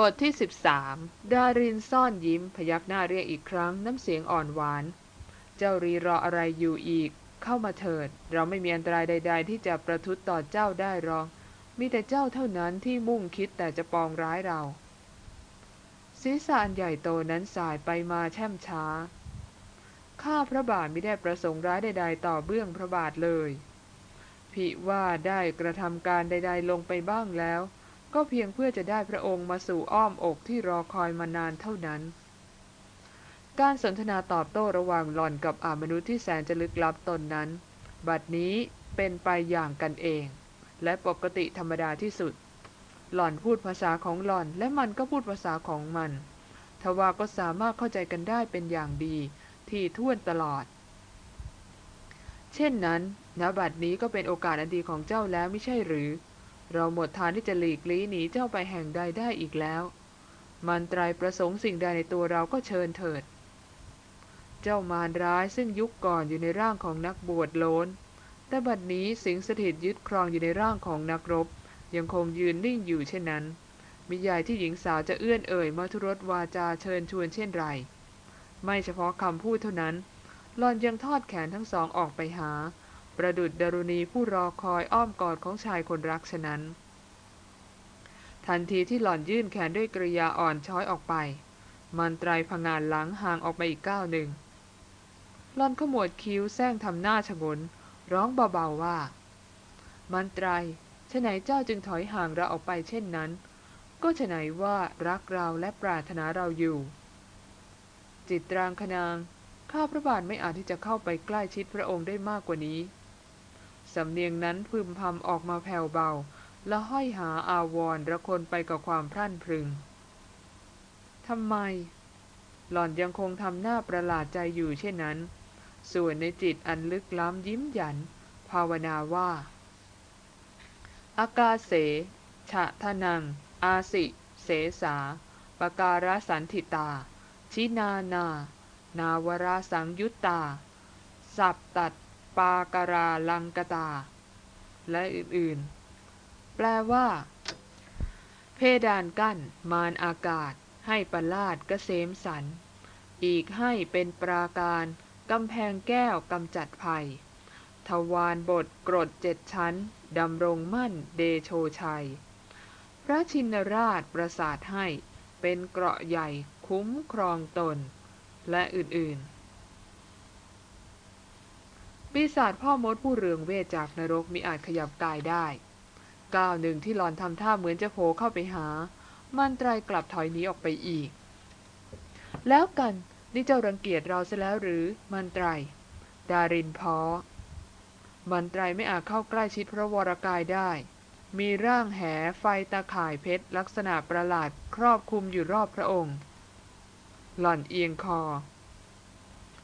บทที่ 13 ดารินซ่อนยิ้มพยักหน้าเรียกอีกครั้งน้ำเสียงอ่อนหวาน เจ้ารีรออะไรอยู่อีก เข้ามาเถิด เราไม่มีอันตรายใด ๆ ที่จะประทุษต่อเจ้าได้รอกมีแต่เจ้าเท่านั้นที่มุ่งคิดแต่จะปองร้ายเราศีรษะอันใหญ่โตนั้นสายไปมาแช่มช้า ข้าพระบาทไม่ได้ประสงค์ร้ายใด ๆ ต่อเบื้องพระบาทเลย พิว่าได้กระทำการใด ๆ ลงไปบ้างแล้ว ก็เพียงเพื่อจะได้พระองค์มาสู่อ้อมอกที่รอคอยมานานเท่านั้น การสนทนาตอบโต้ระหว่างหล่อนกับอามนุษย์ที่แสนจะลึกลับตนนั้น บัดนี้เป็นไปอย่างกันเอง และปกติธรรมดาที่สุด หล่อนพูดภาษาของหล่อนและมันก็พูดภาษาของมันทว่าก็สามารถเข้าใจกันได้เป็นอย่างดี ที่ท่วนตลอด เช่นนั้นณบัดนี้ก็เป็นโอกาสอันดีของเจ้าแล้วไม่ใช่หรือ เราหมดทางที่จะหลีกลี้หนีเจ้าไปแห่งใดได้อีกแล้ว มันตรายประสงค์สิ่งใดในตัวเราก็เชิญเถิด เจ้ามารร้ายซึ่งยุคก่อนอยู่ในร่างของนักบวชโลนแต่บัดนี้สิงสถิตยึดครองอยู่ในร่างของนักรบ ยังคงยืนนิ่งอยู่เช่นนั้นมิยายที่หญิงสาวจะเอื้อนเอ่ยมาทุรสวาจาเชิญชวนเช่นไร ไม่เฉพาะคำพูดเท่านั้นหลอนยังทอดแขนทั้งสองออกไปหา ประดุดดารุณีผู้รอคอยอ้อมกอดของชายคนรักฉะนั้น ทันทีที่หล่อนยื่นแขนด้วยกริยาอ่อนช้อยออกไป มันไตรพงานหลังห่างออกไปอีกก้าวหนึ่งหล่อนขมวดคิ้วแซงทำหน้าชงน ร้องเบาๆว่า มันไตรฉะไหนเจ้าจึงถอยห่างเราออกไปเช่นนั้น ก็ฉะไหนว่ารักเราและปรารถนาเราอยู่ จิตรางคนางข้าพระบาทไม่อาจที่จะเข้าไปใกล้ชิดพระองค์ได้มากกว่านี้ สำเนียงนั้นพึมพำออกมาแผ่วเบา และห้อยหาอาวรระคนไปกับความพรั่นพรึงทำไม หล่อนยังคงทำหน้าประหลาดใจอยู่เช่นนั้น ส่วนในจิตอันลึกล้ำยิ้มหยัน ภาวนาว่า อากาเส ฉะทนัง อาสิ เสสาปการสันทิตา ชินานา นาวราสังยุตตา สับตัด ปาการาลังกตา และอื่นๆ แปลว่า เพดานกั้น มารอากาศ ให้ประลาดกเกษมสัน อีกให้เป็นปราการกำแพงแก้วกำจัดภัย ทวารบทกรดเจ็ดชั้นดำรงมั่นเดโชชัย พระชินราชประสาทให้เป็นเกราะใหญ่คุ้มครองตน และอื่นๆ ปีศาจพ่อมดผู้เรืองเวทจากนรกมิอาจขยับกายได้ก้าวหนึ่งที่หลอนทำท่าเหมือนจะโผล่เข้าไปหา มันไตรกลับถอยหนีออกไปอีก แล้วกันนี่เจ้ารังเกียจเราเสียแล้วหรือมันไตร ดารินพอมันไตรไม่อาจเข้าใกล้ชิดพระวรกายได้ มีร่างแหไฟตาข่ายเพชรลักษณะประหลาดครอบคลุมอยู่รอบพระองค์ หล่อนเอียงคอ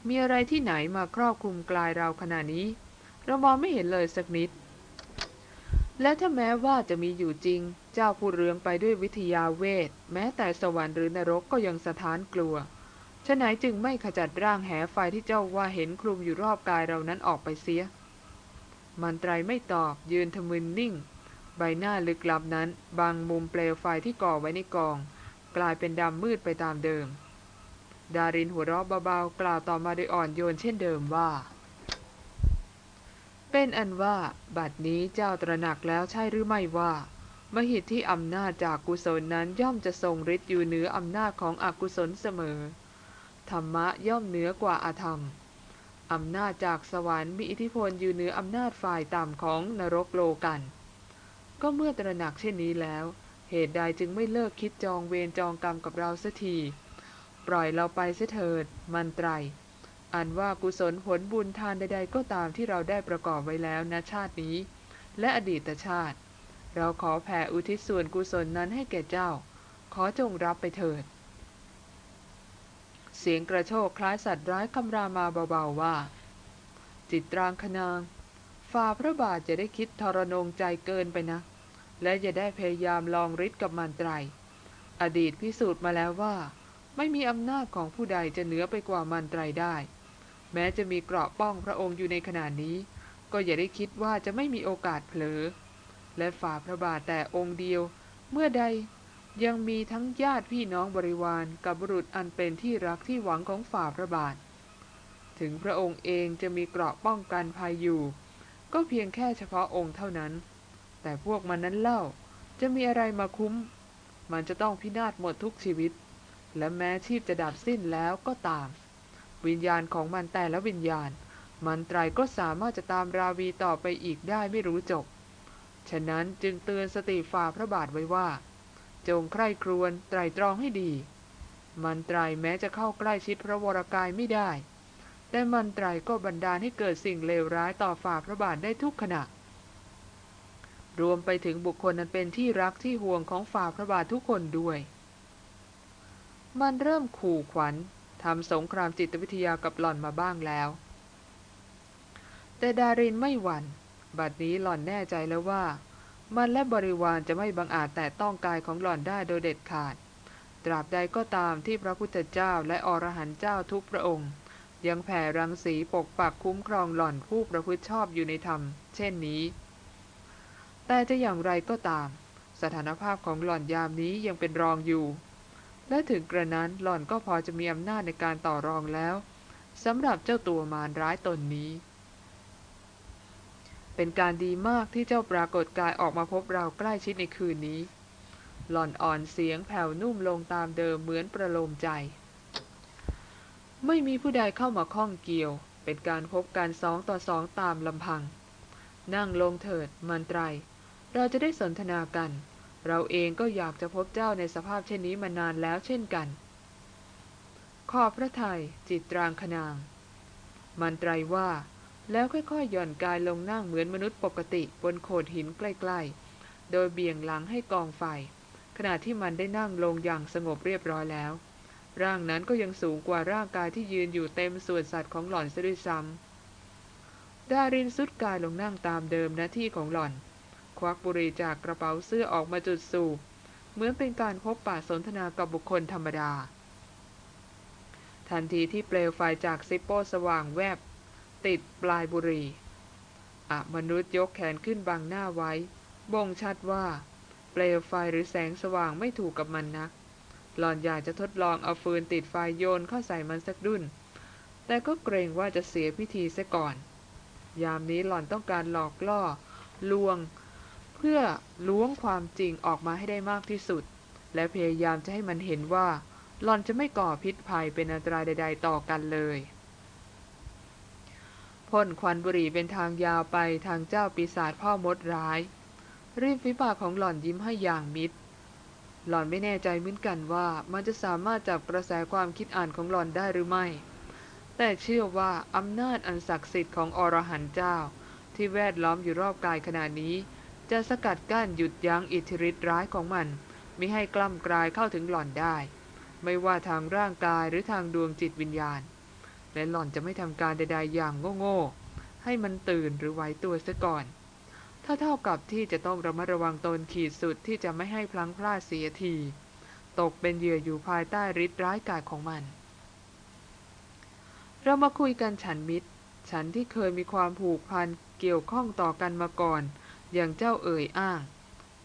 มีอะไรที่ไหนมาครอบคลุมกลายเราขนาดนี้ เรามองไม่เห็นเลยสักนิด และถ้าแม้ว่าจะมีอยู่จริง เจ้าผู้เรืองไปด้วยวิทยาเวท แม้แต่สวรรค์หรือนรกก็ยังสะท้านกลัวฉะไหนจึงไม่ขจัดร่างแหไฟที่เจ้าว่าเห็นคลุมอยู่รอบกายเรานั้นออกไปเสีย มันไตรไม่ตอบยืนทมึนนิ่ง ใบหน้าลึกลับนั้น บางมุมเปลวไฟที่ก่อไว้ในกอง กลายเป็นดำมืดไปตามเดิม ดารินหัวเราะเบาๆ กล่าวต่อมาโดยอ่อนโยนเช่นเดิมว่า เป็นอันว่า บัดนี้เจ้าตระหนักแล้วใช่หรือไม่ว่า มหิทธิอำนาจจากกุศลนั้นย่อมจะทรงฤทธิ์อยู่เหนืออำนาจของอกุศลเสมอ ธรรมะย่อมเหนือกว่าอาธรรมอำนาจจากสวรรค์มีอิทธิพลอยู่เหนืออำนาจฝ่ายต่ำของนรกโลกัน ก็เมื่อตระหนักเช่นนี้แล้ว เหตุใดจึงไม่เลิกคิดจองเวรจองกรรมกับเราสักที ปล่อยเราไปเสเถิด มันไตร อันว่ากุศลผลบุญทานใด ๆ ก็ตามที่เราได้ประกอบไว้แล้วณชาตินี้ และอดีตชาติ เราขอแผ่อุทิศส่วนกุศลนั้นให้แก่เจ้า ขอจงรับไปเถิด เสียงกระโชกคล้ายสัตว์ร้ายคำรามาเบาๆว่า จิตรางคนางฝ่าพระบาทจะได้คิดทรนงใจเกินไปนะ และอย่าได้พยายามลองฤทธิ์กับมันไตร อดีตพิสูจน์มาแล้วว่า ไม่มีอำนาจของผู้ใดจะเหนือไปกว่ามันไตรได้ แม้จะมีเกราะป้องพระองค์อยู่ในขณะนี้ ก็อย่าได้คิดว่าจะไม่มีโอกาสเผลอ และฝ่าพระบาทแต่องค์เดียว เมื่อใดยังมีทั้งญาติพี่น้องบริวารกับบุรุษอันเป็นที่รักที่หวังของฝ่าพระบาท ถึงพระองค์เองจะมีเกราะป้องกันภัยอยู่ ก็เพียงแค่เฉพาะองค์เท่านั้น แต่พวกมันนั้นเล่าจะมีอะไรมาคุ้ม มันจะต้องพินาศหมดทุกชีวิต และแม้ชีพจะดับสิ้นแล้วก็ตาม วิญญาณของมันแต่ละวิญญาณ มันไตรก็สามารถจะตามราวีต่อไปอีกได้ไม่รู้จบ ฉะนั้นจึงเตือนสติฝ่าพระบาทไว้ว่า จงใคร่ครวญไตรตรองให้ดี มันไตรแม้จะเข้าใกล้ชิดพระวรกายไม่ได้ แต่มันไตรก็บันดาลให้เกิดสิ่งเลวร้ายต่อฝ่าพระบาทได้ทุกขณะ รวมไปถึงบุคคลนั้นเป็นที่รักที่ห่วงของฝ่าพระบาททุกคนด้วย มันเริ่มขู่ขวัญทำสงครามจิตวิทยากับหล่อนมาบ้างแล้ว แต่ดารินไม่หวัน่น บัดนี้หล่อนแน่ใจแล้วว่า มันและบริวารจะไม่บังอาจแต่ต้องกายของหล่อนได้โดยเด็ดขาด ตราบใดก็ตามที่พระพุทธเจ้าและอรหันต์เจ้าทุกพระองค์ ยังแผ่รังสีปกปักคุ้มครองหล่อนผู้ประพฤติชอบอยู่ในธรรม เช่นนี้ แต่จะอย่างไรก็ตาม สถานภาพของหล่อนยามนี้ยังเป็นรองอยู่ และถึงกระนั้นหล่อนก็พอจะมีอำนาจในการต่อรองแล้วสำหรับเจ้าตัวมารร้ายตนนี้ เป็นการดีมากที่เจ้าปรากฏกายออกมาพบเราใกล้ชิดในคืนนี้ หล่อนอ่อนเสียงแผ่วนุ่มลงตามเดิมเหมือนประโลมใจ ไม่มีผู้ใดเข้ามาข้องเกี่ยว เป็นการพบกันสองต่อสองตามลำพัง นั่งลงเถิดมันไตร เราจะได้สนทนากัน เราเองก็อยากจะพบเจ้าในสภาพเช่นนี้มานานแล้วเช่นกัน ขอบพระทัยจิตรางคนาง มันไตรว่า แล้วค่อยๆหย่อนกายลงนั่งเหมือนมนุษย์ปกติบนโขดหินใกล้ๆ โดยเบี่ยงหลังให้กองไฟ ขณะที่มันได้นั่งลงอย่างสงบเรียบร้อยแล้ว ร่างนั้นก็ยังสูงกว่าร่างกายที่ยืนอยู่เต็มส่วนสัตว์ของหล่อนซะด้วยซ้ำดารินสุดกายลงนั่งตามเดิมหน้าที่ของหล่อน ควักบุหรี่จากกระเป๋าเสื้อออกมาจุดสูบ เหมือนเป็นการพบปะสนทนากับบุคคลธรรมดา ทันทีที่เปลวไฟจากซิปโปสว่างแวบ ติดปลายบุหรี่อะมนุษย์ยกแขนขึ้นบังหน้าไว้ บ่งชัดว่า เปลวไฟหรือแสงสว่างไม่ถูกกับมันนัก หล่อนอยากจะทดลองเอาฟืนติดไฟโยนเข้าใส่มันสักดุนแต่ก็เกรงว่าจะเสียพิธีซะก่อน ยามนี้หล่อนต้องการหลอกล่อ ลวง พื่อล้วงความจริงออกมาให้ได้มากที่สุด และพยายามจะให้มันเห็นว่าหลอนจะไม่ก่อพิษภัยเป็นอันตรายใด ๆ ต่อกันเลยพ่นควันบุหรี่เป็นทางยาวไปทางเจ้าปีศาจพ่อมดร้ายริมฝีปากของหล่อนยิ้มให้อย่างมิตรหล่อนไม่แน่ใจเหมือนกันว่ามันจะสามารถจับกระแสความคิดอ่านของหล่อนได้หรือไม่ แต่เชื่อว่าอำนาจอันศักดิ์สิทธิ์ของอรหันต์เจ้า ที่แวดล้อมอยู่รอบกายขณะนี้ จะสกัดกั้นหยุดยั้งอิทธิฤทธิ์ร้ายของมันมิให้กล้ำกลายเข้าถึงหล่อนได้ ไม่ว่าทางร่างกายหรือทางดวงจิตวิญญาณ และหล่อนจะไม่ทำการใดๆอย่างโง่ๆให้มันตื่นหรือไหวตัวซะก่อน ถ้าเท่ากับที่จะต้องระมัดระวังตนขีดสุดที่จะไม่ให้พลั้งพลาดเสียที ตกเป็นเหยื่ออยู่ภายใต้ฤทธิ์ร้ายกาจของมัน เรามาคุยกันฉันมิตร ฉันที่เคยมีความผูกพันเกี่ยวข้องต่อกันมาก่อน อย่างเจ้าเอ่ยอ้าง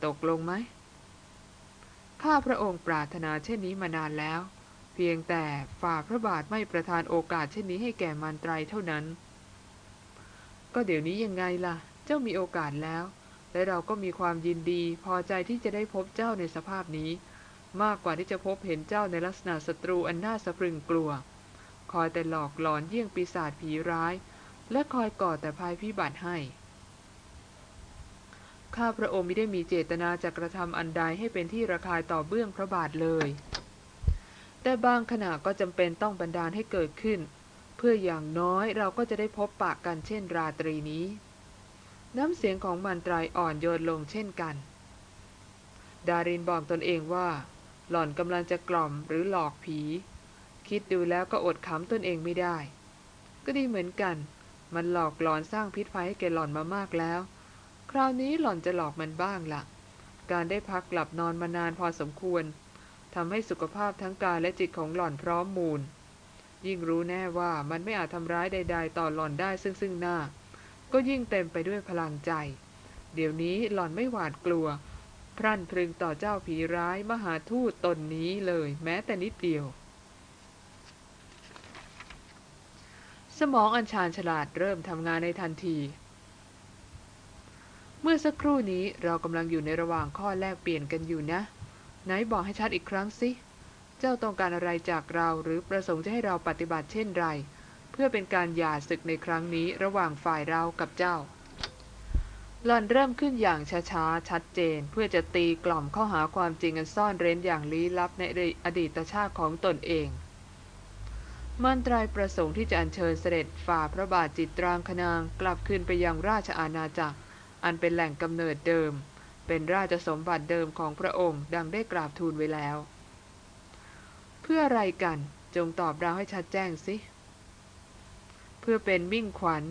ตกลงไหม ข้าพระองค์ปรารถนาเช่นนี้มานานแล้ว เพียงแต่ฝ่าพระบาทไม่ประทานโอกาสเช่นนี้ให้แก่มันไตรเท่านั้น ก็เดี๋ยวนี้ยังไงล่ะ เจ้ามีโอกาสแล้ว และเราก็มีความยินดีพอใจที่จะได้พบเจ้าในสภาพนี้ มากกว่าที่จะพบเห็นเจ้าในลักษณะศัตรูอันน่าสะพรึงกลัว คอยแต่หลอกหลอนเยี่ยงปีศาจผีร้าย และคอยก่อแต่ภัยพิบัติให้ ข้าพระองค์ไม่ได้มีเจตนาจะกระทำอันใดให้เป็นที่ระคายต่อเบื้องพระบาทเลย แต่บางขณะก็จำเป็นต้องบันดาลให้เกิดขึ้น เพื่ออย่างน้อยเราก็จะได้พบปะกันเช่นราตรีนี้ น้ำเสียงของมันตรายอ่อนโยนลงเช่นกัน ดารินบอกตนเองว่า หล่อนกำลังจะกล่อมหรือหลอกผี คิดดูแล้วก็อดขำตนเองไม่ได้ ก็ดีเหมือนกัน มันหลอกหลอนสร้างพิษภัยให้แกหล่อนมามากแล้ว ราวนี้หล่อนจะหลอกมันบ้างละ่ะ การได้พักหลับนอนมานานพอสมควรทำให้สุขภาพทั้งกายและจิตของหล่อนพร้อมมูล ยิ่งรู้แน่ว่ามันไม่อาจทำร้ายใด ๆ ต่อหล่อนได้ซึ่งซึ่งหน้า ก็ยิ่งเต็มไปด้วยพลังใจ เดี๋ยวนี้หล่อนไม่หวาดกลัว พรั่นพรึงต่อเจ้าผีร้ายมหาทูตตนนี้เลยแม้แต่นิดเดียว สมองอันชาญฉลาดเริ่มทำงานในทันที มื่อสักครู่นี้เรากำลังอยู่ในระหว่างข้อแลกเปลี่ยนกันอยู่นะ ไหนบอกให้ชัดอีกครั้งสิ เจ้าต้องการอะไรจากเราหรือประสงค์จะให้เราปฏิบัติเช่นไร เพื่อเป็นการหย่าศึกในครั้งนี้ระหว่างฝ่ายเรากับเจ้าหล่อนเริ่มขึ้นอย่างช้าๆ ชัดเจน เพื่อจะตีกล่อมเข้าหาความจริงอันซ่อนเร้นอย่างลี้ลับในอดีตชาติของตนเองมันตรายประสงค์ที่จะอัญเชิญเสด็จฝ่าพระบาทจิตรางคนางกลับคืนไปยังราชอาณาจักร อันเป็นแหล่งกำเนิดเดิม เป็นราชสมบัติเดิมของพระองค์ ดังได้กราบทูลไว้แล้ว เพื่ออะไรกันจงตอบเราให้ชัดแจ้งสิ เพื่อเป็นมิ่งขวัญ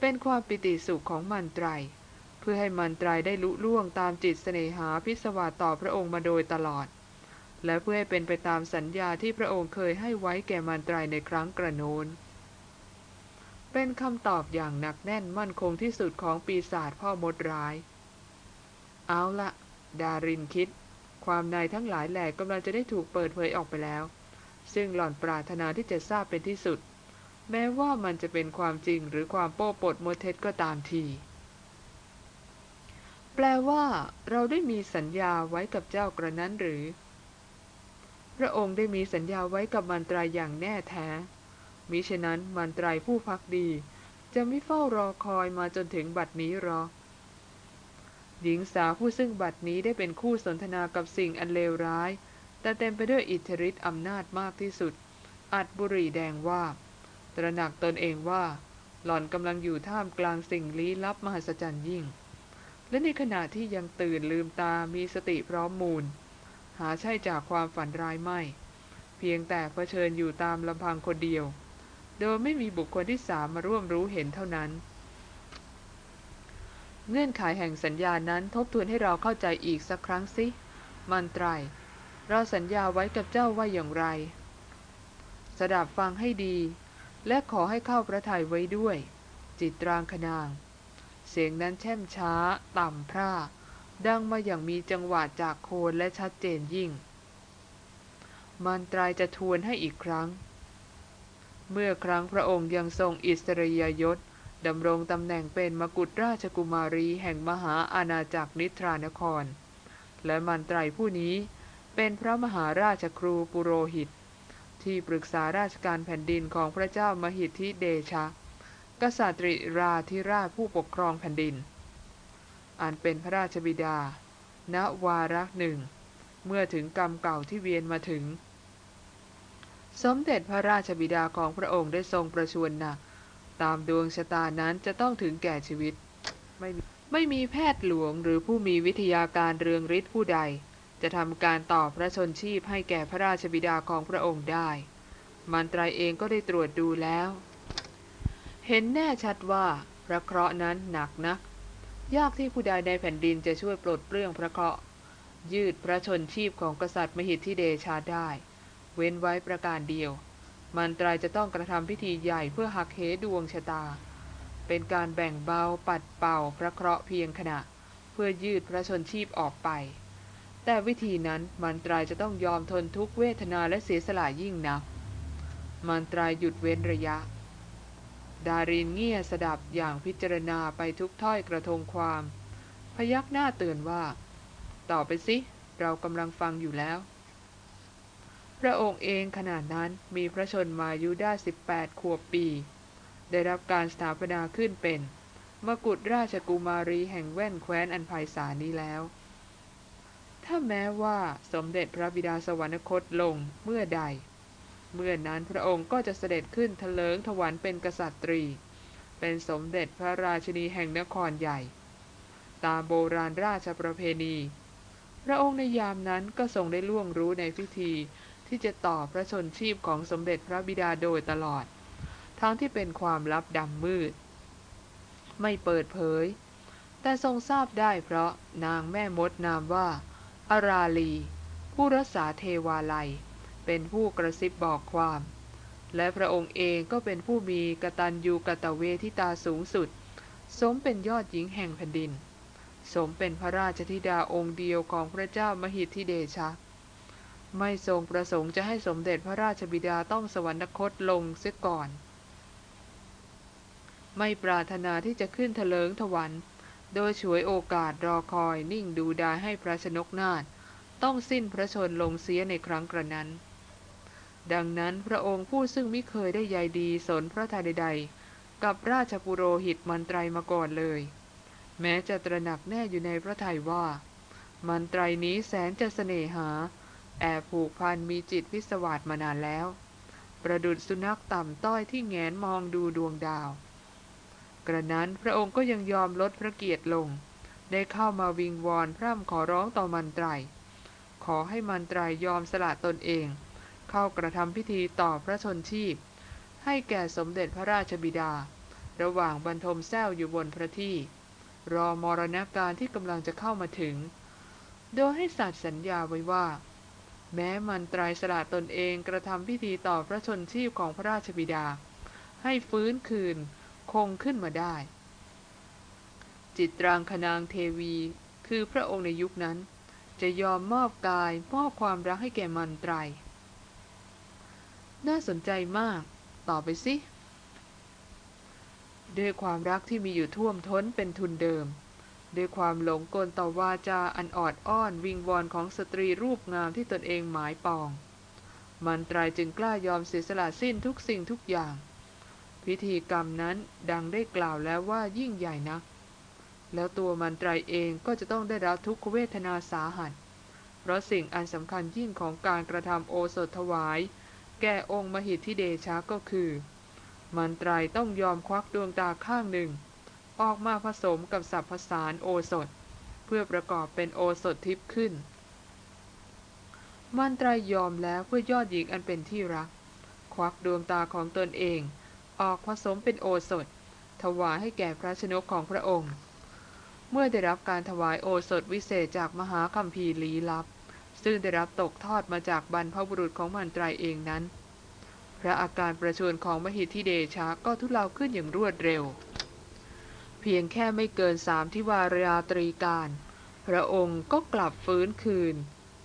เป็นความปิติสุขของมันตรายเพื่อให้มันตรายได้ลุล่วงตามจิตเสน่หาพิศวาต่อพระองค์มาโดยตลอด และเพื่อให้เป็นไปตามสัญญาที่พระองค์เคยให้ไว้แก่มันตรายในครั้งกระโน้น เป็นคำตอบอย่างหนักแน่นมั่นคงที่สุดของปีศาจพ่อมดร้าย เอาละดารินคิด ความในทั้งหลายแหล่กำลังจะได้ถูกเปิดเผยออกไปแล้ว ซึ่งหล่อนปรารถนาที่จะทราบเป็นที่สุด แม้ว่ามันจะเป็นความจริงหรือความโป้ปดมดเท็จก็ตามทีแปลว่าเราได้มีสัญญาไว้กับเจ้ากระนั้นหรือ พระองค์ได้มีสัญญาไว้กับมันตรายอย่างแน่แท้ มิฉะนั้นมันตรายผู้พักดี จะไม่เฝ้ารอคอยมาจนถึงบัดนี้หรอหญิงสาวผู้ซึ่งบัดนี้ได้เป็นคู่สนทนากับสิ่งอันเลวร้าย แต่เต็มไปด้วยอิทธิฤทธิ์อำนาจมากที่สุด อัดบุหรี่แดงว่า ตระหนักตนเองว่า หล่อนกำลังอยู่ท่ามกลางสิ่งลี้ลับมหัศจรรย์ยิ่ง และในขณะที่ยังตื่นลืมตามีสติพร้อมมูล หาใช่จากความฝันร้ายไม่ เพียงแต่เผชิญอยู่ตามลำพังคนเดียว โดยไม่มีบุคคลที่สามมาร่วมรู้เห็นเท่านั้น เงื่อนไขแห่งสัญญานั้นทบทวนให้เราเข้าใจอีกสักครั้งสิมันไตรเราสัญญาไว้กับเจ้าว่าอย่างไร สดับฟังให้ดี และขอให้เข้าพระทัยไว้ด้วย จิตรางคนาง เสียงนั้นแช่มช้า ต่ำพร่า ดังมาอย่างมีจังหวะจากโคนและชัดเจนยิ่ง มันตรายจะทวนให้อีกครั้ง เมื่อครั้งพระองค์ยังทรงอิสริยยศดำรงตำแหน่งเป็นมกุฎราชกุมารีแห่งมหาอาณาจักรนิทรานคร และมันไตรผู้นี้เป็นพระมหาราชครูปุโรหิต ที่ปรึกษาราชการแผ่นดินของพระเจ้ามหิทธิเดชะ กษัตริราธิราชผู้ปกครองแผ่นดิน อันเป็นพระราชบิดา ณวาระหนึ่ง เมื่อถึงกรรมเก่าที่เวียนมาถึง สมเด็จพระราชบิดาของพระองค์ได้ทรงประชวรหนัก ตามดวงชะตานั้นจะต้องถึงแก่ชีวิต ไม่มีไม่มีแพทย์หลวงหรือผู้มีวิทยาการเรืองฤทธิ์ผู้ใด จะทำการต่อพระชนชีพให้แก่พระราชบิดาของพระองค์ได้ มันตรายเองก็ได้ตรวจดูแล้ว เห็นแน่ชัดว่าพระเคราะห์นั้นหนักนัก ยากที่ผู้ใดในแผ่นดินจะช่วยปลดเปลื้องพระเคราะห์ยืดพระชนชีพของกษัตริย์มหิทธิเดชาได้ เว้นไว้ประการเดียว มันตรายจะต้องกระทำพิธีใหญ่เพื่อหักเหดวงชะตา เป็นการแบ่งเบาปัดเป่าพระเคราะห์เพียงขณะ เพื่อยืดพระชนชีพออกไป แต่วิธีนั้นมันตรายจะต้องยอมทนทุกเวทนาและเสียสละยิ่งนัก มันตรายหยุดเว้นระยะ ดารินเงี่ยสดับอย่างพิจารณาไปทุกถ้อยกระทงความ พยักหน้าเตือนว่า ต่อไปสิเรากำลังฟังอยู่แล้ว ระองค์เองขนาดนั้นมีพระชนมายุได้ 18 ขวบปี ได้รับการสถาปนาขึ้นเป็น มกุฎราชกุมารีแห่งแว่นแคว้นอันไพศาลนี้แล้ว ถ้าแม้ว่าสมเด็จพระบิดาสวรรคตลงเมื่อใด เมื่อนั้นพระองค์ก็จะเสด็จขึ้นทะเลิงถวันเป็นกษัตรี เป็นสมเด็จพระราชินีแห่งนครใหญ่ ตามโบราณราชประเพณี พระองค์ในยามนั้นก็ทรงได้ล่วงรู้ในพิธี ที่จะต่อพระชนชีพของสมเด็จพระบิดาโดยตลอด ทั้งที่เป็นความลับดำมืด ไม่เปิดเผย แต่ทรงทราบได้เพราะนางแม่มดนามว่า อาราลี ผู้รักษาเทวาลัย เป็นผู้กระซิบบอกความ และพระองค์เองก็เป็นผู้มีกตัญญูกตเวทิตาสูงสุด สมเป็นยอดหญิงแห่งแผ่นดิน สมเป็นพระราชธิดาองค์เดียวของพระเจ้ามหิทธิเดชะ ไม่ทรงประสงค์จะให้สมเด็จพระราชบิดาต้องสวรรคตลงเสียก่อน ไม่ปรารถนาที่จะขึ้นเถลิงถวัน โดยฉวยโอกาสรอคอยนิ่งดูดายให้พระชนกนาถต้องสิ้นพระชนลงเสียในครั้งกระนั้น ดังนั้นพระองค์ผู้ซึ่งไม่เคยได้ใยดีสนพระทัยใดๆ กับราชปุโรหิตมันไตรมาก่อนเลย แม้จะตระหนักแน่อยู่ในพระทัยว่า มันไตรนี้แสนจะเสน่หา แอบผูกพันมีจิตพิสวาสมานานแล้ว ประดุดสุนัขต่ำต้อยที่แงนมองดูดวงดาว กระนั้นพระองค์ก็ยังยอมลดพระเกียรติลง ได้เข้ามาวิงวอนพร่ำขอร้องต่อมันไตร ขอให้มันไตรยอมสละตนเอง เข้ากระทำพิธีต่อพระชนชีพ ให้แก่สมเด็จพระราชบิดา ระหว่างบรรทมแซวอยู่บนพระที่ รอมรณการที่กำลังจะเข้ามาถึง โดยให้สัตย์สัญญาไว้ว่า แม้มันตรายสละตนเองกระทำพิธีต่อพระชนชีพของพระราชบิดา ให้ฟื้นคืนคงขึ้นมาได้ จิตรางคนางเทวี คือพระองค์ในยุคนั้น จะยอมมอบกายมอบความรักให้แก่มันไตรน่าสนใจมาก ต่อไปสิ ด้วยความรักที่มีอยู่ท่วมท้นเป็นทุนเดิม ด้วยความหลงกลต่อวาจาอันออดอ้อนวิงวอนของสตรีรูปงามที่ตนเองหมายปอง มันตรายจึงกล้ายอมเสียสละสิ้นทุกสิ่งทุกอย่าง พิธีกรรมนั้นดังได้กล่าวแล้วว่ายิ่งใหญ่นัก แล้วตัวมันตรายเองก็จะต้องได้รับทุกขเวทนาสาหัส เพราะสิ่งอันสำคัญยิ่งของการกระทำโอสถถวาย แก่องค์มหิทธิเดชะก็คือ มันตรายต้องยอมควักดวงตาข้างหนึ่ง ออกมาผสมกับสับผสานโอสถ เพื่อประกอบเป็นโอสถทิพย์ขึ้น มันตรายยอมแล้วเพื่อยอดหญิงอันเป็นที่รัก ควักดวงตาของตนเอง ออกผสมเป็นโอสถ ถวายให้แก่พระชนกของพระองค์ เมื่อได้รับการถวายโอสถวิเศษจากมหาคัมภีร์ลี้ลับ ซึ่งได้รับตกทอดมาจากบรรพบุรุษของมันตรายเองนั้น พระอาการประชวรของมหิทธิเดชะก็ทุเลาขึ้นอย่างรวดเร็ว เพียงแค่ไม่เกินสามที่วาราตรีการ พระองค์ก็กลับฟื้นคืน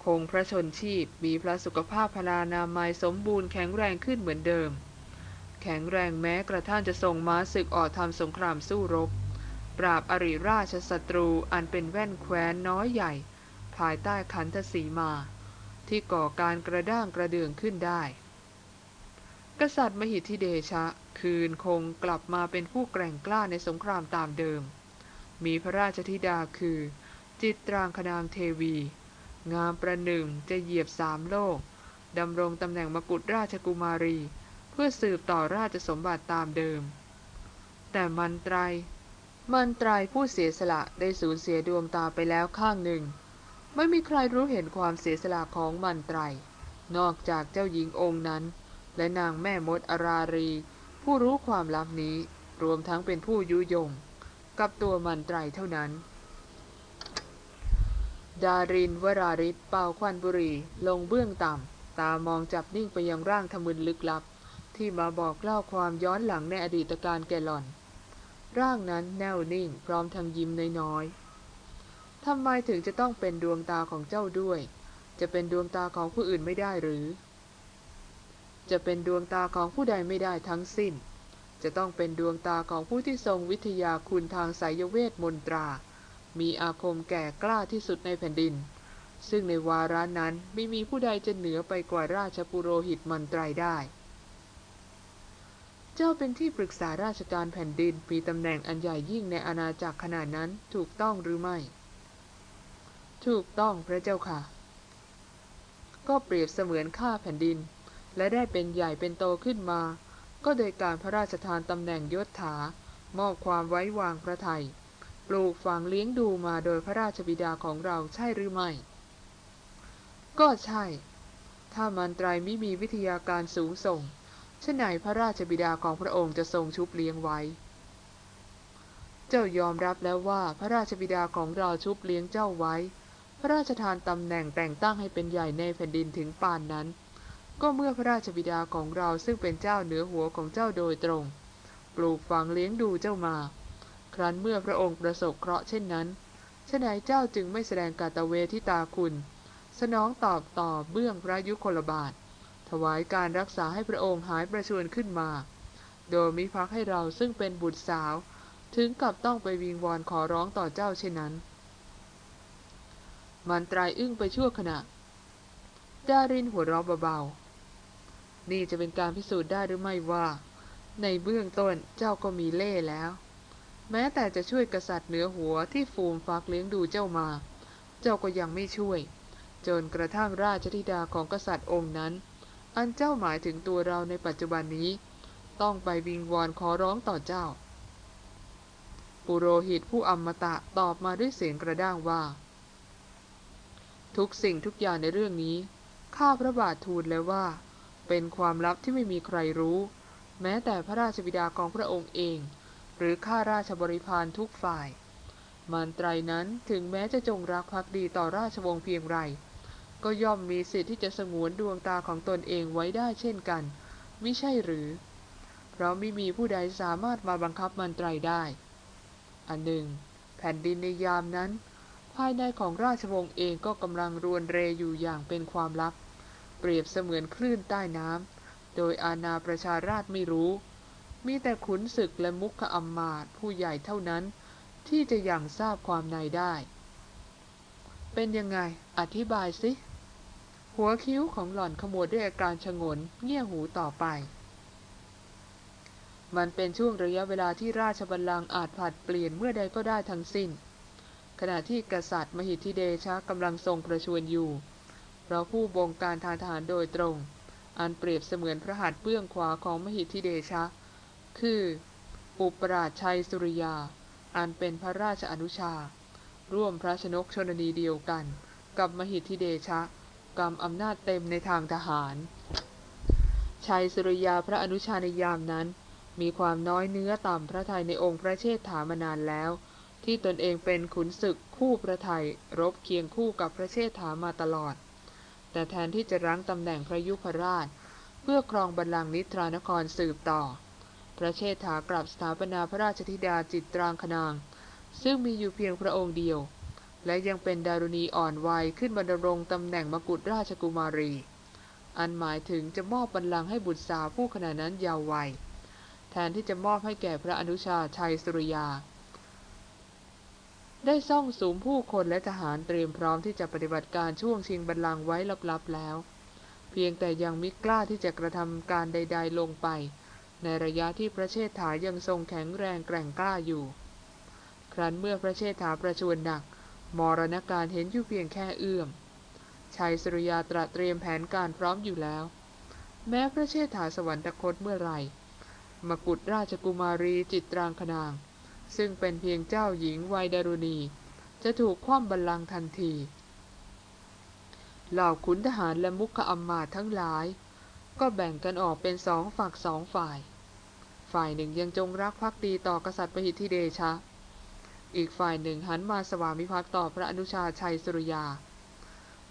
คงพระชนชีพมีพระสุขภาพพลานามัยสมบูรณ์แข็งแรงขึ้นเหมือนเดิม แข็งแรงแม้กระทั่งจะส่งม้าศึกออกทำสงครามสู้รบ ปราบอริราชศัตรูอันเป็นแว่นแคว้นน้อยใหญ่ ภายใต้ขันธสีมา ที่ก่อการกระด้างกระเดืองขึ้นได้ กษัตริย์มหิทธิเดชะ คืนคงกลับมาเป็นผู้แกร่งกล้าในสงครามตามเดิม มีพระราชธิดาคือ จิตรางคนางเทวี งามประหนึ่งจะเหยียบสามโลกดำรงตำแหน่งมกุฎราชกุมารี เพื่อสืบต่อราชสมบัติตามเดิม แต่มันไตร มันไตรผู้เสียสละได้สูญเสียดวงตาไปแล้วข้างหนึ่ง ไม่มีใครรู้เห็นความเสียสละของมันไตร นอกจากเจ้าหญิงองค์นั้น และนางแม่มดอารารี ผู้รู้ความลับนี้รวมทั้งเป็นผู้ยุยง กับตัวมันไตรเท่านั้น ดารินวราริศเป่าควันบุรีลงเบื้องต่ำ ตามองจับนิ่งไปยังร่างทมึนลึกลับ ที่มาบอกเล่าความย้อนหลังในอดีตการแกหล่อน ร่างนั้นแน่วนิ่งพร้อมทางยิ้มน้อยๆทำไมถึงจะต้องเป็นดวงตาของเจ้าด้วย จะเป็นดวงตาของผู้อื่นไม่ได้หรือ จะเป็นดวงตาของผู้ใดไม่ได้ทั้งสิ้น จะต้องเป็นดวงตาของผู้ที่ทรงวิทยาคุณทางสายเวทมนตรา มีอาคมแก่กล้าที่สุดในแผ่นดิน ซึ่งในวาระนั้นไม่มีผู้ใดจะเหนือไปกว่าราชปุโรหิตมันไตรได้ เจ้าเป็นที่ปรึกษาราชการแผ่นดินมีตำแหน่งอันใหญ่ยิ่งในอาณาจักรขนาดนั้นถูกต้องหรือไม่ ถูกต้องพระเจ้าค่ะ ก็เปรียบเสมือนข้าแผ่นดิน และได้เป็นใหญ่เป็นโตขึ้นมา ก็โดยการพระราชทานตำแหน่งยศถามอบความไว้วางพระไทยปลูกฝังเลี้ยงดูมาโดยพระราชบิดาของเราใช่หรือไม่ ก็ใช่ ถ้ามันไตรไมิมีวิทยาการสูงส่งเช่นไหนพระราชบิดาของพระองค์จะทรงชุบเลี้ยงไว้ เจ้ายอมรับแล้วว่าพระราชบิดาของเราชุบเลี้ยงเจ้าไว้ พระราชทานตำแหน่งแต่งตั้งให้เป็นใหญ่ในแผ่นดินถึงปานนั้น ก็เมื่อพระราชบิดาของเราซึ่งเป็นเจ้าเหนือหัวของเจ้าโดยตรง ปลูกฝังเลี้ยงดูเจ้ามา ครั้นเมื่อพระองค์ประสบเคราะห์เช่นนั้นฉะไหนเจ้าจึงไม่แสดงกาตเวทิตาคุณ สนองตอบต่อเบื้องพระยุคลบาท ถวายการรักษาให้พระองค์หายประชวรขึ้นมา โดยมิพักให้เราซึ่งเป็นบุตรสาว ถึงกับต้องไปวิงวอนขอร้องต่อเจ้าเช่นนั้น มันตรายอึ้งไปชั่วขณะดารินหัวเราะเบาๆ นี่จะเป็นการพิสูจน์ได้หรือไม่ว่า ในเบื้องต้นเจ้าก็มีเล่ห์แล้ว แม้แต่จะช่วยกษัตริย์เหนือหัวที่ฟูมฟักเลี้ยงดูเจ้ามา เจ้าก็ยังไม่ช่วย จนกระทั่งราชธิดาของกษัตริย์องค์นั้น อันเจ้าหมายถึงตัวเราในปัจจุบันนี้ ต้องไปวิงวอนขอร้องต่อเจ้า ปุโรหิตผู้อมตะตอบมาด้วยเสียงกระด้างว่า ทุกสิ่งทุกอย่างในเรื่องนี้ข้าพระบาททูลแล้วว่า เป็นความลับที่ไม่มีใครรู้ แม้แต่พระราชบิดาของพระองค์เอง หรือข้าราชบริพารทุกฝ่ายมันไตรนั้นถึงแม้จะจงรักภักดีต่อราชวงศ์เพียงไร ก็ย่อมมีสิทธิ์ที่จะสงวนดวงตาของตนเองไว้ได้เช่นกันมิใช่หรือ เพราะไม่มีผู้ใดสามารถมาบังคับมันไตรได้ อันหนึ่ง แผ่นดินในยามนั้น ภายในของราชวงศ์เองก็กำลังรวนเรอยู่อย่างเป็นความลับ เปรียบเสมือนคลื่นใต้น้ำโดยอาณาประชาราชไม่รู้ มีแต่ขุนศึกและมุขอัมมาตผู้ใหญ่เท่านั้น ที่จะยังทราบความในได้ เป็นยังไง อธิบายสิ หัวคิ้วของหล่อนขมวดด้วยอาการชงน เงี่ยหูต่อไป มันเป็นช่วงระยะเวลาที่ราชบัลลังก์อาจผัดเปลี่ยนเมื่อใดก็ได้ทั้งสิ้น ขณะที่กษัตริย์มหิทธิเดชะกำลังทรงประชวรอยู่ เพราะผู้บงการทางทหารโดยตรง อันเปรียบเสมือนพระหัตถ์เบื้องขวาของมหิทธิเดชะ คือ อุปราชชัยสุริยา อันเป็นพระราชอนุชา ร่วมพระชนกชนนีเดียวกัน กับมหิทธิเดชะกำอำนาจเต็มในทางทหาร ชัยสุริยาพระอนุชาในยามนั้น มีความน้อยเนื้อต่ำพระทัยในองค์พระเชษฐามานานแล้วที่ตนเองเป็นขุนศึกคู่พระไทยรบเคียงคู่กับพระเชษฐามาตลอด แต่แทนที่จะรั้งตำแหน่งพระยุพราช เพื่อครองบัลลังก์นิทรานครสืบต่อ พระเชษฐากลับสถาปนาพระราชธิดาจิตรางคนาง ซึ่งมีอยู่เพียงพระองค์เดียว และยังเป็นดารุณีอ่อนวัยขึ้นบรรรงตำแหน่งมกุฎราชกุมารี อันหมายถึงจะมอบบัลลังก์ให้บุตรสาวผู้ขณะนั้นยาววัย แทนที่จะมอบให้แก่พระอนุชาชัยสุริยา ได้ซ่องสูมผู้คนและทหารเตรียมพร้อมที่จะปฏิบัติการช่วงชิงบัลลังก์ไว้ลับๆแล้ว เพียงแต่ยังมิกล้าที่จะกระทำการใด ๆ ลงไป ในระยะที่พระเชษฐายังทรงแข็งแรงแกร่งกล้าอยู่ ครั้นเมื่อพระเชษฐาประชวรหนัก มรณการเห็นอยู่เพียงแค่เอื้อมชัยสุริยาตระเตรียมแผนการพร้อมอยู่แล้ว แม้พระเชษฐาสวรรคตเมื่อไหร่มกุฎราชกุมารีจิตรางคนาง ซึ่งเป็นเพียงเจ้าหญิงวัยดารุณี จะถูกคว่ำบัลลังก์ทันที เหล่าขุนทหารและมุขอัมมาต์ทั้งหลาย ก็แบ่งกันออกเป็นสองฝักสองฝ่าย ฝ่ายหนึ่งยังจงรักภักดีต่อกษัตริย์ปหิทธิเดชะ อีกฝ่ายหนึ่งหันมาสวามิภักดิ์ต่อพระอนุชาชัยสุริยา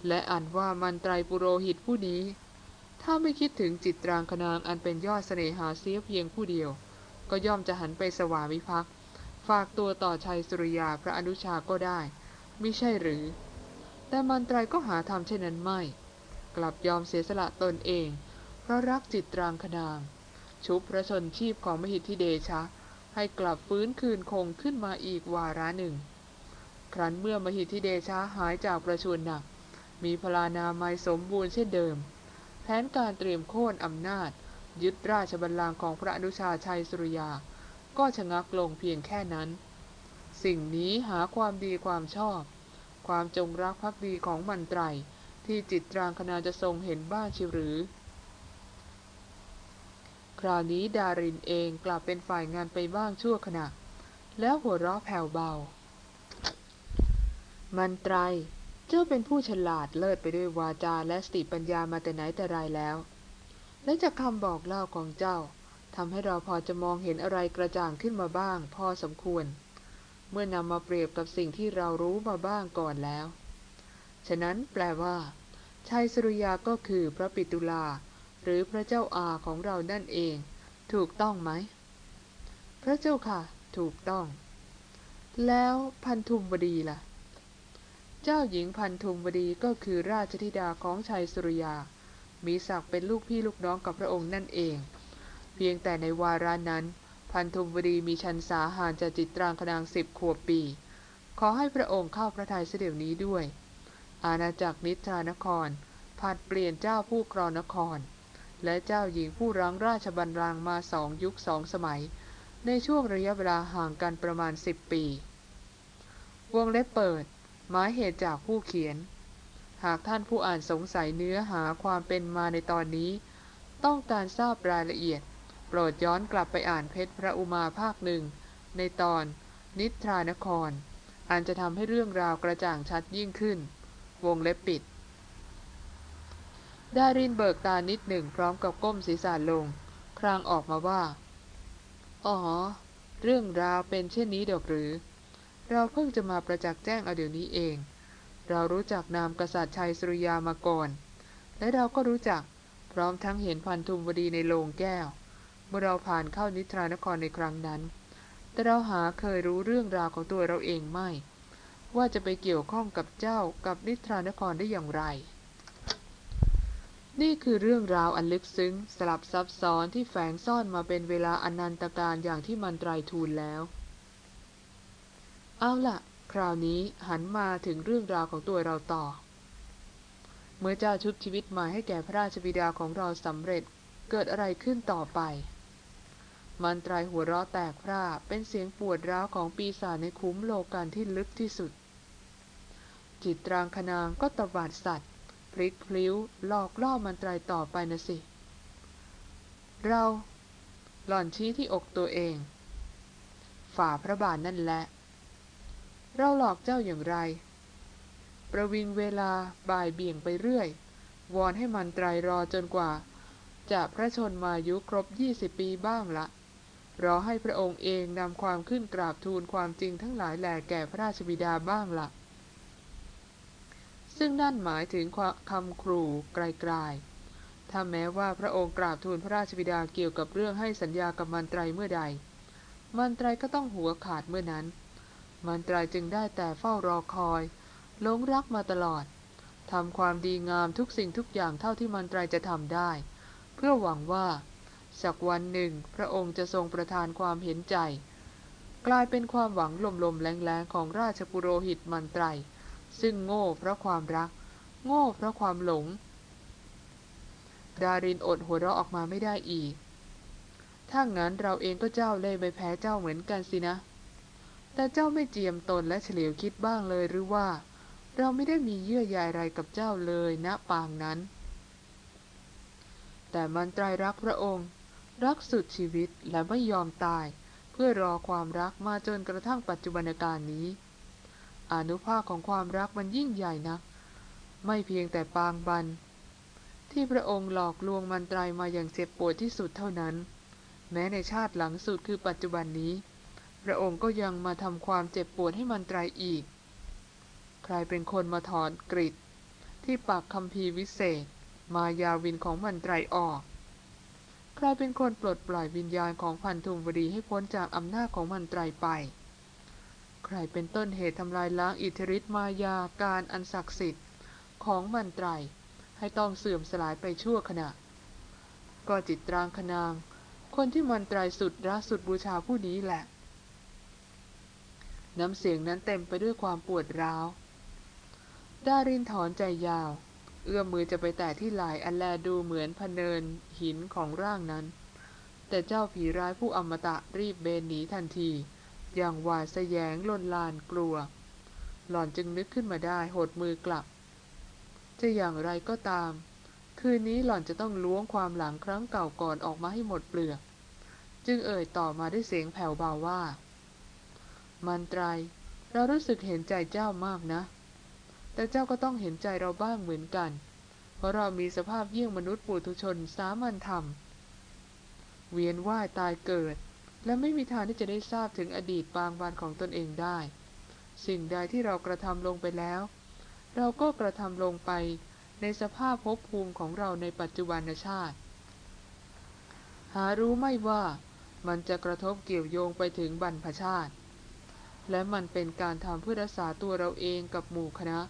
และอันว่ามันไตรปุโรหิตผู้นี้ถ้าไม่คิดถึงจิตรางคนางอันเป็นยอดเสน่หาเสียเพียงผู้เดียว ก็ย่อมจะหันไปสวามิภักดิ์ ฝากตัวต่อชัยสุริยาพระอนุชาก็ได้มิใช่หรือ แต่มันตรก็หาทำเช่นนั้นไม่ กลับยอมเสียสละตนเอง เพราะรักจิตรางคนาง ชุบพระชนชีพของมหิทธิเดชะ ให้กลับฟื้นคืนคงขึ้นมาอีกวาระหนึ่ง ครั้นเมื่อมหิทธิเดชะหายจากประชวรหนัก มีพลานามัยสมบูรณ์เช่นเดิม แผนการเตรียมโค่นอำนาจ ยึดราชบัลลังก์ของพระอนุชาชัยสุริยา ก็ชะงักลงเพียงแค่นั้น สิ่งนี้หาความดีความชอบ ความจงรักภักดีของมันไตรที่จิตรางคณาจะทรงเห็นบ้างชิหรือ คราวนี้ดารินเองกลับเป็นฝ่ายงานไปบ้างชั่วขณะ แล้วหัวเราะแผ่วเบา มันไตรเจ้าเป็นผู้ฉลาดเลิศไปด้วยวาจาและสติปัญญามาแต่ไหนแต่ไรแล้ว และจากคำบอกเล่าของเจ้า ทำให้เราพอจะมองเห็นอะไรกระจ่างขึ้นมาบ้าง พอสมควร เมื่อนำมาเปรียบกับสิ่งที่เรารู้มาบ้างก่อนแล้ว ฉะนั้นแปลว่าชัยสุริยาก็คือพระปิตุลา หรือพระเจ้าอาของเรานั่นเอง ถูกต้องไหม พระเจ้าค่ะ ถูกต้อง แล้วพันธุมบดีล่ะ เจ้าหญิงพันธุมวดีก็คือราชธิดาของชัยสุริยา มีศักดิ์เป็นลูกพี่ลูกน้องกับพระองค์นั่นเอง เพียงแต่ในวาระนั้น พันธุมวดีมีชันสาหารจากจิตรางคนางสิบขวบปี ขอให้พระองค์เข้าพระทัยเสด็จนี้ด้วย อาณาจักรนิทรานครผัดเปลี่ยนเจ้าผู้ครองนคร และเจ้าหญิงผู้รังราชบัลลังก์มาสองยุคสองสมัย ในช่วงระยะเวลาห่างกันประมาณสิบปี วงเล็บเปิด หมายเหตุจากผู้เขียน หากท่านผู้อ่านสงสัยเนื้อหาความเป็นมาในตอนนี้ ต้องการทราบรายละเอียด โปรดย้อนกลับไปอ่านเพชรพระอุมาภาคหนึ่ง ในตอนนิทรานคร อันจะทำให้เรื่องราวกระจ่างชัดยิ่งขึ้น วงเล็บปิด ดารินเบิกตานิดหนึ่งพร้อมกับก้มศีรษะลง ครางออกมาว่า อ๋อ เรื่องราวเป็นเช่นนี้ดอกหรือ เราเพิ่งจะมาประจักษ์แจ้งเอาเดี๋ยวนี้เอง เรารู้จักนามกษัตริย์ชัยสุริยามาก่อน และเราก็รู้จักพร้อมทั้งเห็นพันธุมวดีในโลงแก้ว เมื่อเราผ่านเข้านิทรานครในครั้งนั้น แต่เราหาเคยรู้เรื่องราวของตัวเราเองไม่ ว่าจะไปเกี่ยวข้องกับเจ้ากับนิทรานครได้อย่างไร นี่คือเรื่องราวอันลึกซึ้งสลับซับซ้อนที่แฝงซ่อนมาเป็นเวลาอนันตการอย่างที่มันไตรทูลแล้ว เอาล่ะ คราวนี้หันมาถึงเรื่องราวของตัวเราต่อ เมื่อเจ้าชุบชีวิตม่ให้แก่พระราชบิดาของเราสำเร็จเกิดอะไรขึ้นต่อไป มันตรายหัวเราะแตกพร่าเป็นเสียงปวดร้าวของปีศาจในคุ้มโลกันที่ลึกที่สุด จิตรางคนางก็ตวาดสัตว์พลิกพลิ้วหลอกล่อมันตรายต่อไปนะสิ เราหล่อนชี้ที่อกตัวเอง ฝ่าพระบาทนั่นแหละ เราหลอกเจ้าอย่างไร ประวิงเวลาบ่ายเบี่ยงไปเรื่อย วอนให้มันตรายรอจนกว่า จะพระชนมายุครบยี่สิบปีบ้างละ รอให้พระองค์เองนำความขึ้นกราบทูลความจริงทั้งหลายแหล่แก่พระราชบิดาบ้างละซึ่งนั่นหมายถึงคำครูไกลๆ ถ้าแม้ว่าพระองค์กราบทูลพระราชบิดาเกี่ยวกับเรื่องให้สัญญากับมันไตรเมื่อใด มันไตรก็ต้องหัวขาดเมื่อนั้น มันไตรจึงได้แต่เฝ้ารอคอยหลงรักมาตลอดทำความดีงามทุกสิ่งทุกอย่างเท่าที่มันไตรจะทำได้ เพื่อหวังว่า สักวันหนึ่ง พระองค์จะทรงประทานความเห็นใจ กลายเป็นความหวังลมๆแรงๆของราชปุโรหิตมันไตร ซึ่งโง่เพราะความรัก โง่เพราะความหลง ดารินอดหัวเราะออกมาไม่ได้อีก ถ้างั้นเราเองก็เจ้าเล่ไม่แพ้เจ้าเหมือนกันสินะ แต่เจ้าไม่เจียมตนและเฉลียวคิดบ้างเลยหรือว่า เราไม่ได้มีเยื่อใยอะไรกับเจ้าเลยณปางนั้นแต่มันตรรักพระองค์ รักสุดชีวิตและไม่ยอมตาย เพื่อรอความรักมาจนกระทั่งปัจจุบันการนี้ อนุภาคของความรักมันยิ่งใหญ่นัก ไม่เพียงแต่ปางบัน ที่พระองค์หลอกลวงมันตรมาอย่างเจ็บปวดที่สุดเท่านั้น แม้ในชาติหลังสุดคือปัจจุบันนี้ พระองค์ก็ยังมาทำความเจ็บปวดให้มันตรอีก ใครเป็นคนมาถอนกริดที่ปากคำพีวิเศษ มายาวินของมันตรออก ใครเป็นคนปลดปล่อยวิญญาณของพันธุมวดีให้พ้นจากอำนาจของมันไตรไป ใครเป็นต้นเหตุทำลายล้างอิทธิฤทธิ์มายาการอันศักดิ์สิทธิ์ของมันไตร ให้ต้องเสื่อมสลายไปชั่วขณะ ก็จิตรางคนาง คนที่มันไตรสุดรักสุดบูชาผู้นี้แหละ น้ำเสียงนั้นเต็มไปด้วยความปวดร้าว ดารินถอนใจยาว เอื้อมมือจะไปแตะที่ไหล่อันแลดูเหมือนพเนินหินของร่างนั้น แต่เจ้าผีร้ายผู้อมตะรีบเบนหนีทันที อย่างหวาดแสยงลนลานกลัว หล่อนจึงนึกขึ้นมาได้หดมือกลับ จะอย่างไรก็ตาม คืนนี้หล่อนจะต้องล้วงความหลังครั้งเก่าก่อนออกมาให้หมดเปลือก จึงเอ่ยต่อมาด้วยเสียงแผ่วเบาว่า มันตรเรารู้สึกเห็นใจเจ้ามากนะ แต่เจ้าก็ต้องเห็นใจเราบ้างเหมือนกัน เพราะเรามีสภาพเยี่ยงมนุษย์ปุถุชนสามัญธรรม เวียนว่ายตายเกิด และไม่มีทางที่จะได้ทราบถึงอดีตปางบานของตนเองได้ สิ่งใดที่เรากระทำลงไปแล้ว เราก็กระทำลงไปในสภาพภพภูมิของเราในปัจจุบันชาติ หารู้ไม่ว่ามันจะกระทบเกี่ยวโยงไปถึงบรรพชาติ และมันเป็นการทำเพื่อรักษาตัวเราเองกับหมู่คณะ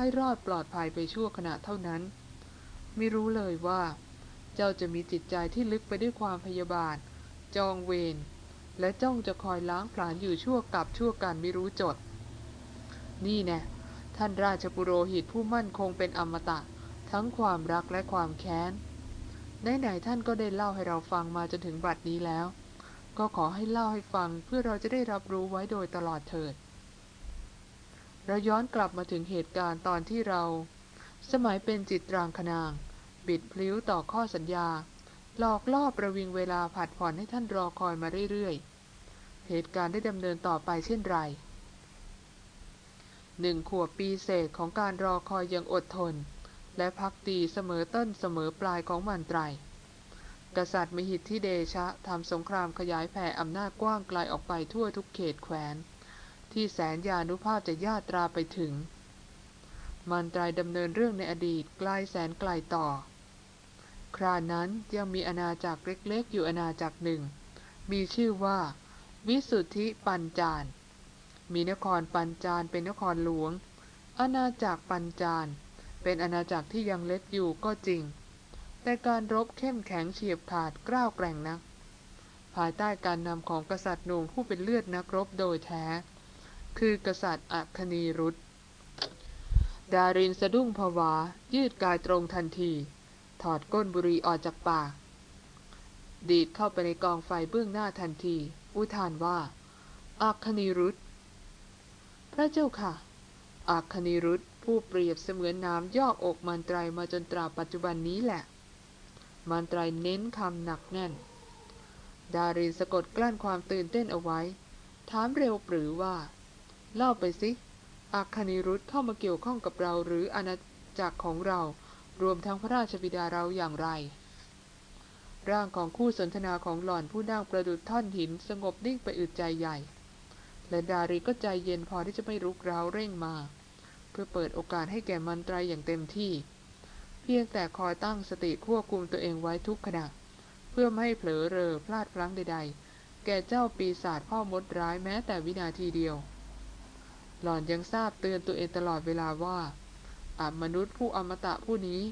ให้รอดปลอดภัยไปชั่วขณะเท่านั้น ไม่รู้เลยว่า เจ้าจะมีจิตใจที่ลึกไปด้วยความพยาบาท จองเวรและจ้องจะคอยล้างผลาญอยู่ชั่วกับชั่วกันไม่รู้จด นี่แน่ท่านราชปุโรหิตผู้มั่นคงเป็นอมตะ ทั้งความรักและความแค้นไหนๆท่านก็ได้เล่าให้เราฟังมาจนถึงบัดนี้แล้ว ก็ขอให้เล่าให้ฟังเพื่อเราจะได้รับรู้ไว้โดยตลอดเถิด เราย้อนกลับมาถึงเหตุการณ์ตอนที่เรา สมัยเป็นจิตรางคนาง บิดพลิ้วต่อข้อสัญญา หลอกล่อประวิงเวลาผัดผ่อนให้ท่านรอคอยมาเรื่อยๆ เหตุการณ์ได้ดำเนินต่อไปเช่นไรหนึ่งขวบปีเศษของการรอคอยยังอดทน และพักดีเสมอต้นเสมอปลายของมันไตร กษัตริย์มหิทธิเดชะทำสงครามขยายแผ่อำนาจกว้างไกลออกไปทั่วทุกเขตแคว้น ที่แสนยานุภาพจะญาตราไปถึง มันตรายดำเนินเรื่องในอดีตไกลแสนไกลต่อ ครานั้นยังมีอาณาจักรเล็กๆ อยู่อาณาจักรหนึ่ง มีชื่อว่า วิสุทธิปัญจาน มีนครปัญจานเป็นนครหลวง อาณาจักรปัญจาน เป็นอาณาจักรที่ยังเล็กอยู่ก็จริง แต่การรบเข้มแข็งเฉียบขาดกล้าวแกร่งนักภายใต้การนำของกษัตริย์หนุ่มผู้เป็นเลือดนักรบโดยแท้ คือกษัตริย์อัคนีรุธดารินสะดุ้งผวา ยืดกายตรงทันที ถอดก้นบุรีออกจากปาก ดีดเข้าไปในกองไฟเบื้องหน้าทันที อุทานว่า อัคนีรุธพระเจ้าค่ะ อัคนีรุธผู้เปรียบเสมือนน้ำยอกอกมันตรมาจนตราปัจจุบันนี้แหละ มันตรเน้นคำหนักแน่น ดารินสะกดกลั้นความตื่นเต้นเอาไว้ ถามเร็วปรือว่า เล่าไปสิอัคนีรุธเข้ามาเกี่ยวข้องกับเราหรืออาณาจักรของเรา รวมทั้งพระราชบิดาเราอย่างไร ร่างของคู่สนทนาของหล่อนผู้นั่งประดุจท่อนหินสงบนิ่งไปอึดใจใหญ่ และดาริก็ใจเย็นพอที่จะไม่รุกร้าเร่งมา เพื่อเปิดโอกาสให้แก่มันตรายอย่างเต็มที่ เพียงแต่คอยตั้งสติควบคุมตัวเองไว้ทุกขณะ เพื่อไม่ให้เผลอเรอพลาดพลั้งใด ๆ แก่เจ้าปีศาจพ่อมดร้ายแม้แต่วินาทีเดียว หล่อนยังทราบเตือนตัวเองตลอดเวลาว่าอามนุษย์ผู้อมตะผู้นี้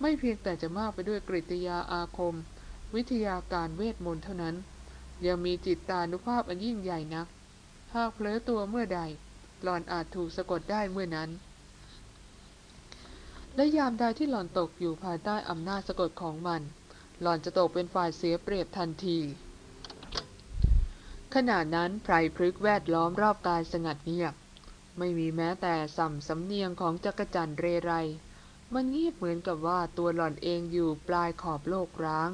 ไม่เพียงแต่จะมากไปด้วยกริยาอาคม วิทยาการเวทมนต์เท่านั้น ยังมีจิตตานุภาพอันยิ่งใหญ่นัก หากเผลอตัวเมื่อใด หล่อนอาจถูกสะกดได้เมื่อนั้น และยามใดที่หล่อนตกอยู่ภายใต้อำนาจสะกดของมัน หล่อนจะตกเป็นฝ่ายเสียเปรียบทันทีขณะนั้นไพรพฤกษ์แวดล้อมรอบกายสงัดเงียบ ไม่มีแม้แต่สัมสำเนียงของจักรจันเรไร มันเงียบเหมือนกับว่าตัวหล่อนเองอยู่ปลายขอบโลกร้าง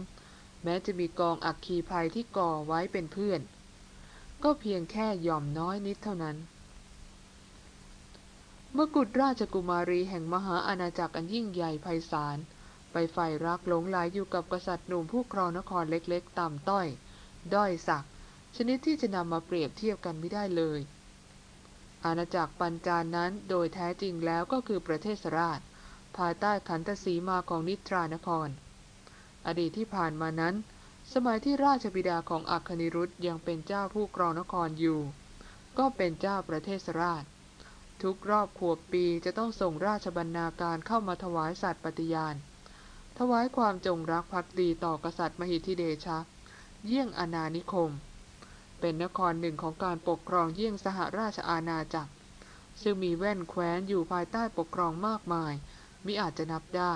แม้จะมีกองอักคีภัยที่ก่อไว้เป็นเพื่อน ก็เพียงแค่ย่อมน้อยนิดเท่านั้น เมื่อกุฎราชกุมารีแห่งมหาอาณาจักรอันยิ่งใหญ่ไพศาลไปใฝ่รักหลงไหลยอยู่กับกษัตริย์หนุ่มผู้ครองนครเล็กๆ ต่ำต้อย ด้อยสักชนิดที่จะนำมาเปรียบเทียบกันไม่ได้เลย อาณาจักรปัญจานนั้นโดยแท้จริงแล้วก็คือประเทศราช ภายใต้ขันตสีมาของนิทรานคร อดีตที่ผ่านมานั้น สมัยที่ราชบิดาของอัคนิรุธยังเป็นเจ้าผู้ครองนครอยู่ ก็เป็นเจ้าประเทศราช ทุกรอบขวบปีจะต้องส่งราชบรรณาการเข้ามาถวายสัตย์ปฏิญาณ ถวายความจงรักภักดีต่อกษัตริย์มหิทธิเดชะ เยี่ยงอาณานิคม เป็นนครหนึ่งของการปกครองเยี่ยงสหราชอาณาจักร ซึ่งมีแว่นแคว้นอยู่ภายใต้ปกครองมากมาย มิอาจจะนับได้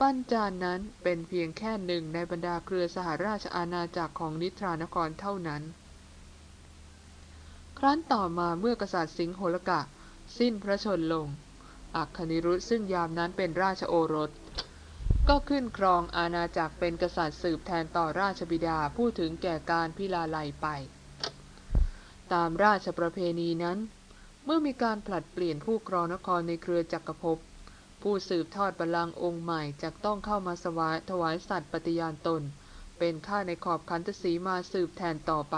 ปัญจานนั้นเป็นเพียงแค่หนึ่งในบรรดาเครือสหราชอาณาจักรของนิทรานครเท่านั้น ครั้นต่อมาเมื่อกษัตริย์สิงห์โหรกะ สิ้นพระชนลง อัคคณิรุธซึ่งยามนั้นเป็นราชโอรส ก็ขึ้นครองอาณาจักรเป็นกษัตริย์สืบแทนต่อราชบิดาผู้ถึงแก่การพิลาไลไป ตามราชประเพณีนั้น เมื่อมีการผลัดเปลี่ยนผู้ครองนครในเครือจักรภพผู้สืบทอดบัลลังก์องค์ใหม่จะต้องเข้ามาสวายถวายสัตย์ปฏิญาณตน เป็นข้าในขอบขันตสีมาสืบแทนต่อไป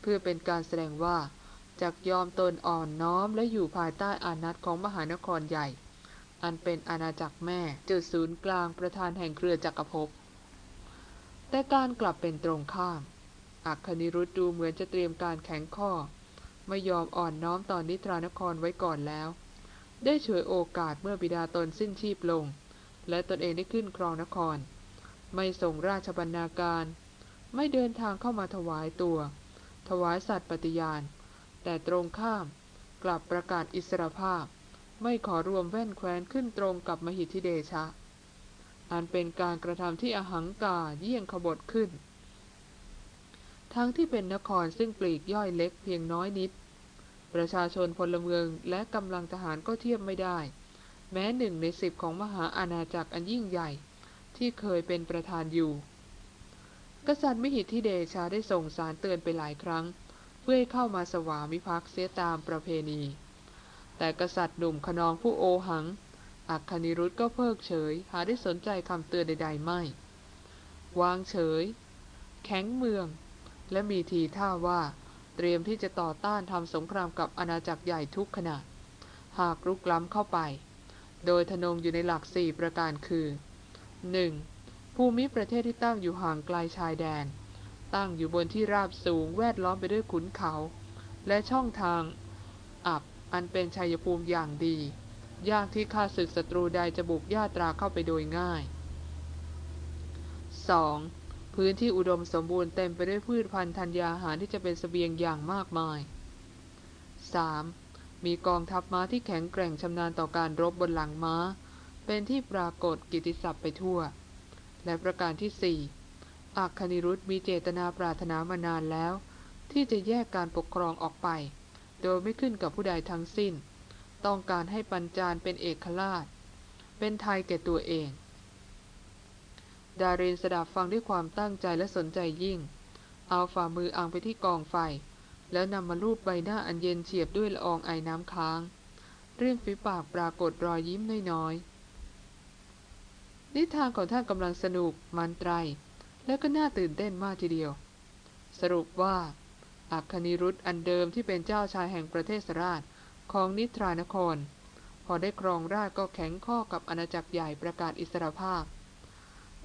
เพื่อเป็นการแสดงว่าจากยอมตนอ่อนน้อมและอยู่ภายใต้อานัตของมหานครใหญ่ อันเป็นอาณาจักรแม่จุดศูนย์กลางประธานแห่งเครือจักรภพ แต่การกลับเป็นตรงข้าม อัคคณิรุธดูเหมือนจะเตรียมการแข็งข้อ ไม่ยอมอ่อนน้อมต่อนนิทรานครไว้ก่อนแล้ว ได้ฉวยโอกาสเมื่อบิดาตนสิ้นชีพลง และตนเองได้ขึ้นครองนคร ไม่ส่งราชบรรณาการ ไม่เดินทางเข้ามาถวายตัว ถวายสัตว์ปฏิญาณ แต่ตรงข้ามกลับประกาศอิสรภาพ ไม่ขอรวมแว่นแคว้นขึ้นตรงกับมหิทธิเดชะ อันเป็นการกระทำที่อหังกาเยี่ยงขบฏขึ้น ทั้งที่เป็นนครซึ่งปลีกย่อยเล็กเพียงน้อยนิด ประชาชนพลเมืองและกำลังทหารก็เทียบไม่ได้ แม้หนึ่งในสิบของมหาอาณาจักรอันยิ่งใหญ่ที่เคยเป็นประธานอยู่ กษัตริย์มิหิทธิเดชาได้ส่งสารเตือนไปหลายครั้ง เพื่อให้เข้ามาสวามิภักดิ์เสียตามประเพณี แต่กษัตริย์หนุ่มขนองผู้โอหัง อักคณิรุธก็เพิกเฉย หาได้สนใจคำเตือนใด ๆ ไม่ วางเฉย แข็งเมือง และมีทีท่าว่า เตรียมที่จะต่อต้านทำสงครามกับอาณาจักรใหญ่ทุกขนาด หากรุกล้ำเข้าไป โดยทนงอยู่ในหลักสี่ประการคือ 1. ภูมิประเทศที่ตั้งอยู่ห่างไกลชายแดน ตั้งอยู่บนที่ราบสูงแวดล้อมไปด้วยขุนเขา และช่องทาง อันเป็นชัยภูมิอย่างดี ยากที่ข้าศึกศัตรูใดจะบุกย่าตราเข้าไปโดยง่าย 2. พื้นที่อุดมสมบูรณ์เต็มไปด้วยพืชพันธุ์ธัญญาหารที่จะเป็นสเสบียงอย่างมากมาย 3. มีกองทัพม้าที่แข็งแกร่งชำนาญต่อการรบบนหลังม้า เป็นที่ปรากฏกิติศัพท์ไปทั่ว และประการที่ 4. อักคณิรุธมีเจตนาปรารถนามานานแล้ว ที่จะแยกการปกครองออกไป โดยไม่ขึ้นกับผู้ใดทั้งสิ้น ต้องการให้ปัญจานเป็นเอกราช เป็นไทยแก่ตัวเอง ดารินสดับฟังด้วยความตั้งใจและสนใจยิ่ง เอาฝ่ามืออังไปที่กองไฟ แล้วนำมาลูบใบหน้าอันเย็นเฉียบด้วยละอองไอน้ำค้าง เรียมฝีปากปรากฏรอยยิ้มน้อยๆ นิทานของท่านกำลังสนุกมันไตร และก็น่าตื่นเต้นมากทีเดียว สรุปว่า อักคณิรุธอันเดิมที่เป็นเจ้าชายแห่งประเทศสราชของนิทรานคร พอได้ครองราชก็แข็งข้อกับอาณาจักรใหญ่ประกาศอิสรภาพ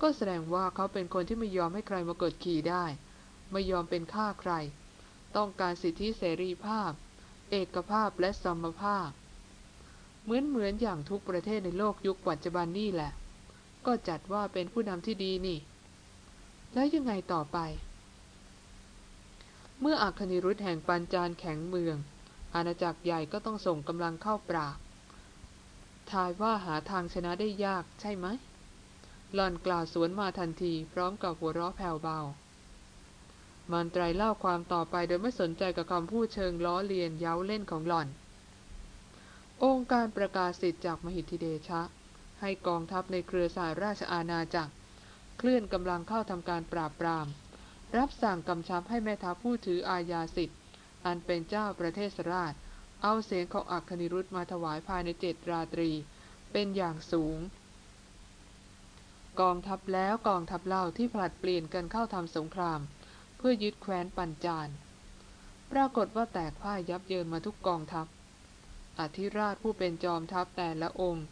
ก็แสดงว่าเขาเป็นคนที่ไม่ยอมให้ใครมาเกิดขี่ได้ ไม่ยอมเป็นข้าใคร ต้องการสิทธิเสรีภาพ เอกภาพและสมภาพ เหมือนเหมือนอย่างทุกประเทศในโลกยุคปัจจุบันนี่แหละ ก็จัดว่าเป็นผู้นำที่ดีนี่ แล้วยังไงต่อไป เมื่ออัคนิรุธแห่งปัญจานแข็งเมือง อาณาจักรใหญ่ก็ต้องส่งกำลังเข้าปราบ ทายว่าหาทางชนะได้ยากใช่ไหมหล่อนกล่าวสวนมาทันที พร้อมกับหัวเราะแผ่วเบา มันไตรเล่าความต่อไปโดยไม่สนใจกับคำพูดเชิงล้อเลียนเย้าเล่นของหล่อน องค์การประกาศสิทธิ์จากมหิทธิเดชะ ให้กองทัพในเครือสายราชอาณาจักร เคลื่อนกำลังเข้าทำการปราบปราม รับสั่งกำชับให้แม่ทัพผู้ถืออาญาสิทธิ์ อันเป็นเจ้าประเทศราช เอาเสียงของอัคคณิรุธมาถวายภายในเจ็ดราตรี เป็นอย่างสูง กองทัพแล้วกองทัพเล่าที่ผลัดเปลี่ยนกันเข้าทำสงคราม เพื่อยึดแคว้นปัญจานปรากฏว่าแตกพ่ายยับเยินมาทุกกองทัพ อธิราชผู้เป็นจอมทัพแต่ละองค์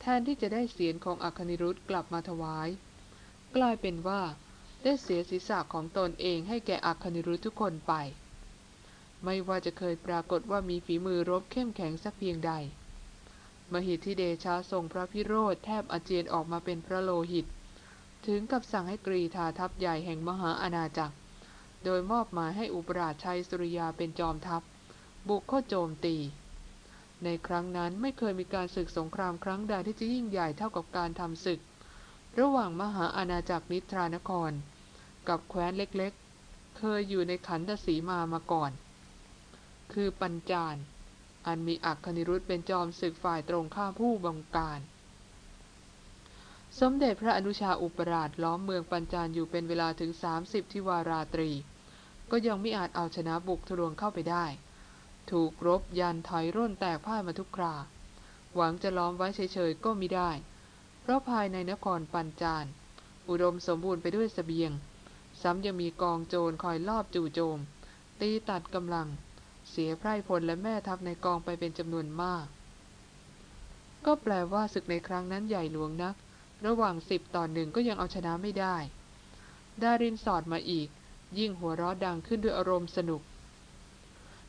แทนที่จะได้เสียงของอัคคณิรุธกลับมาถวาย กลายเป็นว่า ได้เสียศีรษะของตนเองให้แก่อัคคณิรุทุกคนไป ไม่ว่าจะเคยปรากฏว่ามีฝีมือรบเข้มแข็งสักเพียงใด มหิทธิเดชาทรงพระพิโรธแทบอาเจียนออกมาเป็นพระโลหิต ถึงกับสั่งให้กรีธาทัพใหญ่แห่งมหาอาณาจักร โดยมอบหมายให้อุปราชชัยสุริยาเป็นจอมทัพ บุกเข้าโจมตีในครั้งนั้นไม่เคยมีการศึกสงครามครั้งใดที่จะยิ่งใหญ่เท่ากับการทำศึก ระหว่างมหาอาณาจักรนิทรานคร กับแคว้นเล็กๆ เคยอยู่ในขันธสีมามาก่อน คือปัญจานอันมีอักคณิรุธเป็นจอมศึกฝ่ายตรงข้ามผู้บังการ สมเด็จพระอนุชาอุปราชล้อมเมืองปัญจานอยู่เป็นเวลาถึง 30 ที่วาราตรี ก็ยังไม่อาจเอาชนะบุกทะลวงเข้าไปได้ ถูกรบยันถอยร่นแตกพ่ายมาทุกครา หวังจะล้อมไว้เฉยๆก็มิได้ เพราะภายในนครปัญจานอุดมสมบูรณ์ไปด้วยสเสบียง ซ้ำยังมีกองโจรคอยลอบจู่โจม ตีตัดกำลัง เสียไพร่พลและแม่ทัพในกองไปเป็นจำนวนมาก ก็แปลว่าศึกในครั้งนั้นใหญ่หลวงนัก ระหว่างสิบต่อหนึ่งก็ยังเอาชนะไม่ได้ ดารินสอดมาอีก ยิ่งหัวเราะดังขึ้นด้วยอารมณ์สนุก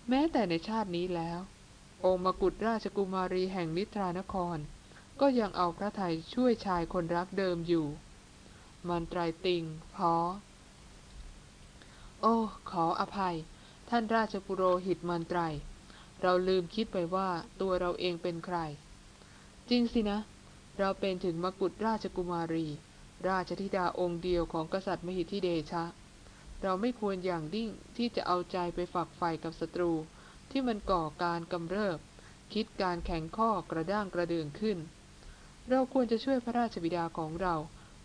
แม้แต่ในชาตินี้แล้ว องค์มกุฎราชกุมารีแห่งนิทรานคร ก็ยังเอาพระไทยช่วยชายคนรักเดิมอยู่มันตรติงพอ โอ้ ขออภัย ท่านราชปุโรหิตมันไตร เราลืมคิดไปว่าตัวเราเองเป็นใคร จริงสินะ เราเป็นถึงมกุฎราชกุมารี ราชธิดาองค์เดียวของกษัตริย์มหิทธิเดชะ เราไม่ควรอย่างยิ่งที่จะเอาใจไปฝักใฝ่กับศัตรู ที่มันก่อการกำเริบ คิดการแข่งข้อกระด้างกระเดืองขึ้น เราควรจะช่วยพระราชบิดาของเรา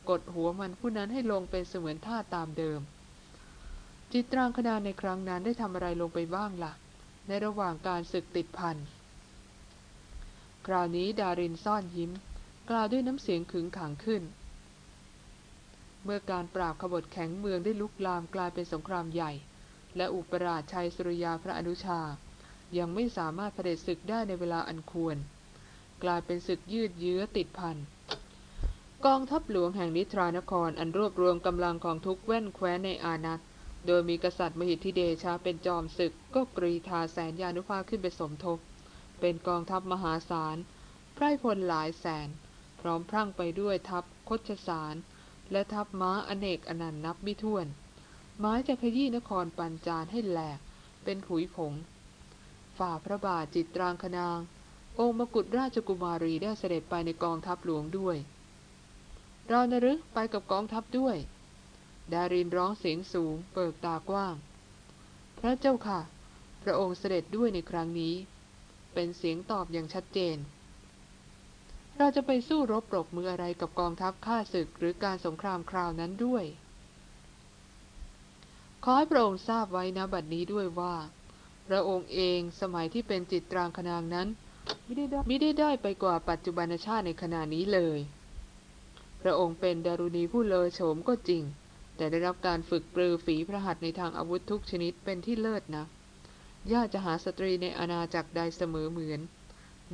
กดหัวมันผู้นั้นให้ลงเป็นเสมือนท่าตามเดิม จิตรางคณาในครั้งนั้นได้ทำอะไรลงไปบ้างละ่ะ ในระหว่างการศึกติดพันคราวนี้ดารินซ่อนยิ้ม กล่าวด้วยน้ำเสียงขึงขังขึ้น เมื่อการปราบขบฏแข็งเมืองได้ลุกลามกลายเป็นสงครามใหญ่ และอุปราชชัยสุริยาพระอนุชา ยังไม่สามารถเผด็จศึกได้ในเวลาอันควร กลายเป็นศึกยืดเยื้อติดพันกองทัพหลวงแห่งนิทรานครอันรวบรวมกำลังของทุกแว่นแคว้นในอานัต โดยมีกษัตริย์มหิทธิเดชาเป็นจอมศึก ก็กรีธาแสนยานุภาพขึ้นไปสมทบ เป็นกองทัพมหาศาลไพร่พลหลายแสน พร้อมพรั่งไปด้วยทัพคชสาร และทัพม้าอเนกอนันต์นับไม่ถ้วน ไม้จะขยี้นครปัญจานให้แหลก เป็นผุยผง ฝ่าพระบาทจิตรางคนาง องค์มกุฎราชกุมารีได้เสด็จไปในกองทัพหลวงด้วย เรานะหรือไปกับกองทัพด้วย ดารินร้องเสียงสูงเปิกตากว้าง พระเจ้าค่ะ พระองค์เสด็จด้วยในครั้งนี้ เป็นเสียงตอบอย่างชัดเจน เราจะไปสู้รบปรบมืออะไรกับกองทัพข้าศึกหรือการสงครามคราวนั้นด้วย ขอให้พระองค์ทราบไว้นะบัดนี้ด้วยว่า พระองค์เองสมัยที่เป็นจิตตรางคนางนั้นไม่ได้ด้ไม่ได้ได้ไปกว่าปัจจุบันชาติในขณะนี้เลย พระองค์เป็นดารุณีผู้เลอโฉมก็จริง แต่ได้รับการฝึกปรือฝีพระหัตในทางอาวุธทุกชนิดเป็นที่เลิศนะย่าจะหาสตรีในอาณาจักรใดเสมอเหมือน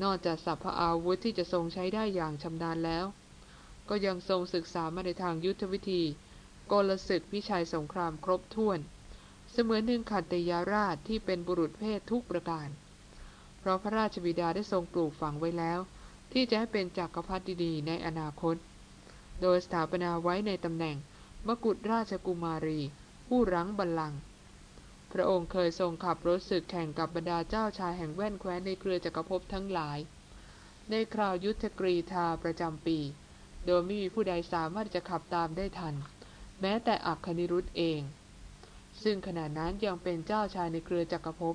นอกจากสัพพอาวุธที่จะทรงใช้ได้อย่างชำนาญแล้ว ก็ยังทรงศึกษามาในทางยุทธวิธีกลศึกพิชัยสงครามครบถ้วน เสมือนหนึ่งขัตติยาราชที่เป็นบุรุษเพศทุกประการ เพราะพระราชบิดาได้ทรงปลูกฝังไว้แล้ว ที่จะให้เป็นจักรพรรดิดีในอนาคต โดยสถาปนาไว้ในตำแหน่ง มกุฎราชกุมารี ผู้รั้งบัลลังก์พระองค์เคยทรงขับรถศึกแข่งกับบรรดาเจ้าชายแห่งแว่นแคว้นในเครือจักรภพทั้งหลาย ในคราวยุทธกรีธาประจำปี โดยไม่มีผู้ใดสามารถจะขับตามได้ทัน แม้แต่อักคณิรุธเอง ซึ่งขณะนั้นยังเป็นเจ้าชายในเครือจักรภพ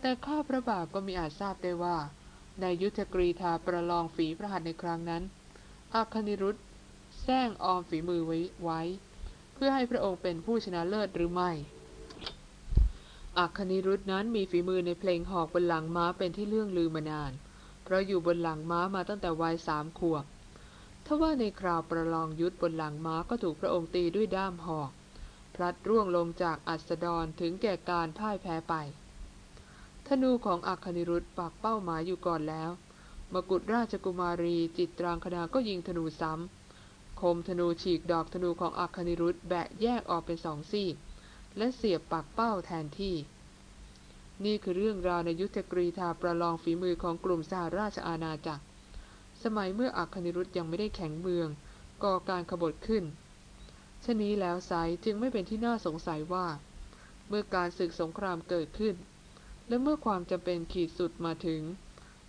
แต่ข้าพระบาทก็มีอาจทราบได้ว่า ในยุทธกรีธาประลองฝีพระหัตถ์ในครั้งนั้นอักคณิรุธ แซงออมฝีมือไว้ไวเพื่อให้พระองค์เป็นผู้ชนะเลิศหรือไม่ อัคณิรุธนั้นมีฝีมือในเพลงหอกบนหลังม้าเป็นที่เลื่องลือมานาน เพราะอยู่บนหลังม้ามาตั้งแต่วัยสามขวบทว่าในคราวประลองยุทธบนหลังม้าก็ถูกพระองค์ตีด้วยด้ามหอก พลัดร่วงลงจากอัสดรถึงแก่การพ่ายแพ้ไป ธนูของอัคคณิรุธปักเป้าหมายอยู่ก่อนแล้ว มกุฎราชกุมารีจิตรางคณาก็ยิงธนูซ้ำ คมธนูฉีกดอกธนูของอัคคณิรุธแบะแยกออกเป็นสองซีกและเสียบปักเป้าแทนที่ นี่คือเรื่องราวในยุทธกรีธาประลองฝีมือของกลุ่มสหราชอาณาจักร สมัยเมื่ออัคคณิรุธยังไม่ได้แข็งเมือง ก่อการขบฏขึ้นชะนี้แล้วไซจึงไม่เป็นที่น่าสงสัยว่า เมื่อการศึกสงครามเกิดขึ้น และเมื่อความจำเป็นขีดสุดมาถึง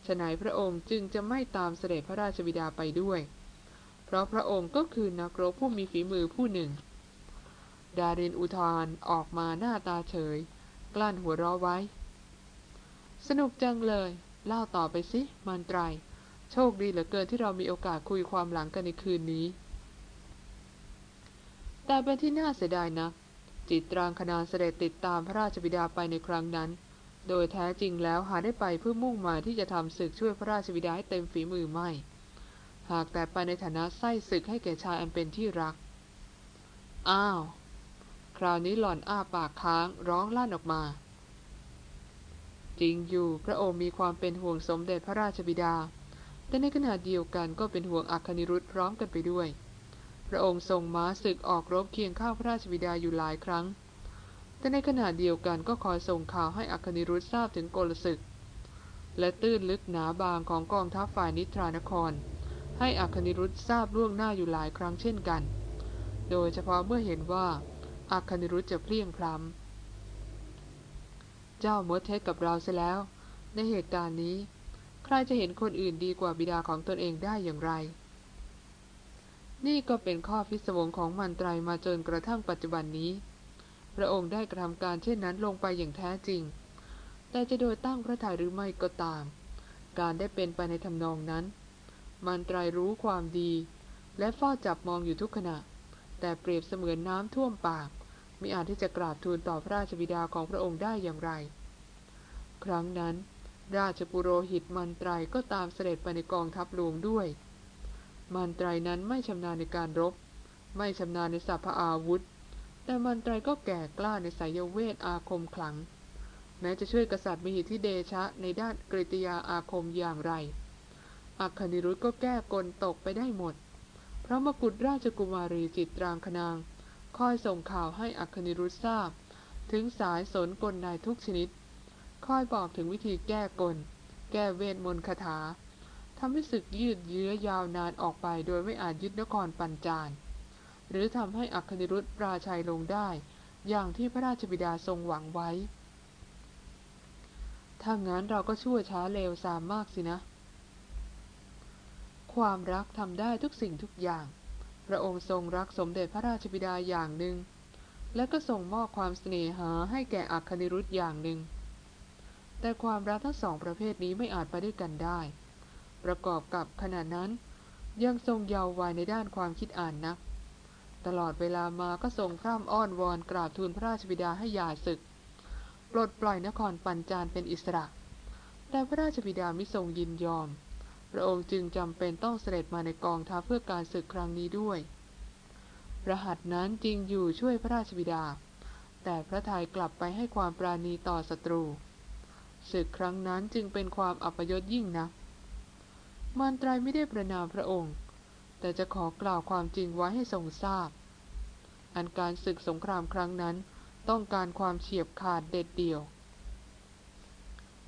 ฉนัยพระองค์จึงจะไม่ตามเสด็จพระราชบิดาไปด้วย เพราะพระองค์ก็คือนักรบผู้มีฝีมือผู้หนึ่ง ดารินอุทานออกมาหน้าตาเฉย กลั้นหัวเราะไว้ สนุกจังเลย เล่าต่อไปสิมันไตร โชคดีเหลือเกินที่เรามีโอกาสคุยความหลังกันในคืนนี้ แต่เป็นที่น่าเสียดายนะ จิตรางคณาเสด็จติดตามพระราชบิดาไปในครั้งนั้น โดยแท้จริงแล้วหาได้ไปเพื่อมุ่งหมายที่จะทำศึกช่วยพระราชบิดาให้เต็มฝีมือไม่ หากแต่ไปในฐานะไส้ศึกให้แก่ชายอันเป็นที่รัก อ้าว คราวนี้หล่อนอ้าปากค้างร้องลั่นออกมา จริงอยู่พระองค์มีความเป็นห่วงสมเด็จพระราชบิดา แต่ในขณะเดียวกันก็เป็นห่วงอัคคณิรุธพร้อมกันไปด้วย พระองค์ทรงม้าศึกออกรบเคียงข้างพระราชบิดาอยู่หลายครั้ง แต่ในขณะเดียวกันก็คอยส่งข่าวให้อัคนิรุธทราบถึงกลศึก และตื้นลึกหนาบางของกองทัพฝ่ายนิทรานคร ให้อัคนิรุธทราบล่วงหน้าอยู่หลายครั้งเช่นกัน โดยเฉพาะเมื่อเห็นว่าอัคนิรุธจะเพลียงพล้ำเจ้ามัวเท็จกับเราเสียแล้ว ในเหตุการณ์นี้ ใครจะเห็นคนอื่นดีกว่าบิดาของตนเองได้อย่างไร นี่ก็เป็นข้อพิศวงของมันตรมาจนกระทั่งปัจจุบันนี้ พระองค์ได้กระทำการเช่นนั้นลงไปอย่างแท้จริง แต่จะโดยตั้งพระทัยหรือไม่ก็ตาม การได้เป็นไปในทำนองนั้น มันไตรรู้ความดี และเฝ้าจับมองอยู่ทุกขณะ แต่เปรียบเสมือนน้ำท่วมปากมิอาจที่จะกราบทูลต่อพระราชบิดาของพระองค์ได้อย่างไร ครั้งนั้น ราชปุโรหิตมันไตรก็ตามเสด็จไปในกองทัพหลวงด้วย มันไตรนั้นไม่ชำนาญในการรบ ไม่ชำนาญในสัพพอาวุธ แต่มันไตรก็แก่กล้าในสายเวทอาคมขลัง แม้จะช่วยกษัตริย์มิหิทธิเดชะในด้านกริยาอาคมอย่างไร อัคคณิรุธก็แก้กลตกไปได้หมดพระมกุฎราชกุมารีจิตรางคนาง คอยส่งข่าวให้อัคนิรุธทราบ ถึงสายสนกลในทุกชนิด คอยบอกถึงวิธีแก้กล แก้เวทมนต์คาถาทำให้ศึกยืดเยื้อยาวนานออกไปโดยไม่อาจยึดนครปัญจานหรือทำให้อัคนิรุธปราชัยลงได้ อย่างที่พระราชบิดาทรงหวังไว้ ถ้างั้นเราก็ชั่วช้าเลวสามมากสินะ ความรักทำได้ทุกสิ่งทุกอย่าง พระองค์ทรงรักสมเด็จพระราชบิดาอย่างหนึ่ง และก็ทรงมอบความเสน่หาให้แก่อัคนิรุธอย่างหนึ่ง แต่ความรักทั้งสองประเภทนี้ไม่อาจไปด้วยกันได้ ประกอบกับขณะนั้น ยังทรงเยาว์วัยในด้านความคิดอ่านนัก ตลอดเวลามาก็ทรงพร่ำอ้อนวอนกราบทูลพระราชบิดาให้หย่าศึก ปลดปล่อยนครปัญจานเป็นอิสระ แต่พระราชบิดามิทรงยินยอม พระองค์จึงจำเป็นต้องเสด็จมาในกองทัพเพื่อการศึกครั้งนี้ด้วยพระหัตถ์นั้นจริงอยู่ช่วยพระราชบิดา แต่พระทัยกลับไปให้ความปราณีต่อศัตรู ศึกครั้งนั้นจึงเป็นความอัปยศยิ่งนะมารตรายไม่ได้ประนามพระองค์ แต่จะขอกล่าวความจริงไว้ให้ทรงทราบ อันการศึกสงครามครั้งนั้นต้องการความเฉียบขาดเด็ดเดี่ยว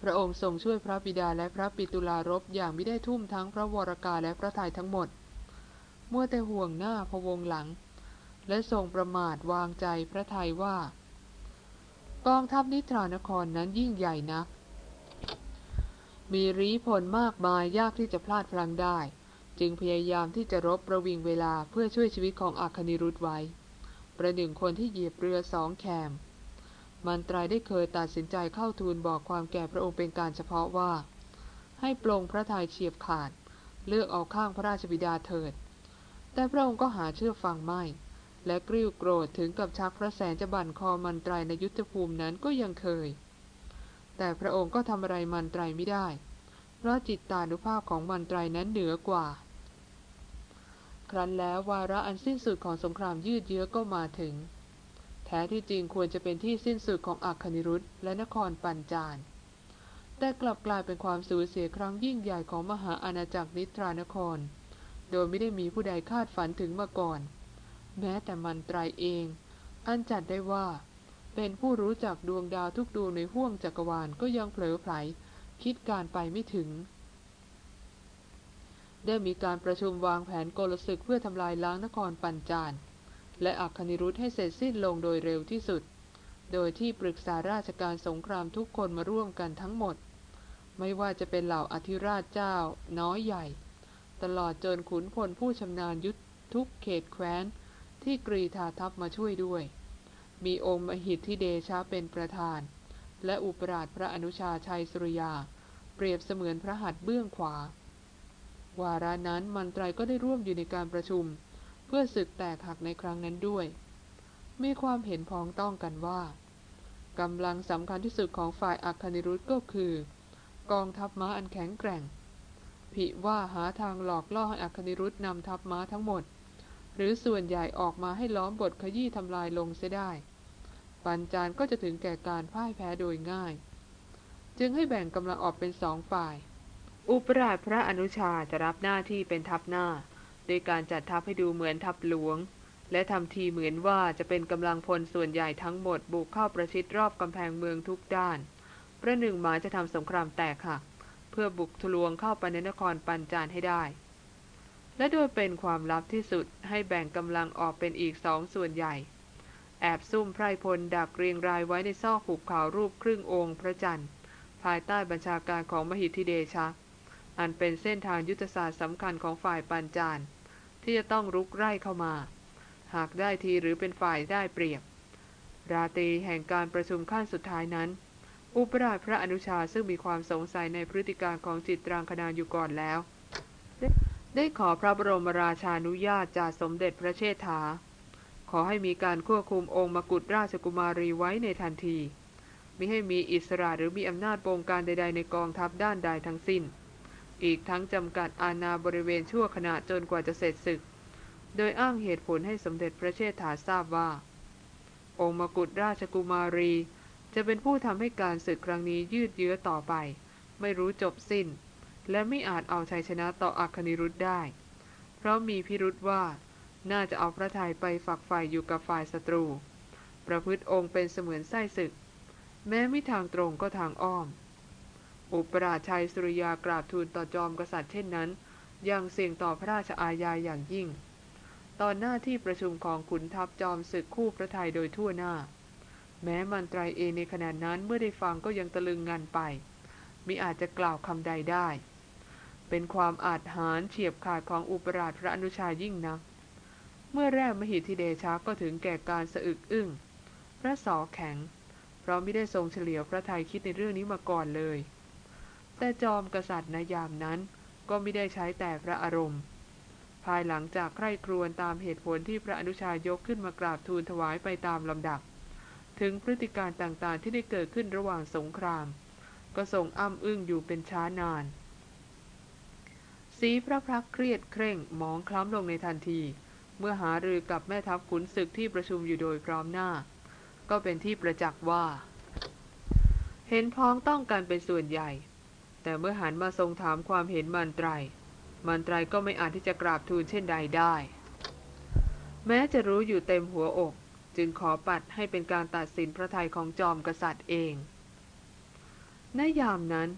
พระองค์ทรงช่วยพระบิดาและพระปิตุลารบอย่างไม่ได้ทุ่มทั้งพระวรกาและพระทัยทั้งหมด เมื่อแต่ห่วงหน้าพวงหลัง และทรงประมาทวางใจพระทัยว่า กองทัพนิทรานครนั้นยิ่งใหญ่นะมีรีพลมากมายยากที่จะพลาดพลังได้ จึงพยายามที่จะรบประวิงเวลาเพื่อช่วยชีวิตของอัคนิรุธไว้ ประหนึ่งคนที่เหยียบเรือสองแคม มันตรายได้เคยตัดสินใจเข้าทูลบอกความแก่พระองค์เป็นการเฉพาะว่า ให้ปลงพระทัยเฉียบขาด เลือกเอาข้างพระราชบิดาเถิด แต่พระองค์ก็หาเชื่อฟังไม่ และกริ้วโกรธถึงกับชักพระแสนจะบั่นคอมันตรายในยุทธภูมินั้นก็ยังเคย แต่พระองค์ก็ทำอะไรมันตรายไม่ได้ เพราะจิตตานุภาพของมันตรายนั้นเหนือกว่า ครั้นแล้ววาระอันสิ้นสุดของสงครามยืดเยื้อก็มาถึง แท้ที่จริงควรจะเป็นที่สิ้นสุดของอัคนิรุธและนครปัญจานแต่กลับกลายเป็นความสูญเสียครั้งยิ่งใหญ่ของมหาอาณาจักรนิทรานคร โดยไม่ได้มีผู้ใดคาดฝันถึงมาก่อน แม้แต่มันตรายเอง อันจัดได้ว่า เป็นผู้รู้จักดวงดาวทุกดวงในห้วงจักรวาลก็ยังเผลอไผลคิดการไปไม่ถึง ได้มีการประชุมวางแผนกลศึกเพื่อทำลายล้างนครปัญจาน และอัคนิรุธให้เสร็จสิ้นลงโดยเร็วที่สุด โดยที่ปรึกษาราชการสงครามทุกคนมาร่วมกันทั้งหมด ไม่ว่าจะเป็นเหล่าอธิราชเจ้า น้อยใหญ่ ตลอดจนขุนพลผู้ชำนาญยุทธทุกเขตแคว้น ที่กรีธาทัพมาช่วยด้วย มีองค์มหิทธิเดชะเป็นประธาน และอุปราชพระอนุชาชัยสุริยา เปรียบเสมือนพระหัตถ์เบื้องขวา วาระนั้นมันตรก็ได้ร่วมอยู่ในการประชุม พื่อศึกแตกหักในครั้งนั้นด้วย มีความเห็นพ้องต้องกันว่ากำลังสำคัญที่สุดของฝ่ายอัคนิรุธก็คือ กองทัพม้าอันแข็งแกร่งผิว่าหาทางหลอกล่อให้อัคนิรุธนำทัพม้าทั้งหมด หรือส่วนใหญ่ออกมาให้ล้อมบทขยี้ทำลายลงเสียได้ ปัญจานก็จะถึงแก่การพ่ายแพ้โดยง่าย จึงให้แบ่งกำลังออกเป็นสองฝ่าย อุปราชพระอนุชาจะรับหน้าที่เป็นทัพหน้า โดยการจัดทัพให้ดูเหมือนทัพหลวง และทำทีเหมือนว่าจะเป็นกำลังพลส่วนใหญ่ทั้งหมดบุกเข้าประชิดรอบกำแพงเมืองทุกด้านประหนึ่งหมาจะทำสงครามแตกหักเพื่อบุกทะลวงเข้าไปในนครปัญจานให้ได้ และโดยเป็นความลับที่สุดให้แบ่งกำลังออกเป็นอีกสองส่วนใหญ่ แอบซุ่มไพรพลดักเรียงรายไว้ในซอกหุบเขารูปครึ่งองค์พระจันทร์ ภายใต้บัญชาการของมหิทธิเดชะ อันเป็นเส้นทางยุทธศาสตร์สำคัญของฝ่ายปัญจาน ที่จะต้องรุกไร่เข้ามา หากได้ทีหรือเป็นฝ่ายได้เปรียบ ราตรีแห่งการประชุมขั้นสุดท้ายนั้น อุปราชพระอนุชาซึ่งมีความสงสัยในพฤติการของจิตรางคณาอยู่ก่อนแล้ว ได้ได้ขอพระบรมราชานุญาตจากสมเด็จพระเชษฐา ขอให้มีการควบคุมองค์มกุฎราชกุมารีไว้ในทันทีมิให้มีอิสระหรือมีอำนาจบงการใด ๆ ในกองทัพด้านใดทั้งสิ้น อีกทั้งจำกัดอาณาบริเวณชั่วขณะจนกว่าจะเสร็จศึก โดยอ้างเหตุผลให้สมเด็จพระเชษฐาทราบว่า องค์มกุฎราชกุมารี จะเป็นผู้ทำให้การศึกครั้งนี้ยืดเยื้อต่อไป ไม่รู้จบสิ้น และไม่อาจเอาชัยชนะต่ออัคนิรุธได้ เพราะมีพิรุธว่าน่าจะเอาพระทัยไปฝักฝ่ายอยู่กับฝ่ายศัตรู ประพฤติองค์เป็นเสมือนไส้ศึก แม้ไม่ทางตรงก็ทางอ้อม อุปราชชัยสุริยากราบทูลต่อจอมกษัตริย์เช่นนั้น ยังเสี่ยงต่อพระราชอาญาอย่างยิ่ง ตอนหน้าที่ประชุมของขุนทัพจอมศึกคู่พระไทยโดยทั่วหน้า แม้มันตรเองในขณะนั้นเมื่อได้ฟังก็ยังตะลึงงันไป มิอาจจะกล่าวคำใดได้ เป็นความอาจหารเฉียบขาดของอุปราชพระอนุชายิ่งนัก เมื่อแรกมหิทธิเดชะก็ถึงแก่การสะอึกอึ้ง พระสอแข็ง เพราะไม่ได้ทรงเฉลียวพระทัยคิดในเรื่องนี้มาก่อนเลย แต่จอมกษัตริย์ในยามนั้นก็ไม่ได้ใช้แต่พระอารมณ์ ภายหลังจากใคร่ครวญตามเหตุผลที่พระอนุชายกขึ้นมากราบทูลถวายไปตามลำดับ ถึงพฤติการต่างๆที่ได้เกิดขึ้นระหว่างสงคราม ก็ทรงอ้ำอึ้งอยู่เป็นช้านาน สีพระพักตร์เครียดเคร่งมองคล้ำลงในทันที เมื่อหารือกับแม่ทัพขุนศึกที่ประชุมอยู่โดยพร้อมหน้า ก็เป็นที่ประจักษ์ว่า เห็นพ้องต้องกันเป็นส่วนใหญ่ แต่เมื่อหันมาทรงถามความเห็นมันไตร มันไตรก็ไม่อาจที่จะกราบทูลเช่นใดได้ แม้จะรู้อยู่เต็มหัวอก จึงขอปัดให้เป็นการตัดสินพระทัยของจอมกษัตริย์เองในยามนั้น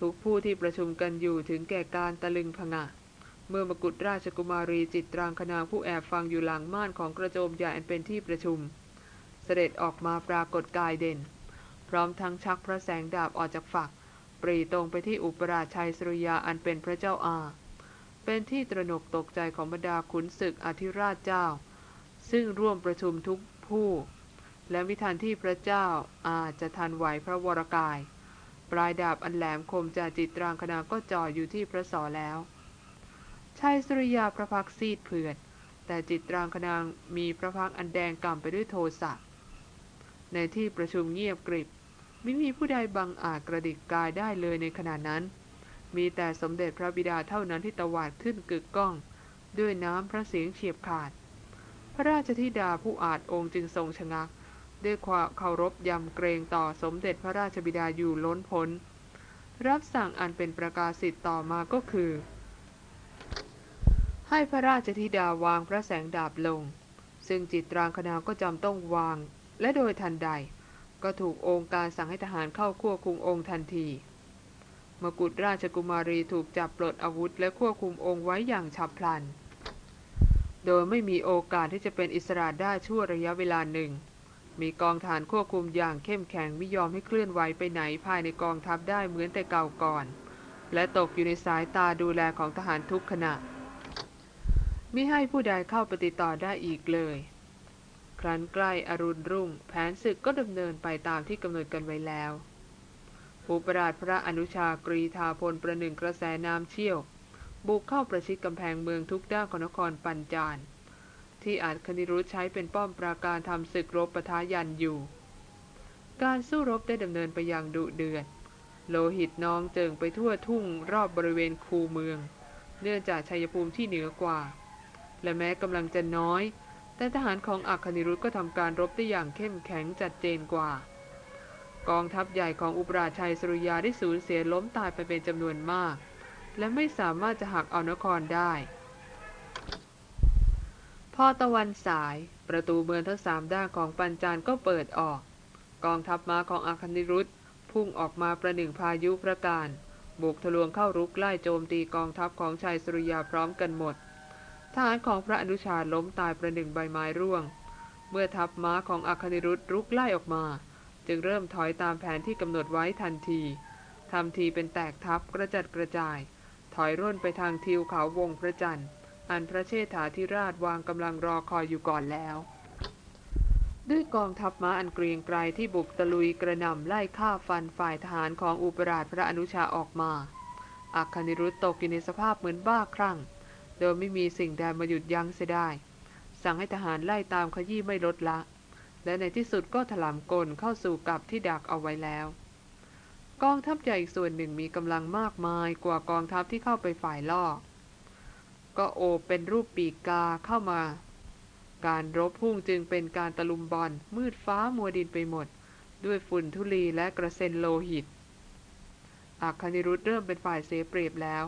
ทุกผู้ที่ประชุมกันอยู่ถึงแก่การตะลึงพงะ เมื่อมกุฎราชกุมารีจิตรางคณาผู้แอบฟังอยู่หลังม่านของกระโจมใหญ่อันเป็นที่ประชุม เสด็จออกมาปรากฏกายเด่น พร้อมทั้งชักพระแสงดาบออกจากฝัก ปรีตรงไปที่อุปราชชัยสุริยาอันเป็นพระเจ้าอา เป็นที่ตระหนกตกใจของบรรดาขุนศึกอธิราชเจ้า ซึ่งร่วมประชุมทุกผู้ และวิธันที่พระเจ้าอาจะทันไหวพระวรกาย ปลายดาบอันแหลมคมจากจิตรางคณาก็จ่ออยู่ที่พระสอแล้วชัยสุริยาพระพักตร์ซีดเผือดแต่จิตรางคนางมีพระพักตร์อันแดงก่ำไปด้วยโทสะ ในที่ประชุมเงียบกริบ ม่มีผู้ใดบังอาจกระดิกกายได้เลยในขณะนั้น มีแต่สมเด็จพระบิดาเท่านั้นที่ตวาดขึ้นกึกก้อง ด้วยน้ำพระเสียงเฉียบขาด พระราชธิดาผู้อาจองค์จึงทรงชะงัก ด้วยความเคารพยำเกรงต่อสมเด็จพระราชบิดาอยู่ล้นพ้น รับสั่งอันเป็นประกาศสิทธิ์ต่อมาก็คือ ให้พระราชธิดาวางพระแสงดาบลง ซึ่งจิตรางคณาก็จำต้องวาง และโดยทันใด ก็ถูกองค์การสั่งให้ทหารเข้าควบคุมองค์ทันที มกุฎราชกุมารีถูกจับปลดอาวุธและควบคุมองค์ไว้อย่างฉับพลัน โดยไม่มีโอกาสที่จะเป็นอิสระได้ชั่วระยะเวลาหนึ่ง มีกองฐานควบคุมอย่างเข้มแข็งไม่ยอมให้เคลื่อนไหวไปไหนภายในกองทัพได้เหมือนแต่เก่าก่อน และตกอยู่ในสายตาดูแลของทหารทุกขณะ มิให้ผู้ใดเข้าไปติดต่อได้อีกเลย ครั้นใกล้อรุณรุ่ง แผนศึกก็ดำเนินไปตามที่กำหนดกันไว้แล้วอุปราชพระอนุชากรีธาพลประหนึ่งกระแสน้ำเชี่ยว บุกเข้าประชิดกำแพงเมืองทุกด้านของนครปัญจาน ที่อาจคณิรุธใช้เป็นป้อมปราการทำศึกรบปะทะยันอยู่ การสู้รบได้ดำเนินไปอย่างดุเดือด โลหิตน้องเจิงไปทั่วทุ่งรอบบริเวณคูเมือง เนื่องจากชัยภูมิที่เหนือกว่า และแม้กำลังจะน้อย แต่ทหารของอัคนิรุธก็ทำการรบได้อย่างเข้มแข็งจัดเจนกว่า กองทัพใหญ่ของอุปราชัยสุริยาได้สูญเสียล้มตายไปเป็นจำนวนมาก และไม่สามารถจะหักเอานครได้ พอตะวันสาย ประตูเมืองทั้งสามด้านของปัญจานก็เปิดออก กองทัพม้าของอาคนิรุธพุ่งออกมาประหนึ่งพายุประการบุกทะลวงเข้ารุกไล่โจมตีกองทัพของชายสุริยาพร้อมกันหมด ทหารของพระอนุชาล้มตายประหนึ่งใบไม้ร่วง เมื่อทัพม้าของอาคนิรุธรุกไล่ออกมา จึงเริ่มถอยตามแผนที่กำหนดไว้ทันทีทำทีเป็นแตกทัพกระจัดกระจาย ถอยร่นไปทางทิวเขาวงพระจันทร์ อันพระเชษฐาธิราชวางกำลังรอคอยอยู่ก่อนแล้ว ด้วยกองทัพม้าอันเกรียงไกรที่บุกตะลุยกระนำไล่ฆ่าฟันฝ่ายทหารของอุปราชพระอนุชาออกมาอัคคณิรุธตกอยู่ในสภาพเหมือนบ้าคลั่ง โดยไม่มีสิ่งใดมาหยุดยั้งเสียได้ สั่งให้ทหารไล่ตามขยี้ไม่ลดละ และในที่สุดก็ถลำกลเข้าสู่กับที่ดักเอาไว้แล้ว กองทัพใหญ่อีกส่วนหนึ่งมีกำลังมากมายกว่ากองทัพที่เข้าไปฝ่ายล่อ ก็โอบเป็นรูปปีกกาเข้ามา การรบพุ่งจึงเป็นการตะลุมบอลมืดฟ้ามัวดินไปหมด ด้วยฝุ่นทุลีและกระเซ็นโลหิตอัคคณิรุธเริ่มเป็นฝ่ายเสียเปรียบแล้ว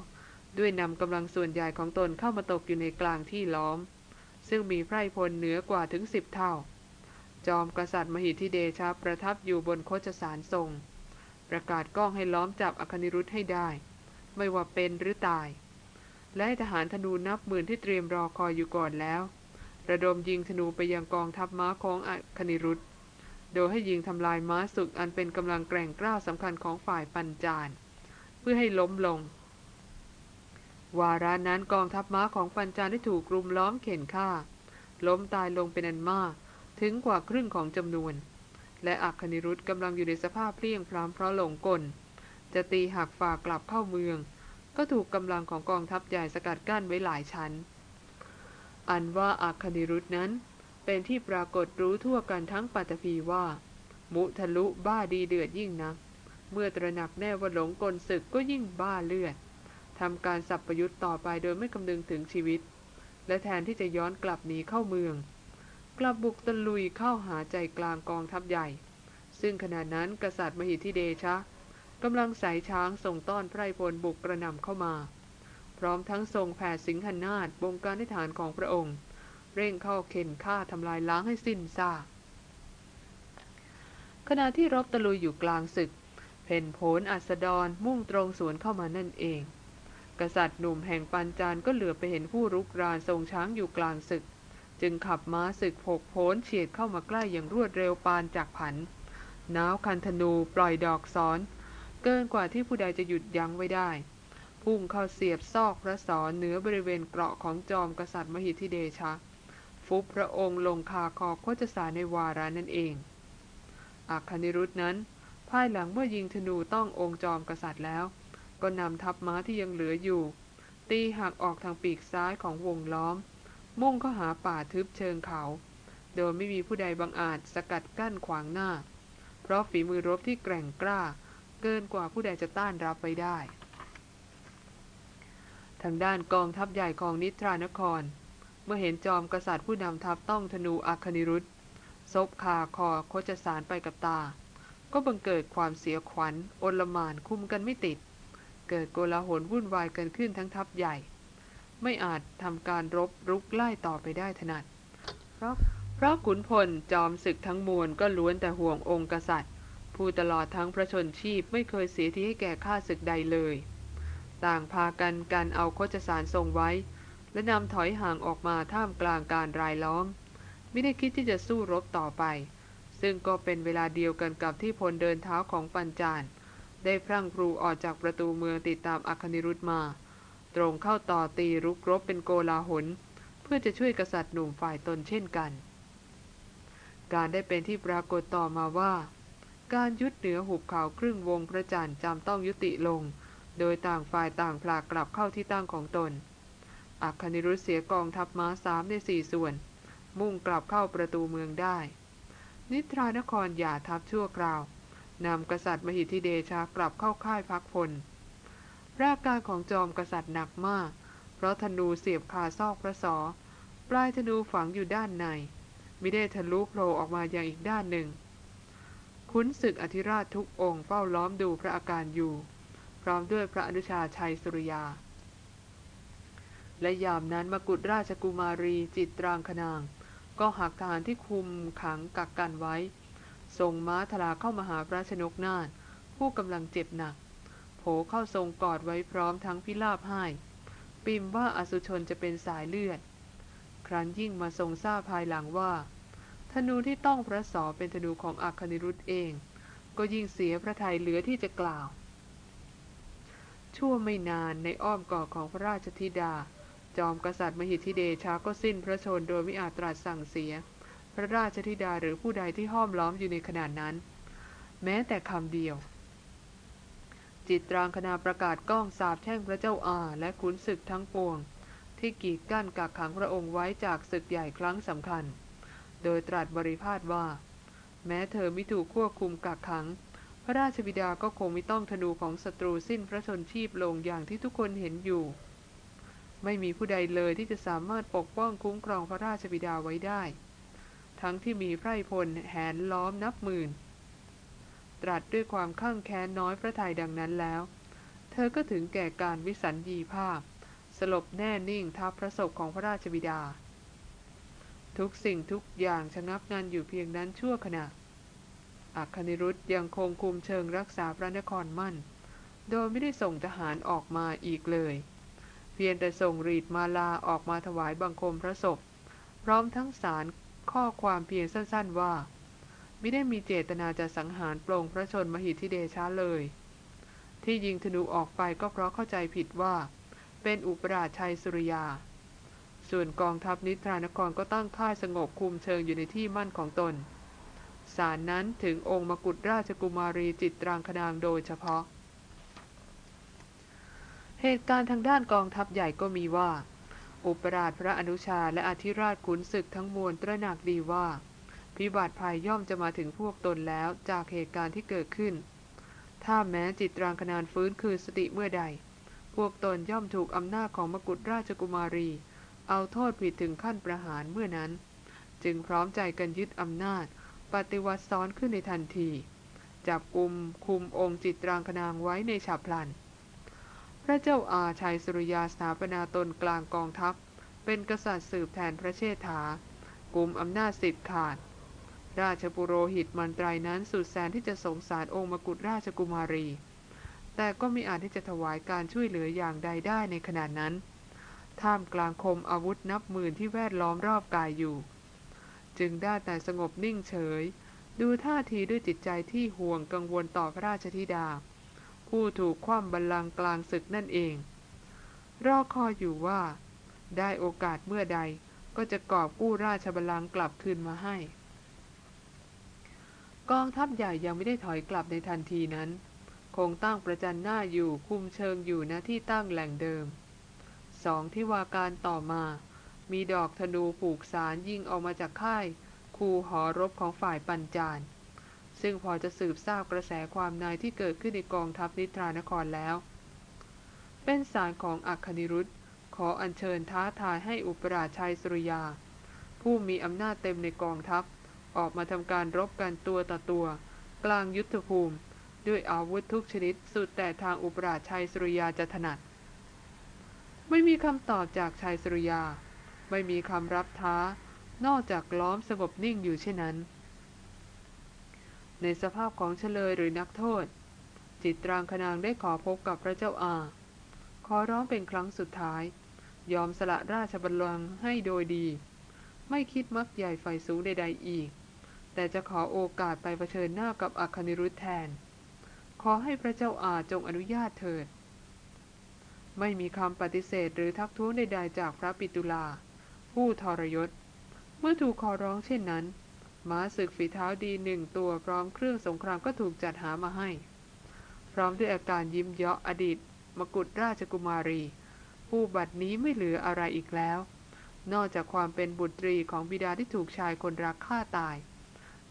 ด้วยนำกำลังส่วนใหญ่ของตนเข้ามาตกอยู่ในกลางที่ล้อม ซึ่งมีไพรพลเหนือกว่าถึงสิบเท่า จอมกษัตริย์มหิทธิเดชาประทับอยู่บนโคจสารทรง ประกาศก้องให้ล้อมจับอคคณิรุธให้ได้ ไม่ว่าเป็นหรือตาย และทหารธนูนับหมื่นที่เตรียมรอคอยอยู่ก่อนแล้ว ระดมยิงธนูไปยังกองทัพม้าของอคคณิรุธโดยให้ยิงทำลายม้าศึกอันเป็นกำลังแกร่งกล้าสำคัญของฝ่ายปัญจานเพื่อให้ล้มลง วาระนั้นกองทัพม้าของปัญจานได้ถูกรุมล้อมเข็นฆ่า ล้มตายลงเป็นอันมาก ถึงกว่าครึ่งของจำนวน และอัคคณิรุธกำลังอยู่ในสภาพเพลียงพร้ำเพราะหลงกล จะตีหักฝ่ากลับเข้าเมือง ก็ถูกกำลังของกองทัพใหญ่สกัดกั้นไว้หลายชั้น อันว่าอัคคณิรุธนั้น เป็นที่ปรากฏรู้ทั่วกันทั้งปัตตภีว่า มุทะลุบ้าดีเดือดยิ่งนักเมื่อตระหนักแน่ว่าหลงกลศึกก็ยิ่งบ้าเลือด ทำการสับประยุทธ์ต่อไปโดยไม่คำนึงถึงชีวิต และแทนที่จะย้อนกลับหนีเข้าเมือง กลับบุกตะลุยเข้าหาใจกลางกองทัพใหญ่ ซึ่งขณะนั้นกษัตริย์มหิทธิเดชะกำลังสายช้างส่งต้อนไพรพลบุกกระหน่ำเข้ามา พร้อมทั้งทรงแผ่สิงหนาฏบงการในฐานของพระองค์ เร่งเข้าเข็นฆ่าทำลายล้างให้สิ้นซากขณะที่รบตะลุยอยู่กลางศึก เพนโผลอัสดรมุ่งตรงสวนเข้ามานั่นเอง กษัตริย์หนุ่มแห่งปัญจานก็เหลือไปเห็นผู้รุกรานทรงช้างอยู่กลางศึก จึงขับม้าศึกผกโผนเฉียดเข้ามาใกล้อย่างรวดเร็วปานจากผันน้าวคันธนูปล่อยดอกซ้อน เกินกว่าที่ผู้ใดจะหยุดยั้งไว้ได้ พุ่งเข้าเสียบซอกพระศรเหนือบริเวณเกราะของจอมกษัตริย์มหิทิเดชะ ฟุบพระองค์ลงคาคอโคจสารในวาระนั่นเองอัคคณิรุธนั้น ภายหลังเมื่อยิงธนูต้ององค์จอมกษัตริย์แล้ว ก็นำทัพม้าที่ยังเหลืออยู่ ตีหักออกทางปีกซ้ายของวงล้อม มุ่งเข้าหาป่าทึบเชิงเขา โดยไม่มีผู้ใดบังอาจสกัดกั้นขวางหน้า เพราะฝีมือรบที่แกร่งกล้า เกินกว่าผู้ใดจะต้านรับไปได้ ทางด้านกองทัพใหญ่ของนิทรานคร เมื่อเห็นจอมกษัตริย์ผู้นำทัพต้องธนูอัคคณิรุธซบคาคอโคจสารไปกับตา ก็บังเกิดความเสียขวัญโอลมานคุมกันไม่ติด เกิดโกลาหลวุ่นวายกันขึ้นทั้งทัพใหญ่ ไม่อาจทำการรบรุกไล่ต่อไปได้ถนัด เพราะเพราะขุนพลจอมศึกทั้งมวลก็ล้วนแต่ห่วงองค์กษัตริย์ ผู้ตลอดทั้งพระชนชีพไม่เคยเสียทีให้แก่ข้าศึกใดเลย ต่างพากันกันเอาโคจสารทรงไว้ และนำถอยห่างออกมาท่ามกลางการรายล้อม ไม่ได้คิดที่จะสู้รบต่อไป ซึ่งก็เป็นเวลาเดียวกันกับที่พลเดินเท้าของปัญจาน ได้พรั่งพรูออกจากประตูเมืองติดตามอัคนิรุธมา ตรงเข้าต่อตีรุกรบเป็นโกลาหล เพื่อจะช่วยกษัตริย์หนุ่มฝ่ายตนเช่นกัน การได้เป็นที่ปรากฏต่อมาว่า การยุดเหนือหุบเขาครึ่งวงพระจันทร์จำต้องยุติลง โดยต่างฝ่ายต่างพลากกลับเข้าที่ตั้งของตน อัคคณิรุธเสียกองทัพม้าสามในสี่ส่วน มุ่งกลับเข้าประตูเมืองได้ นิทรานครอย่าทัพชั่วคราว นำกษัตริย์มหิทธิเดชากลับเข้าค่ายพักพลร่างกายของจอมกษัตริย์หนักมาก เพราะธนูเสียบคาซอกพระศอปลายธนูฝังอยู่ด้านใน มิได้ทะลุโผล่ออกมาอย่างอีกด้านหนึ่งขุนศึกอธิราชทุกองค์เฝ้าล้อมดูพระอาการอยู่ พร้อมด้วยพระอนุชาชัยสุริยา และยามนั้นมกุฎราชกุมารีจิตรางคนาง ก็หักทหารที่คุมขังกักกันไว้ ส่งม้าทลาเข้ามาหาพระชนกนาถผู้กำลังเจ็บหนัก โผเข้าทรงกอดไว้พร้อมทั้งพิลาบให้ ปิมว่าอสุชนจะเป็นสายเลือด ครั้นยิ่งมาทรงทราบภายหลังว่า ธนูที่ต้องพระสอเป็นธนูของอัคนิรุธเอง ก็ยิ่งเสียพระทัยเหลือที่จะกล่าว ชั่วไม่นานในอ้อมกอดของพระราชธิดา จอมกษัตริย์มหิทธิเดชาก็สิ้นพระชนโดยไม่อาจตรัสสั่งเสีย พระราชธิดาหรือผู้ใดที่ห้อมล้อมอยู่ในขณะนั้น แม้แต่คำเดียว จิตรางคณาประกาศก้องสาบแช่งพระเจ้าอาและขุนศึกทั้งปวง ที่กีดกั้นกักขังพระองค์ไว้จากศึกใหญ่ครั้งสำคัญ โดยตรัสบริพาทว่า แม้เธอไม่ถูกควบคุมกักขัง พระราชบิดาก็คงไม่ต้องธนูของศัตรูสิ้นพระชนชีพลงอย่างที่ทุกคนเห็นอยู่ไม่มีผู้ใดเลยที่จะสามารถปกป้องคุ้มครองพระราชบิดาไว้ได้ ทั้งที่มีไพร่พลแหนล้อมนับหมื่น ตรัสด้วยความข้างแค้นน้อยพระทัยดังนั้นแล้ว เธอก็ถึงแก่การวิสัญญีภาพ สลบแน่นิ่งทับพระศพของพระราชบิดา ทุกสิ่งทุกอย่างชะงักงันอยู่เพียงนั้นชั่วขณะ อัคนิรุธยังคงคุมเชิงรักษาพระนครมั่น โดยไม่ได้ส่งทหารออกมาอีกเลยเพียงแต่ส่งรีดมาลาออกมาถวายบังคมพระศพ พร้อมทั้งสาร ข้อความเพียงสั้นๆว่าไม่ได้มีเจตนาจะสังหารปลงพระชนมหิทธิเดชะเลย ที่ยิงธนูออกไปก็เพราะเข้าใจผิดว่า เป็นอุปราชชัยสุริยา ส่วนกองทัพนิทรานครก็ตั้งค่ายสงบคุมเชิงอยู่ในที่มั่นของตน สารนั้นถึงองค์มกุฎราชกุมารีจิตรางคนางโดยเฉพาะ เหตุการณ์ทางด้านกองทัพใหญ่ก็มีว่า อุปราชพระอนุชาและอธิราชขุนศึกทั้งมวลตระหนักดีว่า พิบัติภัยย่อมจะมาถึงพวกตนแล้วจากเหตุการณ์ที่เกิดขึ้น ถ้าแม้จิตรางคนานฟื้นคืนสติเมื่อใด พวกตนย่อมถูกอำนาจของมกุฎราชกุมารี เอาโทษผิดถึงขั้นประหารเมื่อนั้น จึงพร้อมใจกันยึดอำนาจ ปฏิวัติซ้อนขึ้นในทันที จับกลุ่มคุมองค์จิตรางคนางไว้ในฉับพลัน ระเจ้าอาชัยสุริยาสถาปนาตนกลางกองทัพ เป็นกษัตริย์สืบแทนพระเชษฐากุมอำนาจสิทธิ์ขาด ราชปุโรหิตมันตรายนั้นสุดแสนที่จะสงสารองค์มกุฎราชกุมารี แต่ก็ไม่อาจที่จะถวายการช่วยเหลืออย่างใดได้ในขณะนั้น ท่ามกลางคมอาวุธนับหมื่นที่แวดล้อมรอบกายอยู่ จึงได้แต่สงบนิ่งเฉย ดูท่าทีด้วยจิตใจที่ห่วงกังวลต่อพระราชธิดา ผู้ถูกคว่ำบัลลังก์กลางศึกนั่นเอง รอคอยอยู่ว่า ได้โอกาสเมื่อใดก็จะกอบกู้ราชบัลลังก์กลับคืนมาให้ กองทัพใหญ่ยังไม่ได้ถอยกลับในทันทีนั้น คงตั้งประจันหน้าอยู่คุมเชิงอยู่ณที่ตั้งแหล่งเดิมสองที่วาการต่อมา มีดอกธนูผูกสารยิงออกมาจากค่าย คูหอรบของฝ่ายปัญจาน ซึ่งพอจะสืบทราบกระแสความในที่เกิดขึ้นในกองทัพนิทรานครแล้ว เป็นสารของอัคนิรุธขออัญเชิญท้าทายให้อุปราชชัยสุริยา ผู้มีอำนาจเต็มในกองทัพ ออกมาทำการรบกันตัวต่อตัว กลางยุทธภูมิ ด้วยอาวุธทุกชนิดสุดแต่ทางอุปราชชัยสุริยาจะถนัด ไม่มีคำตอบจากชัยสุริยา ไม่มีคำรับท้า นอกจากล้อมสงบนิ่งอยู่เช่นนั้น ในสภาพของเฉลยหรือนักโทษ จิตรางคนางได้ขอพบกับพระเจ้าอา ขอร้องเป็นครั้งสุดท้าย ยอมสละราชบัลลังก์ให้โดยดี ไม่คิดมักใหญ่ไฟสูงใดๆอีก แต่จะขอโอกาสไปเผชิญหน้ากับอัคนิรุธแทน ขอให้พระเจ้าอาจงอนุญาตเถิด ไม่มีคำปฏิเสธหรือทักท้วงใดๆจากพระปิตุลา ผู้ทรยศ เมื่อถูกขอร้องเช่นนั้น ม้าศึกฝีเท้าดีหนึ่งตัวพร้อมเครื่องสงครามก็ถูกจัดหามาให้ พร้อมด้วยอาการยิ้มเยาะอดีต มกุฎราชกุมารี ผู้บัดนี้ไม่เหลืออะไรอีกแล้ว นอกจากความเป็นบุตรีของบิดาที่ถูกชายคนรักฆ่าตาย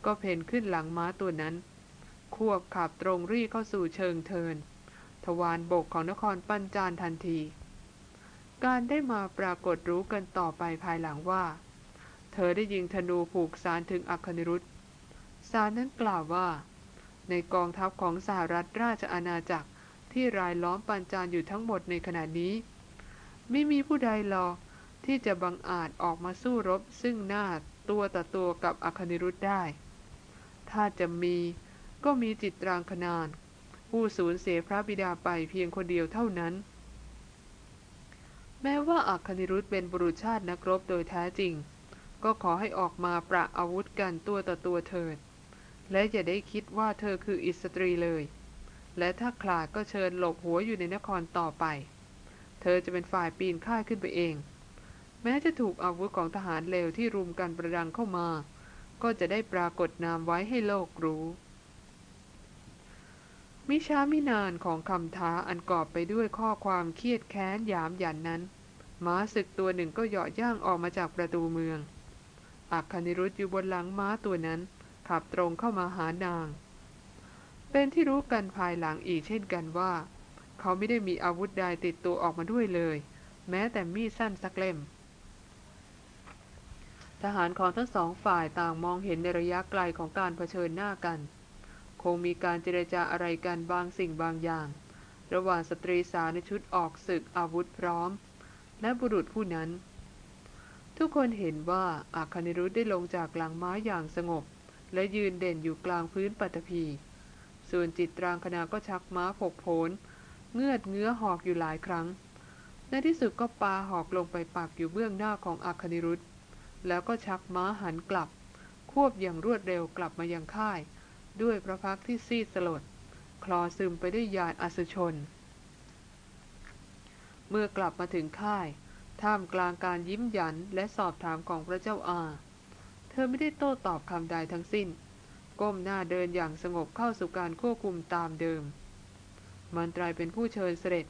ก็เพ่นขึ้นหลังม้าตัวนั้น ควบขับตรงรีเข้าสู่เชิงเทิน ทวารบกของนครปัญจานทันที การได้มาปรากฏรู้กันต่อไปภายหลังว่า อได้ยิงธนูผูกสารถึงอัคนิรุธสารนั้นกล่าวว่า ในกองทัพของสหรัฐราชอาณาจักรที่รายล้อมปัญจานอยู่ทั้งหมดในขณะนี้ ไม่มีผู้ใดหรอกที่จะบังอาจออกมาสู้รบซึ่งหน้าตัวต่อตัวกับอัคนิรุธได้ ถ้าจะมีก็มีจิตรางคนาน ผู้สูญเสียพระบิดาไปเพียงคนเดียวเท่านั้น แม้ว่าอัคนิรุธเป็นบุรุษชาตินักรบโดยแท้จริง ก็ขอให้ออกมาประอาวุธกันตัวต่อตัวเถิด และอย่าได้คิดว่าเธอคืออิสตรีเลย และถ้าขลาดก็เชิญหลบหัวอยู่ในนครต่อไป เธอจะเป็นฝ่ายปีนข้ายขึ้นไปเอง แม้จะถูกอาวุธของทหารเลวที่รุมกันประดังเข้ามา ก็จะได้ปรากฏนามไว้ให้โลกรู้ มิช้ามินานของคำท้าอันกอบไปด้วยข้อความเครียดแค้นยามหยันนั้นม้าศึกตัวหนึ่งก็เหาะย่างออกมาจากประตูเมือง อักคณิรุธอยู่บนหลังม้าตัวนั้น ขับตรงเข้ามาหานาง เป็นที่รู้กันภายหลังอีกเช่นกันว่า เขาไม่ได้มีอาวุธใดติดตัวออกมาด้วยเลย แม้แต่มีดสั้นสักเล่ม ทหารของทั้งสองฝ่ายต่างมองเห็นในระยะไกลของการเผชิญหน้ากัน คงมีการเจรจาอะไรกันบางสิ่งบางอย่าง ระหว่างสตรีสาวในชุดออกศึกอาวุธพร้อม และบุรุษผู้นั้น ทุกคนเห็นว่าอาคานิรุธได้ลงจากหลังม้าอย่างสงบ และยืนเด่นอยู่กลางพื้นปัตภีส่วนจิตรางคณาก็ชักม้าผกโผนเงือดเงื้อหอกอยู่หลายครั้ง ในที่สุดก็ปาหอกลงไปปักอยู่เบื้องหน้าของอาคานิรุธแล้วก็ชักม้าหันกลับ ควบอย่างรวดเร็วกลับมายังค่าย ด้วยพระพักที่ซีดสลด คลอซึมไปด้วยยานอสุชน เมื่อกลับมาถึงค่าย ท่ามกลางการยิ้มหยันและสอบถามของพระเจ้าอา เธอไม่ได้โต้ตอบคำใดทั้งสิ้น ก้มหน้าเดินอย่างสงบเข้าสู่การควบคุมตามเดิม มันตรายเป็นผู้เชิญเสด็จ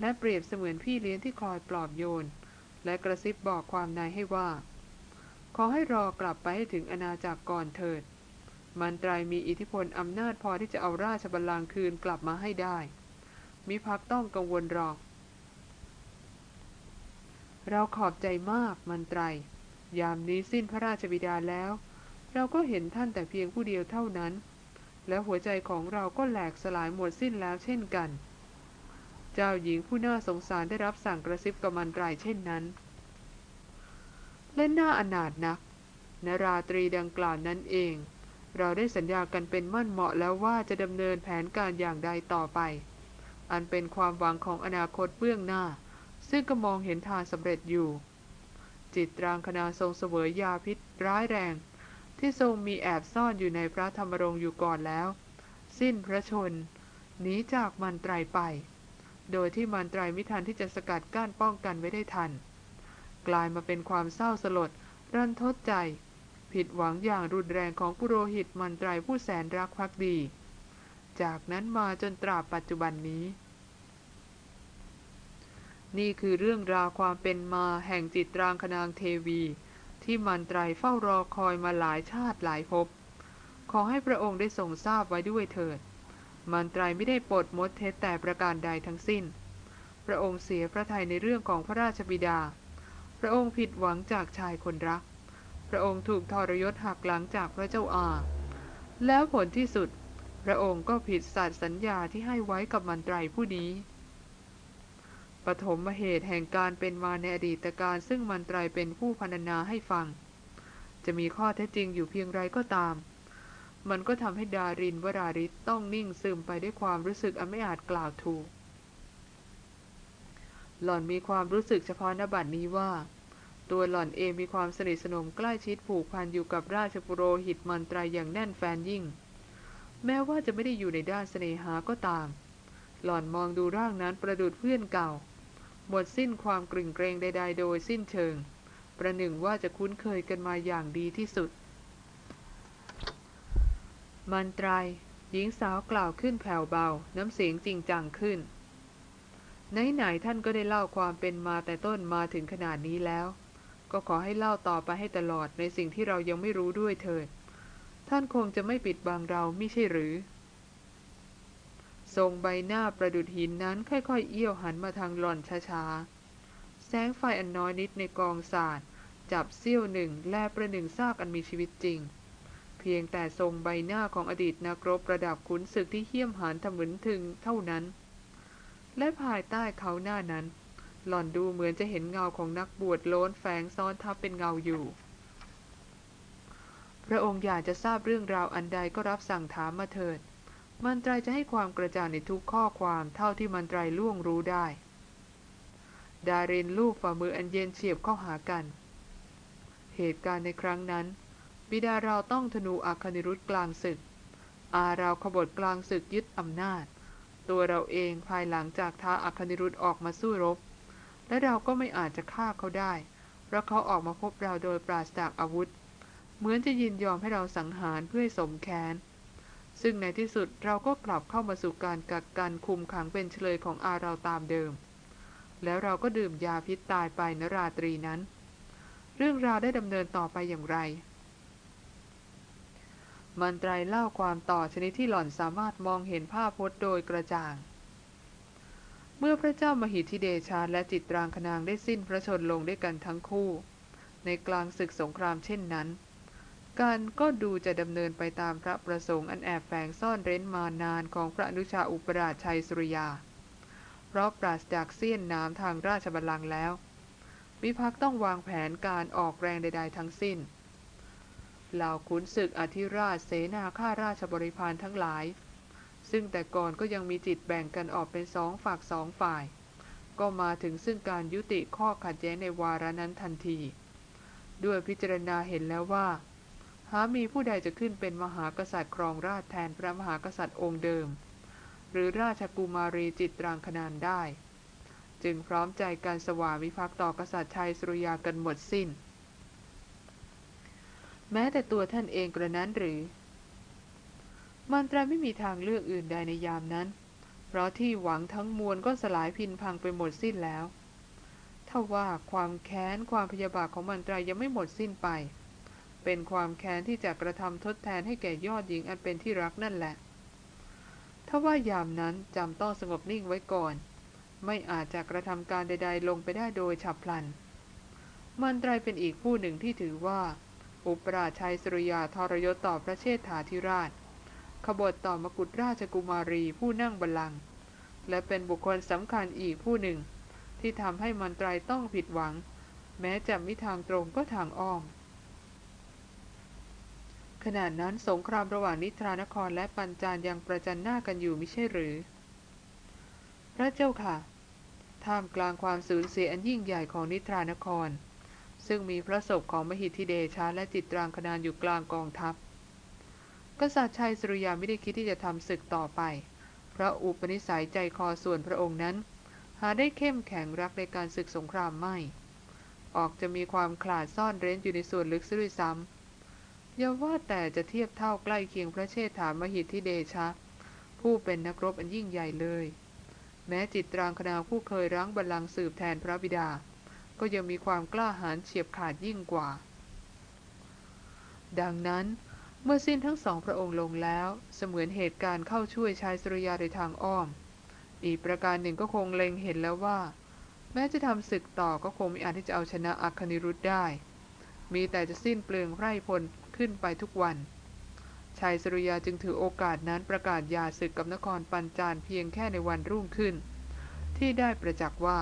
และเปรียบเสมือนพี่เลี้ยงที่คอยปลอบโยน และกระซิบบอกความในให้ว่า ขอให้รอกลับไปให้ถึงอาณาจักรก่อนเถิด มันตรายมีอิทธิพลอำนาจพอที่จะเอาราชบัลลังก์คืนกลับมาให้ได้มิพักต้องกังวลหรอก เราขอบใจมากมันไตร ยามนี้สิ้นพระราชบิดาแล้ว เราก็เห็นท่านแต่เพียงผู้เดียวเท่านั้น และหัวใจของเราก็แหลกสลายหมดสิ้นแล้วเช่นกัน เจ้าหญิงผู้น่าสงสารได้รับสั่งกระซิบกับมันตรเช่นนั้นเล่นหน้าอนาถนักนราตรีดังกล่าวนั้นเอง เราได้สัญญากันเป็นมั่นเหมาะแล้วว่าจะดำเนินแผนการอย่างใดต่อไป อันเป็นความหวังของอนาคตเบื้องหน้า ซึ่งก็มองเห็นทางสำเร็จอยู่ จิตรางคณาทรงเสวยยาพิษร้ายแรง ที่ทรงมีแอบซ่อนอยู่ในพระธรรมรงค์อยู่ก่อนแล้ว สิ้นพระชนหนีจากมันไตรไป โดยที่มันไตรมิทันที่จะสกัดกั้นป้องกันไว้ได้ทัน กลายมาเป็นความเศร้าสลด รันทดใจ ผิดหวังอย่างรุนแรงของปุโรหิตมันตรายผู้แสนรักภักดี จากนั้นมาจนตราบปัจจุบันนี้ นี่คือเรื่องราวความเป็นมาแห่งจิตรางคนางเทวี ที่มันไตรเฝ้ารอคอยมาหลายชาติหลายภพขอให้พระองค์ได้ทรงทราบไว้ด้วยเถิด มันไตรไม่ได้ปลดมดเท็จแต่ประการใดทั้งสิ้น พระองค์เสียพระทัยในเรื่องของพระราชบิดา พระองค์ผิดหวังจากชายคนรัก พระองค์ถูกทรยศหักหลังจากพระเจ้าอา แล้วผลที่สุด พระองค์ก็ผิดสัตย์สัญญาที่ให้ไว้กับมันไตรผู้นี้ ปฐมเหตุแห่งการเป็นมาในอดีตการซึ่งมันตรายเป็นผู้พรรณนาให้ฟัง จะมีข้อเท็จจริงอยู่เพียงไรก็ตาม มันก็ทำให้ดารินวราริศต้องนิ่งซึมไปด้วยความรู้สึกอันไม่อาจกล่าวถูก หล่อนมีความรู้สึกเฉพาะนบัตนี้ว่า ตัวหล่อนเองมีความสนิทสนมใกล้ชิดผูกพันอยู่กับราชปุโรหิตมันตรายอย่างแน่นแฟนยิ่ง แม้ว่าจะไม่ได้อยู่ในด้านเสน่หาก็ตาม หล่อนมองดูร่างนั้นประดุดเพื่อนเก่า หมดสิ้นความกริ่งเกรงใดๆโดยสิ้นเชิง ประหนึ่งว่าจะคุ้นเคยกันมาอย่างดีที่สุด มันตรายหญิงสาวกล่าวขึ้นแผ่วเบา น้ำเสียงจริงจังขึ้น ไหนๆท่านก็ได้เล่าความเป็นมาแต่ต้นมาถึงขนาดนี้แล้ว ก็ขอให้เล่าต่อไปให้ตลอดในสิ่งที่เรายังไม่รู้ด้วยเถิด ท่านคงจะไม่ปิดบังเราไม่ใช่หรือ ทรงใบหน้าประดุดหินนั้นค่อยๆ เอี้ยวหันมาทางหล่อนช้าๆ แสงไฟอันน้อยนิดในกองศาสตร์จับเสี้ยวหนึ่งแลประหนึ่งซากอันมีชีวิตจริง เพียงแต่ทรงใบหน้าของอดีตนักรบประดับขุนศึกที่เหี้ยมหานทะมึนถึงเท่านั้น และภายใต้เขาหน้านั้น หล่อนดูเหมือนจะเห็นเงาของนักบวชโล้นแฝงซ้อนทับเป็นเงาอยู่ พระองค์อยากจะทราบเรื่องราวอันใดก็รับสั่งถามมาเถิด มันตรายจะให้ความกระจ่างในทุกข้อความเท่าที่มันตรายล่วงรู้ได้ ดารินลูกฝ่ามืออันเย็นเฉียบเข้าหากัน เหตุการณ์ในครั้งนั้น บิดาเราต้องธนูอาคานิรุธกลางศึก อาเราขบฏกลางศึกยึดอำนาจ ตัวเราเองภายหลังจากท้าอาคานิรุธออกมาสู้รบ และเราก็ไม่อาจจะฆ่าเขาได้ เพราะเขาออกมาพบเราโดยปราศจากอาวุธ เหมือนจะยินยอมให้เราสังหารเพื่อสมแค้น ซึ่งในที่สุดเราก็กลับเข้ามาสู่การกักกันคุมขังเป็นเฉลยของอาเราตามเดิม แล้วเราก็ดื่มยาพิษตายไปนราตรีนั้น เรื่องราวได้ดำเนินต่อไปอย่างไร มันไตรเล่าความต่อชนิดที่หล่อนสามารถมองเห็นภาพพจน์โดยกระจ่าง เมื่อพระเจ้ามหิทธิเดชาและจิตรางคนางได้สิ้นพระชนลงด้วยกันทั้งคู่ ในกลางศึกสงครามเช่นนั้น การก็ดูจะดำเนินไปตามพระประสงค์อันแอบแฝงซ่อนเร้นมานานของพระอนุชาอุปราชชัยสุริยา เพราะปราศจากเสี้ยนน้ำทางราชบัลลังก์แล้ว วิพักต้องวางแผนการออกแรงใด ๆ ทั้งสิ้น เหล่าขุนศึกอธิราชเสนาข้าราชบริพารทั้งหลาย ซึ่งแต่ก่อนก็ยังมีจิตแบ่งกันออกเป็นสองฝากสองฝ่าย ก็มาถึงซึ่งการยุติข้อขัดแย้งในวาระนั้นทันที ด้วยพิจารณาเห็นแล้วว่า หามีผู้ใดจะขึ้นเป็นมหากษัตริย์ครองราชแทนพระมหากษัตริย์องค์เดิม หรือราชกุมารีจิตรางคนานได้ จึงพร้อมใจการสวามิภักดิ์ต่อกษัตริย์ชัยสุริยากันหมดสิ้น แม้แต่ตัวท่านเองกระนั้นหรือ มันตราไม่มีทางเลือกอื่นใดในยามนั้น เพราะที่หวังทั้งมวลก็สลายพินพังไปหมดสิ้นแล้วถ้าว่าความแค้นความพยาบาทของมันตรายังไม่หมดสิ้นไป เป็นความแค้นที่จะกระทำทดแทนให้แก่ยอดหญิงอันเป็นที่รักนั่นแหละถ้าว่ายามนั้นจำต้องสงบนิ่งไว้ก่อน ไม่อาจจะกระทำการใด ๆ ลงไปได้โดยฉับพลัน มันตรายเป็นอีกผู้หนึ่งที่ถือว่า อุปราชชัยสุริยาทรยศต่อพระเชษฐาธิราช ขบฏต่อมกุฎราชกุมารีผู้นั่งบัลลังก์และเป็นบุคคลสำคัญอีกผู้หนึ่ง ที่ทำให้มันตรายต้องผิดหวัง แม้จะมิทางตรงก็ทางอ้อม ขณะนั้นสงครามระหว่างนิทรานครและปัญจานยังประจันหน้ากันอยู่ไม่ใช่หรือ พระเจ้าค่ะ ท่ามกลางความสูญเสียอันยิ่งใหญ่ของนิทรานคร ซึ่งมีพระศพของมหิทธิเดชาและจิตรางคนานอยู่กลางกองทัพ กษัตริย์ชัยสุริยาไม่ได้คิดที่จะทำศึกต่อไปเพราะอุปนิสัยใจคอส่วนพระองค์นั้น หาได้เข้มแข็งรักในการศึกสงครามไม่ ออกจะมีความขลาดซ่อนเร้นอยู่ในส่วนลึกซะด้วยซ้ำ อย่าว่าแต่จะเทียบเท่าใกล้เคียงพระเชษฐามหิทธิเดชะ ผู้เป็นนักรบอันยิ่งใหญ่เลย แม้จิตรางคณาผู้เคยรั้งบัลลังก์สืบแทนพระบิดา ก็ยังมีความกล้าหาญเฉียบขาดยิ่งกว่า ดังนั้นเมื่อสิ้นทั้งสองพระองค์ลงแล้ว เสมือนเหตุการณ์เข้าช่วยชายสุริยาโดยทางอ้อม อีกประการหนึ่งก็คงเล็งเห็นแล้วว่า แม้จะทำศึกต่อก็คงไม่อาจที่จะเอาชนะอัคนิรุธได้ มีแต่จะสิ้นเปลืองไพร่พล ขึ้นไปทุกวันชายสุริยาจึงถือโอกาสนั้นประกาศยาศึกกับนครปัญจานเพียงแค่ในวันรุ่งขึ้น ที่ได้ประจักษ์ว่า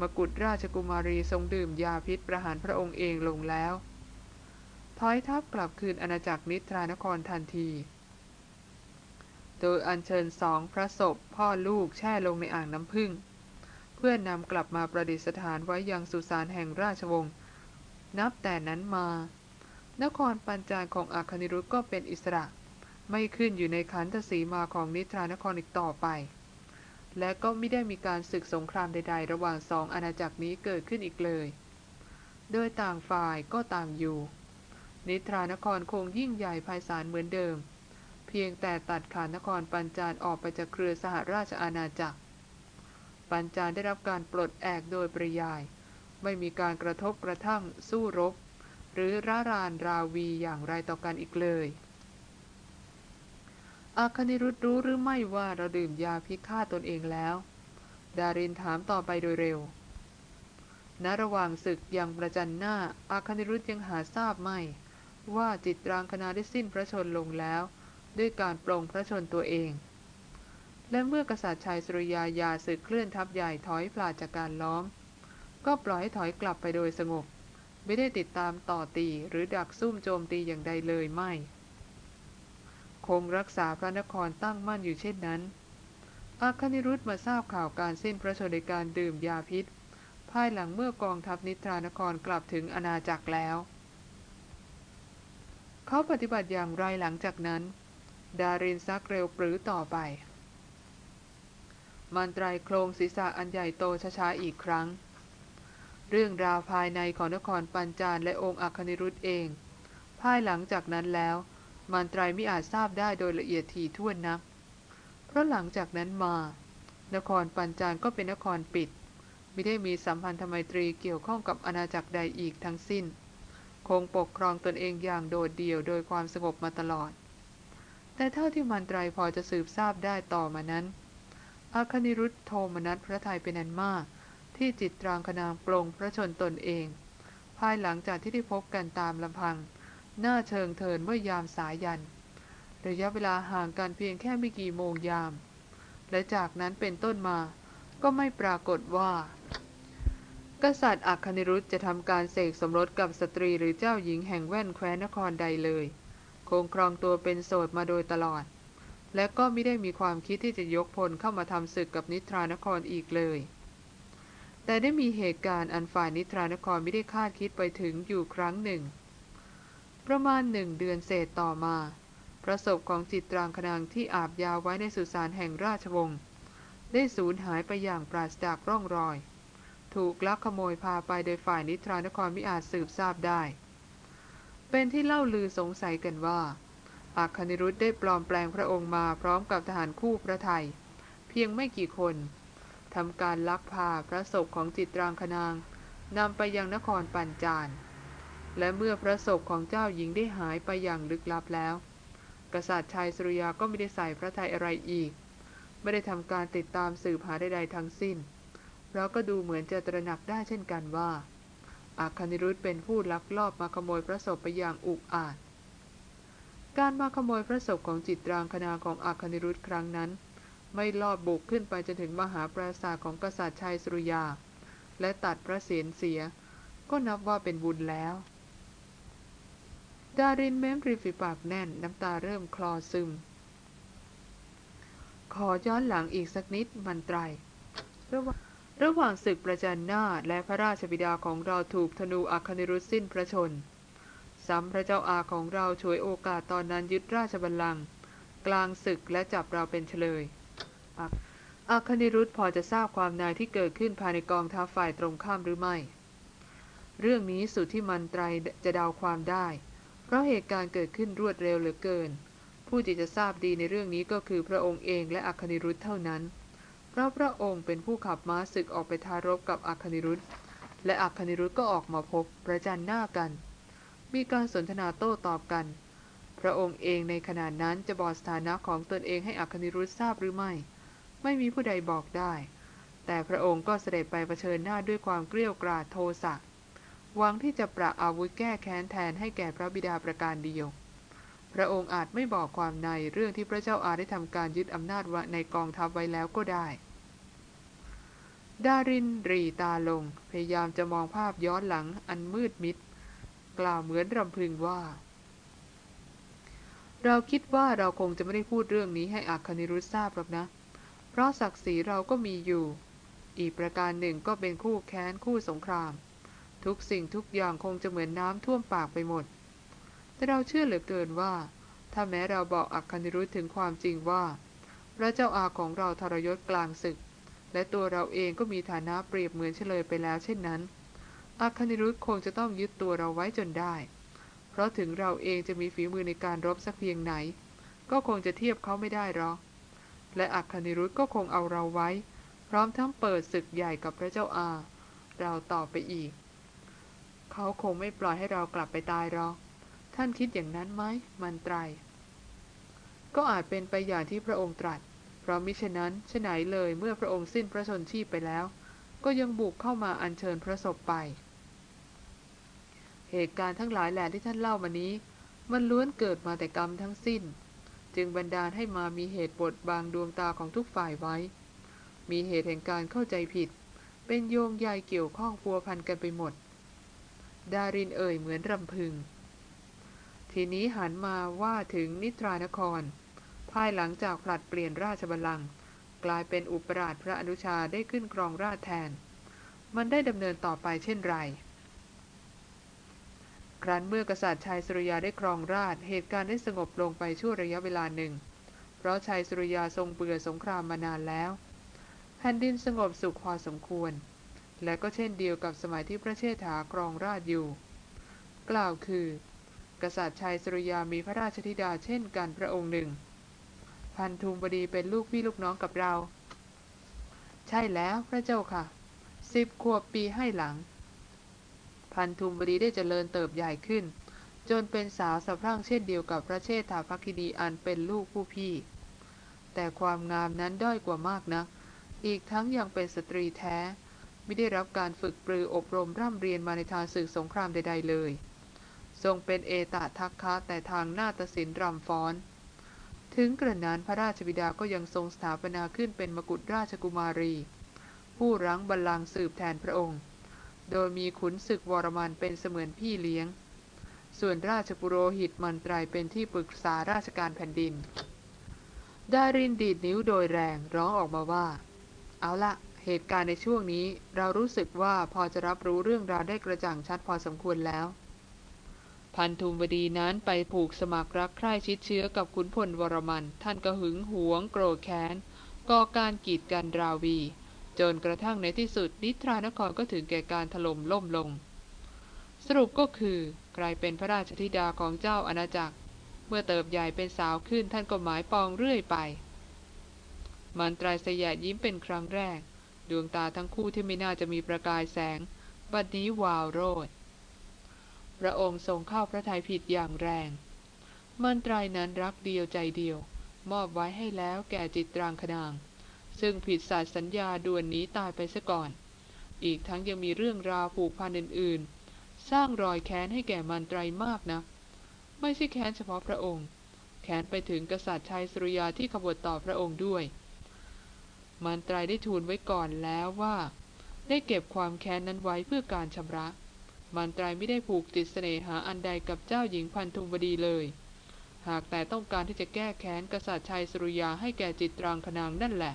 มกุฎราชกุมารีทรงดื่มยาพิษประหารพระองค์เองลงแล้ว ถอยทัพกลับคืนอาณาจักรนิทรานครทันที โดยอัญเชิญสองพระศพพ่อลูกแช่ลงในอ่างน้ำพึ่งเพื่อนนำกลับมาประดิษฐานไว้ยังสุสานแห่งราชวงศ์นับแต่นั้นมา นครปัญจานของอาคานิรุธก็เป็นอิสระ ไม่ขึ้นอยู่ในขันธสีมาของนิทรานครอีกต่อไป และก็ไม่ได้มีการศึกสงครามใด ๆ ระหว่างสองอาณาจักรนี้เกิดขึ้นอีกเลย โดยต่างฝ่ายก็ต่างอยู่ นิทรานครคงยิ่งใหญ่ไพศาลเหมือนเดิม เพียงแต่ตัดขานนครปัญจานออกไปจากเครือสหราชอาณาจักร ปัญจานได้รับการปลดแอกโดยปริยาย ไม่มีการกระทบกระทั่งสู้รบ หรือร่ารานราวีอย่างไรต่อกันอีกเลย อาคณิรุธรู้หรือไม่ว่าเราดื่มยาพิฆาตตนเองแล้ว ดารินถามต่อไปโดยเร็วณระหว่างศึกยังประจันหน้า อาคณิรุธยังหาทราบไม่ ว่าจิตรางคณาได้สิ้นพระชนลงแล้ว ด้วยการปลงพระชนตัวเอง และเมื่อกษัตริย์ชายสุริยายาศึกเคลื่อนทัพใหญ่ถอยพลาดจากการล้อม ก็ปล่อยให้ถอยกลับไปโดยสงบ ไม่ได้ติดตามต่อตีหรือดักซุ่มโจมตีอย่างใดเลยไม่ คงรักษาพระนครตั้งมั่นอยู่เช่นนั้น อาคณิรุธมาทราบข่าวการสิ้นพระชนในการดื่มยาพิษ ภายหลังเมื่อกองทัพนิทรานครกลับถึงอาณาจักรแล้ว เขาปฏิบัติอย่างไรหลังจากนั้น ดารินซักเร็วปรือต่อไป มันไตรโครงศีรษะอันใหญ่โตช้าๆอีกครั้ง เรื่องราวภายในของนครปัญจานและองค์อัคนิรุธเอง ภายหลังจากนั้นแล้ว มันตรไม่อาจทราบได้โดยละเอียดถี่ถ้วนนัก เพราะหลังจากนั้นมา นครปัญจานก็เป็นนครปิดไม่ได้มีสัมพันธไมตรีเกี่ยวข้องกับอาณาจักรใดอีกทั้งสิ้น คงปกครองตนเองอย่างโดดเดี่ยวโดยความสงบมาตลอด แต่เท่าที่มันตรพอจะสืบทราบได้ต่อมานั้นอาคณิรุธโทมนัสพระทัยเป็นอันมาก ที่จิตตรางคนางปรงพระชนตนเอง ภายหลังจากที่ได้พบกันตามลำพัง หน้าเชิงเทินเมื่อยามสายัน ระยะเวลาห่างกันเพียงแค่ไม่กี่โมงยาม และจากนั้นเป็นต้นมาก็ไม่ปรากฏว่า กษัตริย์อัคนิรุธจะทำการเสกสมรสกับสตรีหรือเจ้าหญิงแห่งแว่นแคว้นนครใดเลย คงครองตัวเป็นโสดมาโดยตลอด และก็ไม่ได้มีความคิดที่จะยกพลเข้ามาทำศึกกับนิทรานครอีกเลย แต่ได้มีเหตุการณ์อันฝ่ายนิทรานครไม่ได้คาดคิดไปถึงอยู่ครั้งหนึ่ง ประมาณหนึ่งเดือนเศษต่อมา ประสบของจิตรางคนางที่อาบยาวไว้ในสุสานแห่งราชวงศ์ได้สูญหายไปอย่างปราศจากร่องรอย ถูกลักขโมยพาไปโดยฝ่ายนิทรานครไม่อาจสืบทราบได้ เป็นที่เล่าลือสงสัยกันว่าอัคนิรุธได้ปลอมแปลงพระองค์มาพร้อมกับทหารคู่พระไทย เพียงไม่กี่คน ทำการลักพาพระศพของจิตรางคนางนำไปยังนครปัญจานและเมื่อพระศพของเจ้าหญิงได้หายไปอย่างลึกลับแล้ว กษัตริย์ชายสุริยาก็ไม่ได้ใส่พระทัยอะไรอีก ไม่ได้ทำการติดตามสืบหาใดๆทั้งสิ้น เราก็ดูเหมือนจะตระหนักได้เช่นกันว่า อาคณิรุธเป็นผู้ลักลอบมาขโมยพระศพไปอย่างอุกอาจ การมาขโมยพระศพของจิตรางคณาของอาคณิรุธครั้งนั้น ไม่ลอบบุกขึ้นไปจนถึงมหาปราสาทของกษัตริย์ชายสุริยา และตัดพระเศียรเสีย ก็นับว่าเป็นบุญแล้ว ดารินเม้มริมฝีปากแน่นน้ำตาเริ่มคลอซึม ขอย้อนหลังอีกสักนิดมันไตรระหว่างระหว่างศึกประจันหน้าและพระราชบิดาของเราถูกธนูอัคนิรุธสิ้นพระชน ซ้ำพระเจ้าอาของเราช่วยโอกาสตอนนั้นยึดราชบัลลังก์กลางศึกและจับเราเป็นเฉลย อัคนิรุธพอจะทราบความนายที่เกิดขึ้นภายในกองทัพฝ่ายตรงข้ามหรือไม่ เรื่องนี้สุดที่มันไตรจะเดาความได้ เพราะเหตุการณ์เกิดขึ้นรวดเร็วเหลือเกิน ผู้ที่จะทราบดีในเรื่องนี้ก็คือพระองค์เองและอัคนิรุธเท่านั้น เพราะพระองค์เป็นผู้ขับม้าศึกออกไปทารบกับอัคนิรุธ และอัคนิรุธก็ออกมาพบประจันหน้ากัน มีการสนทนาโต้ตอบกัน พระองค์เองในขณะนั้นจะบอกสถานะของตนเองให้อัคนิรุธทราบหรือไม่ ไม่มีผู้ใดบอกได้ แต่พระองค์ก็เสด็จไปเผชิญหน้าด้วยความเกลี้ยวกราดโทสะหวังที่จะประอาวุธแก้แค้นแทนให้แก่พระบิดาประการเดียว พระองค์อาจไม่บอกความในเรื่องที่พระเจ้าอาได้ทำการยึดอำนาจในกองทัพไว้แล้วก็ได้ ดารินรีตาลง พยายามจะมองภาพย้อนหลังอันมืดมิด กล่าวเหมือนรำพึงว่า เราคิดว่าเราคงจะไม่ได้พูดเรื่องนี้ให้อัคนิรุทราบหรอกนะเพราะศักดิ์ศรีเราก็มีอยู่ อีกประการหนึ่งก็เป็นคู่แค้นคู่สงคราม ทุกสิ่งทุกอย่างคงจะเหมือนน้ำท่วมปากไปหมด แต่เราเชื่อเหลือเกินว่า ถ้าแม้เราบอกอัคนิรุธถึงความจริงว่า พระเจ้าอาของเราทรยศกลางศึก และตัวเราเองก็มีฐานะเปรียบเหมือนเฉลยไปแล้วเช่นนั้นอัคนิรุธคงจะต้องยึดตัวเราไว้จนได้ เพราะถึงเราเองจะมีฝีมือในการรบสักเพียงไหน ก็คงจะเทียบเขาไม่ได้หรอก และอัคนิรุธก็คงเอาเราไว้ พร้อมทั้งเปิดศึกใหญ่กับพระเจ้าอา เราต่อไปอีก เขาคงไม่ปล่อยให้เรากลับไปตายหรอกท่านคิดอย่างนั้นไหมมันไตร ก็อาจเป็นไปอย่างที่พระองค์ตรัส เพราะมิฉะนั้นฉไหนเลยเมื่อพระองค์สิ้นพระชนชีพไปแล้ว ก็ยังบุกเข้ามาอัญเชิญพระศพไป เหตุการณ์ทั้งหลายแหล่ที่ท่านเล่ามานี้ มันล้วนเกิดมาแต่กรรมทั้งสิ้น จึงบันดาลให้มามีเหตุบดบางดวงตาของทุกฝ่ายไว้ มีเหตุแห่งการเข้าใจผิด เป็นโยงใยเกี่ยวข้องพัวพันกันไปหมด ดารินเอ่ยเหมือนรำพึง ทีนี้หันมาว่าถึงนิทรานคร ภายหลังจากผลัดเปลี่ยนราชบัลลังก์กลายเป็นอุปราชพระอนุชาได้ขึ้นครองราชแทน มันได้ดำเนินต่อไปเช่นไร ครั้นเมื่อกษัตริย์ชัยสุริยาได้ครองราช เหตุการณ์ได้สงบลงไปชั่วระยะเวลาหนึ่ง เพราะชัยสุริยาทรงเบื่อสงครามมานานแล้ว แผ่นดินสงบสุขพอสมควร และก็เช่นเดียวกับสมัยที่พระเชษฐาครองราชอยู่ กล่าวคือ กษัตริย์ชัยสุริยามีพระราชธิดาเช่นกันพระองค์หนึ่ง พันธุมบดีเป็นลูกพี่ลูกน้องกับเรา ใช่แล้วพระเจ้าค่ะสิบขวบปีให้หลัง พันธุมบดีได้เจริญเติบใหญ่ขึ้น จนเป็นสาวสะพรั่งเช่นเดียวกับพระเชษฐาภัคินีอันเป็นลูกผู้พี่ แต่ความงามนั้นด้อยกว่ามากนัก อีกทั้งยังเป็นสตรีแท้ ไม่ได้รับการฝึกปรืออบรมร่ำเรียนมาในทางศึกสงครามใด ๆ เลย ทรงเป็นเอตทัคคะแต่ทางนาฏศิลป์รำฟ้อน ถึงกระนั้นพระราชบิดาก็ยังทรงสถาปนาขึ้นเป็นมกุฎราชกุมารี ผู้รั้งบัลลังก์สืบแทนพระองค์ โดยมีขุนศึกวรมันเป็นเสมือนพี่เลี้ยง ส่วนราชปุโรหิตมันตรายเป็นที่ปรึกษาราชการแผ่นดิน ดารินดีดนิ้วโดยแรงร้องออกมาว่า เอาละเหตุการณ์ในช่วงนี้เรารู้สึกว่าพอจะรับรู้เรื่องราวได้กระจ่างชัดพอสมควรแล้ว พันธุมบดีนั้นไปผูกสมัครรักใคร่ชิดเชื้อกับขุนพลวรมัน ท่านก็หึงหวงโกรธแค้นก่อการกีดกันราวี จนกระทั่งในที่สุดนิทรานครก็ถึงแก่การถล่มล่มลง สรุปก็คือกลายเป็นพระราชธิดาของเจ้าอาณาจักร เมื่อเติบใหญ่เป็นสาวขึ้นท่านก็หมายปองเรื่อยไป มันตรายสยะยิ้มเป็นครั้งแรก ดวงตาทั้งคู่ที่ไม่น่าจะมีประกายแสง บัดนี้วาวโรดพระองค์ทรงเข้าพระทัยผิดอย่างแรง มันตรายนั้นรักเดียวใจเดียว มอบไว้ให้แล้วแก่จิตรางคนาง ซึ่งผิดสัตย์สัญญาด่วนหนีตายไปซะก่อน อีกทั้งยังมีเรื่องราวผูกพันอื่นๆ สร้างรอยแค้นให้แก่มันตรายมากนะ ไม่ใช่แค้นเฉพาะพระองค์ แค้นไปถึงกษัตริย์ชัยสุริยาที่ขบฏต่อพระองค์ด้วย มันตรายได้ทูลไว้ก่อนแล้วว่า ได้เก็บความแค้นนั้นไว้เพื่อการชำระ มันตรายไม่ได้ผูกติดเสน่หาอันใดกับเจ้าหญิงพันธุมวดีเลยหากแต่ต้องการที่จะแก้แค้นกษัตริย์ชัยสุริยาให้แก่จิตรางคนางนั่นแหละ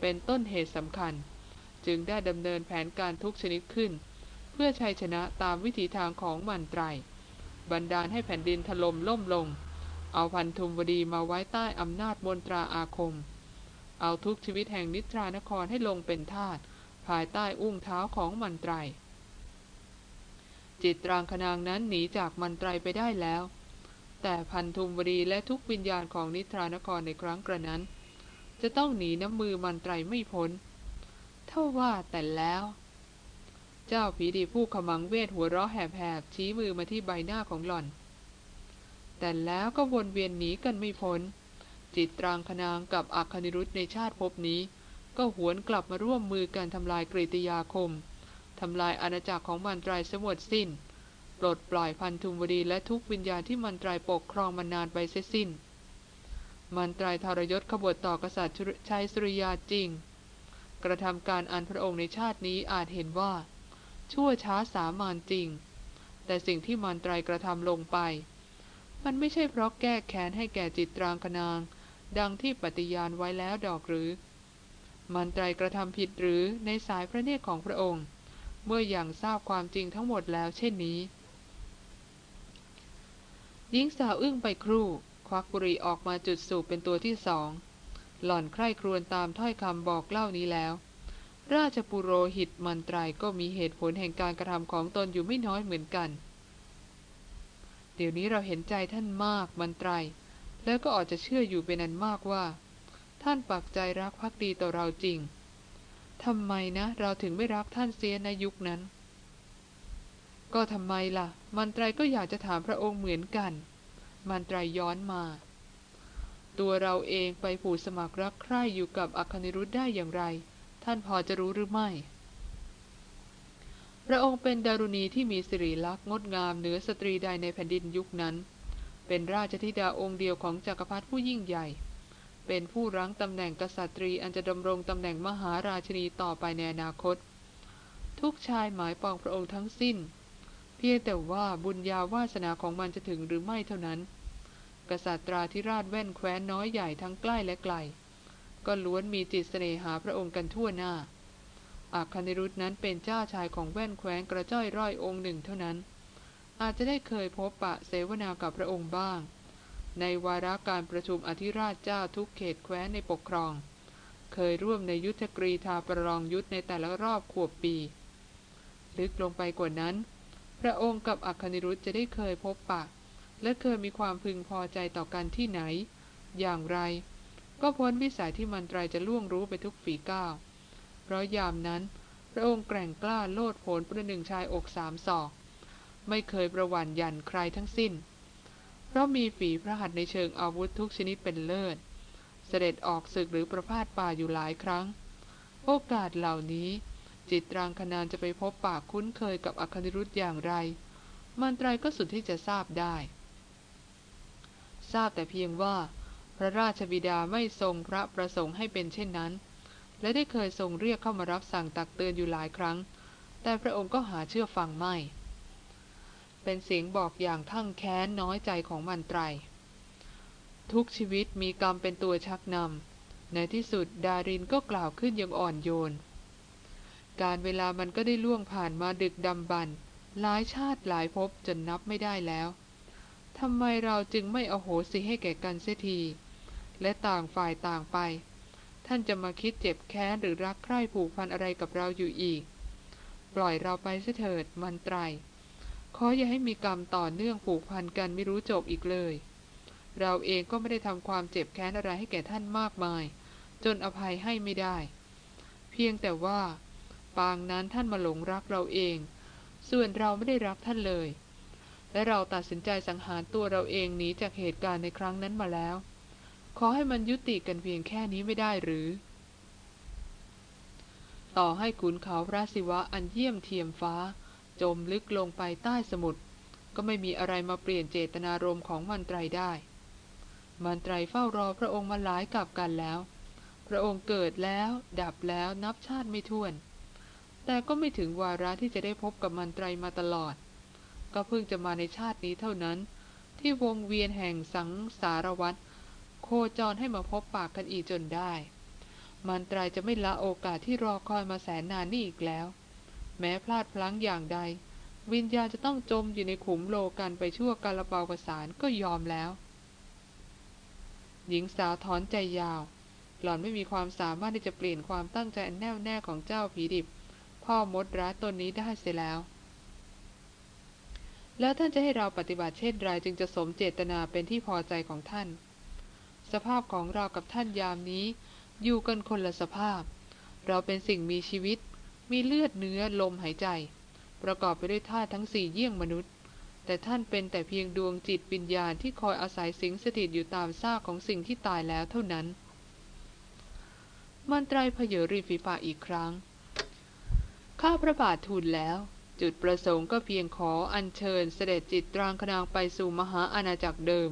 เป็นต้นเหตุสำคัญ จึงได้ดำเนินแผนการทุกชนิดขึ้น เพื่อชัยชนะตามวิถีทางของมันไตร บันดาลให้แผ่นดินถล่มล่มลง เอาพันธุมวดีมาไว้ใต้อำนาจมนตราอาคม เอาทุกชีวิตแห่งนิทรานครให้ลงเป็นทาสภายใต้อุ้งเท้าของมันไตร จิตรางคนางนั้นหนีจากมันไตรไปได้แล้ว แต่พันธุมวดีและทุกวิญญาณของนิทรานครในครั้งกระนั้น จะต้องหนีน้ำมือมันไตรไม่พ้นเท่าว่าแต่แล้ว เจ้าผีดีผู้ขมังเวทหัวเราะแหบๆชี้มือมาที่ใบหน้าของหล่อน แต่แล้วก็วนเวียนหนีกันไม่พ้น จิตตรางคนางกับอัคนิรุธในชาติภพนี้ ก็หวนกลับมาร่วมมือกันทำลายกริตยาคมทำลายอาณาจักรของมันตรายสมดสิ้น ปลดปล่อยพันธุมวดีและทุกวิญญาณที่มันตรายปกครองมานานไปเสียสิ้น มันตรายทรยศขบฏต่อกษัตริย์ชัยสุริยาจริง กระทำการอันพระองค์ในชาตินี้อาจเห็นว่า ชั่วช้าสามานจริง แต่สิ่งที่มันตรายกระทำลงไป มันไม่ใช่เพราะแก้แค้นให้แก่จิตตรางคนาง ดังที่ปฏิญาณไว้แล้วดอกหรือ มันตรกระทำผิดหรือในสายพระเนตรของพระองค์ เมื่ออย่างทราบความจริงทั้งหมดแล้วเช่นนี้หญิงสาวอึ้งไปครู่ วักบุหรี่ออกมาจุดสูบเป็นตัวที่สอง หล่อนใคร่ครวญตามถ้อยคำบอกเล่านี้แล้ว ราชปุโรหิตมันไตรก็มีเหตุผลแห่งการกระทำของตนอยู่ไม่น้อยเหมือนกัน เดี๋ยวนี้เราเห็นใจท่านมากมันไตรแล้วก็อาจจะเชื่ออยู่เป็นอันมากว่า ท่านปักใจรักภักดีต่อเราจริงทำไมนะ เราถึงไม่รักท่านเสียในยุคนั้น ก็ทำไมล่ะ มันไตรก็อยากจะถามพระองค์เหมือนกัน มันไตรย้อนมา ตัวเราเองไปผูกสมัครรักใคร่อยู่กับอัคนิรุธได้อย่างไร ท่านพอจะรู้หรือไม่ พระองค์เป็นดารุณีที่มีสิริลักษณ์งดงามเหนือสตรีใดในแผ่นดินยุคนั้น เป็นราชธิดาองค์เดียวของจักรพรรดิผู้ยิ่งใหญ่ เป็นผู้รั้งตำแหน่งกษัตรีอันจะดำรงตำแหน่งมหาราชินีต่อไปในอนาคต ทุกชายหมายปองพระองค์ทั้งสิ้น เพียงแต่ว่าบุญญาวาสนาของมันจะถึงหรือไม่เท่านั้น กษัตราธิราชแว่นแคว้นน้อยใหญ่ทั้งใกล้และไกล ก็ล้วนมีจิตเสน่หาพระองค์กันทั่วหน้าอาคณิรุธนั้นเป็นเจ้าชายของแว่นแคว้นกระจ้อยร้อยองค์หนึ่งเท่านั้น อาจจะได้เคยพบปะเสวนากับพระองค์บ้าง ในวาระการประชุมอธิราชเจ้าทุกเขตแคว้นในปกครอง เคยร่วมในยุทธกรีธาประลองยุทธในแต่ละรอบขวบปี ลึกลงไปกว่านั้น ระองค์กับอัคนิรุธจะได้เคยพบปะ และเคยมีความพึงพอใจต่อกันที่ไหน อย่างไร ก็พ้นวิสัยที่มันตรายจะล่วงรู้ไปทุกฝีก้าว เพราะยามนั้น พระองค์แกร่งกล้าโลดโผนประหนึ่งชายอกสามศอก ไม่เคยประวันยันใครทั้งสิ้น เพราะมีฝีพระหัตถ์ในเชิงอาวุธทุกชนิดเป็นเลิศ เสด็จออกศึกหรือประพาสป่าอยู่หลายครั้ง โอกาสเหล่านี้ จิตรางคนานจะไปพบปากคุ้นเคยกับอคนิรุธอย่างไร มันตรายก็สุดที่จะทราบได้ ทราบแต่เพียงว่า พระราชบิดาไม่ทรงพระประสงค์ให้เป็นเช่นนั้น และได้เคยทรงเรียกเข้ามารับสั่งตักเตือนอยู่หลายครั้ง แต่พระองค์ก็หาเชื่อฟังไม่ เป็นเสียงบอกอย่างทั้งแค้นน้อยใจของมันไตร ทุกชีวิตมีกรรมเป็นตัวชักนำในที่สุดดารินก็กล่าวขึ้นอย่างอ่อนโยน การเวลามันก็ได้ล่วงผ่านมาดึกดำบรรหลายชาติหลายภพจนนับไม่ได้แล้วทำไมเราจึงไม่อโหสิให้แก่กันเสียที และต่างฝ่ายต่างไป ท่านจะมาคิดเจ็บแค้นหรือรักใคร่ผูกพันอะไรกับเราอยู่อีก ปล่อยเราไปเสถิดมันไตร ขออย่าให้มีกรรมต่อเนื่องผูกพันกันไม่รู้จบอีกเลย เราเองก็ไม่ได้ทำความเจ็บแค้นอะไรให้แก่ท่านมากมาย จนอภัยให้ไม่ได้ เพียงแต่ว่า ปางนั้นท่านมาหลงรักเราเอง ส่วนเราไม่ได้รักท่านเลย และเราตัดสินใจสังหารตัวเราเองหนีจากเหตุการณ์ในครั้งนั้นมาแล้ว ขอให้มันยุติกันเพียงแค่นี้ไม่ได้หรือ ต่อให้ขุนเขาพระศิวะอันเยี่ยมเทียมฟ้า จมลึกลงไปใต้สมุทรก็ไม่มีอะไรมาเปลี่ยนเจตนารมณ์ของมันไตรได้มันไตรเฝ้ารอพระองค์มาหลายกับกันแล้ว พระองค์เกิดแล้ว ดับแล้วนับชาติไม่ถ้วน แต่ก็ไม่ถึงวาระที่จะได้พบกับมันไตรมาตลอด ก็เพิ่งจะมาในชาตินี้เท่านั้น ที่วงเวียนแห่งสังสารวัตรโคจรให้มาพบปากกันอีกจนได้ มันตรายจะไม่ละโอกาสที่รอคอยมาแสนนานนี่อีกแล้ว แม้พลาดพลั้งอย่างใด วิญญาณจะต้องจมอยู่ในขุมโลกันไปชั่วกาลเปากสารก็ยอมแล้ว หญิงสาวถอนใจยาว หล่อนไม่มีความสามารถที่จะเปลี่ยนความตั้งใจแน่วแน่ของเจ้าผีดิบ พ่อมดร้ายตนนี้ได้เสียแล้ว แล้วท่านจะให้เราปฏิบัติเช่นไรจึงจะสมเจตนาเป็นที่พอใจของท่าน สภาพของเรากับท่านยามนี้ อยู่กันคนละสภาพ เราเป็นสิ่งมีชีวิต มีเลือดเนื้อลมหายใจ ประกอบไปด้วยธาตุทั้งสี่เยี่ยงมนุษย์ แต่ท่านเป็นแต่เพียงดวงจิตวิญญาณที่คอยอาศัยสิงสถิตอยู่ตามซากของสิ่งที่ตายแล้วเท่านั้นมันไตรเพเยรีฝีปากอีกครั้ง ข้าพระบาททูลแล้ว จุดประสงค์ก็เพียงขออัญเชิญเสด็จจิตตรางคนางไปสู่มหาอาณาจักรเดิม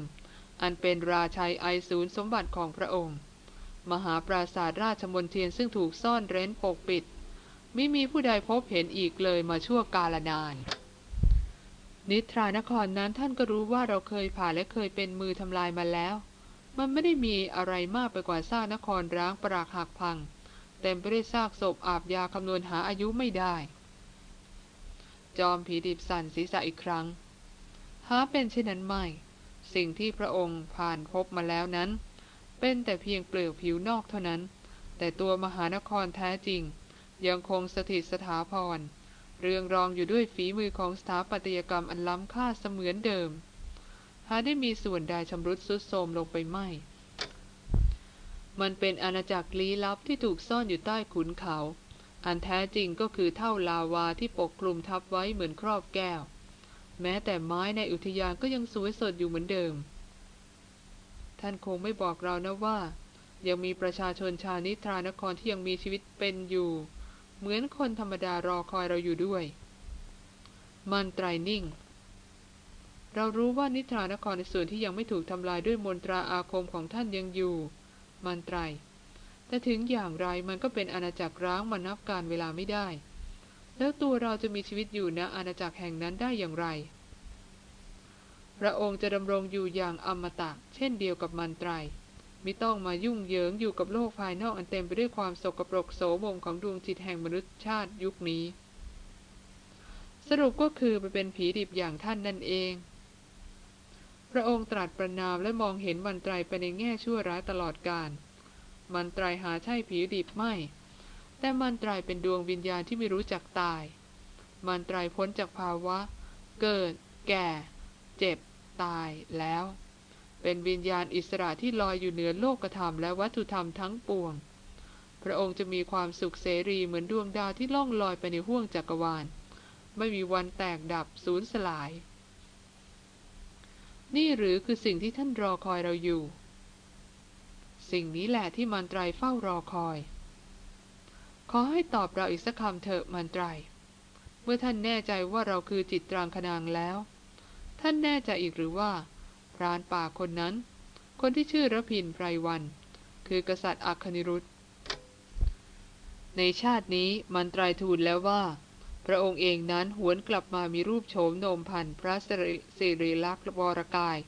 อันเป็นราชัยไอศูนย์สมบัติของพระองค์ มหาปราสาทราชมนเทียนซึ่งถูกซ่อนเร้นปกปิดไม่มีผู้ใดพบเห็นอีกเลยมาชั่วกาลนาน นิทรานครนั้นท่านก็รู้ว่าเราเคยผ่านและเคยเป็นมือทำลายมาแล้ว มันไม่ได้มีอะไรมากไปกว่าซากนครร้างปรากหักพัง เต็มไปด้วยซากศพอาบยาคำนวณหาอายุไม่ได้ จอมผีดิบสั่นศีรษะอีกครั้ง หาเป็นเช่นนั้นไม่ สิ่งที่พระองค์ผ่านพบมาแล้วนั้น เป็นแต่เพียงเปลือกผิวนอกเท่านั้น แต่ตัวมหานครแท้จริง ยังคงสถิตสถาพร เรืองรองอยู่ด้วยฝีมือของสถาปัตยกรรมอันล้ำค่าเสมือนเดิม หาได้มีส่วนใดชำรุดสุดโทรมลงไปไม่ มันเป็นอาณาจักรลี้ลับที่ถูกซ่อนอยู่ใต้ขุนเขา อันแท้จริงก็คือเท่าลาวาที่ปกคลุมทับไว้เหมือนครอบแก้ว แม้แต่ไม้ในอุทยานก็ยังสวยสดอยู่เหมือนเดิม ท่านคงไม่บอกเรานะว่า ยังมีประชาชนชาวนิทรานครที่ยังมีชีวิตเป็นอยู่ เหมือนคนธรรมดารอคอยเราอยู่ด้วย มันไตรนิ่ง เรารู้ว่านิทรานครในส่วนที่ยังไม่ถูกทำลายด้วยมนตราอาคมของท่านยังอยู่ มันไตร แต่ถึงอย่างไรมันก็เป็นอาณาจักรร้างมานับการเวลาไม่ได้ แล้วตัวเราจะมีชีวิตอยู่ณอาณาจักรแห่งนั้นได้อย่างไร พระองค์จะดำรงอยู่อย่างอมตะ เช่นเดียวกับมันไตรมิต้องมายุ่งเหยิงอยู่กับโลกภายนอกอันเต็มไปด้วยความสกปรกโสมมของดวงจิตแห่งมนุษยชาติยุคนี้ สรุปก็คือไปเป็นผีดิบอย่างท่านนั่นเอง พระองค์ตรัสประนามและมองเห็นมันไตรไปในแง่ชั่วร้ายตลอดกาลมันไตรหาใช่ผีดิบไม่ แต่มันไตรเป็นดวงวิญญาณที่ไม่รู้จักตาย มันไตรพ้นจากภาวะ เกิด แก่ เจ็บ ตายแล้ว เป็นวิญญาณอิสระที่ลอยอยู่เหนือโลกธรรมและวัตถุธรรมทั้งปวง พระองค์จะมีความสุขเสรีเหมือนดวงดาวที่ล่องลอยไปในห้วงจักรวาล ไม่มีวันแตกดับสูญสลาย นี่หรือคือสิ่งที่ท่านรอคอยเราอยู่ สิ่งนี้แหละที่มันตรายเฝ้ารอคอย ขอให้ตอบเราอีกสักคำเถอะมันตรายเมื่อท่านแน่ใจว่าเราคือจิตตรางคนางแล้ว ท่านแน่ใจอีกหรือว่า พรานป่าคนนั้น คนที่ชื่อระพินไพรวัน คือกษัตริย์อัคนิรุธในชาตินี้มันตรายทูลแล้วว่า พระองค์เองนั้นหวนกลับมามีรูปโฉมโนมพันพระสิริลักษณ์วรกาย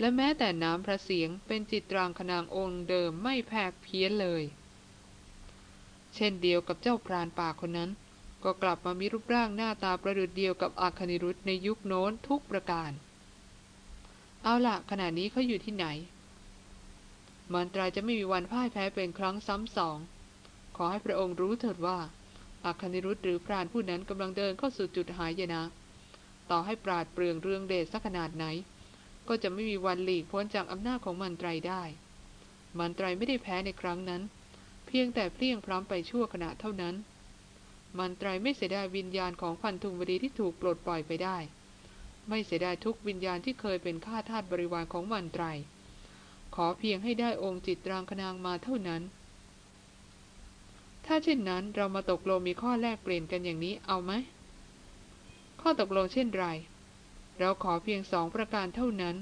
และแม้แต่น้ำพระเสียงเป็นจิตรางคนางองค์เดิมไม่แพกเพี้ยนเลย เช่นเดียวกับเจ้าพรานป่าคนนั้น ก็กลับมามีรูปร่างหน้าตาประดุดเดียวกับอัคนิรุธในยุคโน้นทุกประการ เอาละขณะนี้เขาอยู่ที่ไหน มันตรายจะไม่มีวันพ่ายแพ้เป็นครั้งซ้ำสอง ขอให้พระองค์รู้เถิดว่า อาคณิรุธหรือพรานผู้นั้นกำลังเดินเข้าสู่จุดหายนะ ต่อให้ปราดเปรื่องเรื่องเดชสักขนาดไหน ก็จะไม่มีวันหลีกพ้นจากอำนาจของมันตรายได้ มันตรายไม่ได้แพ้ในครั้งนั้น เพียงแต่เพียงพร้อมไปชั่วขณะเท่านั้น มันตรายไม่เสียดายวิญญาณของพันธุมวดีที่ถูกปลดปล่อยไปได้ ไม่เสียดายทุกวิญญาณที่เคยเป็นข้าทาสบริวารของมันไตร ขอเพียงให้ได้องค์จิตรางคนางมาเท่านั้น ถ้าเช่นนั้นเรามาตกลงมีข้อแลกเปลี่ยนกันอย่างนี้เอาไหม ข้อตกลงเช่นไร เราขอเพียงสองประการเท่านั้น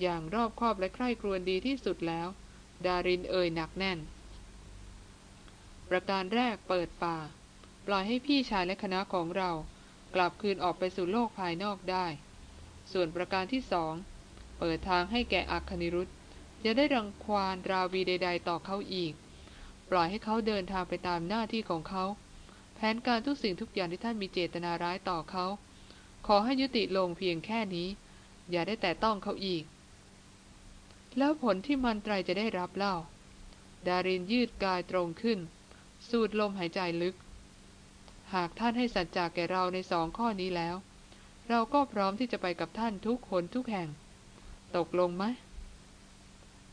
อย่างรอบคอบและใคร่ครวญดีที่สุดแล้ว ดารินเอ่ยหนักแน่น ประการแรกเปิดป่า ปล่อยให้พี่ชายและคณะของเรา กลับคืนออกไปสู่โลกภายนอกได้ ส่วนประการที่สอง เปิดทางให้แก่อัคนิรุธจะได้รังควานราวีใด ๆ ต่อเขาอีก ปล่อยให้เขาเดินทางไปตามหน้าที่ของเขา แผนการทุกสิ่งทุกอย่างที่ท่านมีเจตนาร้ายต่อเขา ขอให้ยุติลงเพียงแค่นี้ อย่าได้แต่ต้องเขาอีก แล้วผลที่มันไตรจะได้รับเล่า ดารินยืดกายตรงขึ้น สูดลมหายใจลึก หากท่านให้สัจจะแก่เราในสองข้อนี้แล้ว เราก็พร้อมที่จะไปกับท่านทุกคนทุกแห่ง ตกลงไหม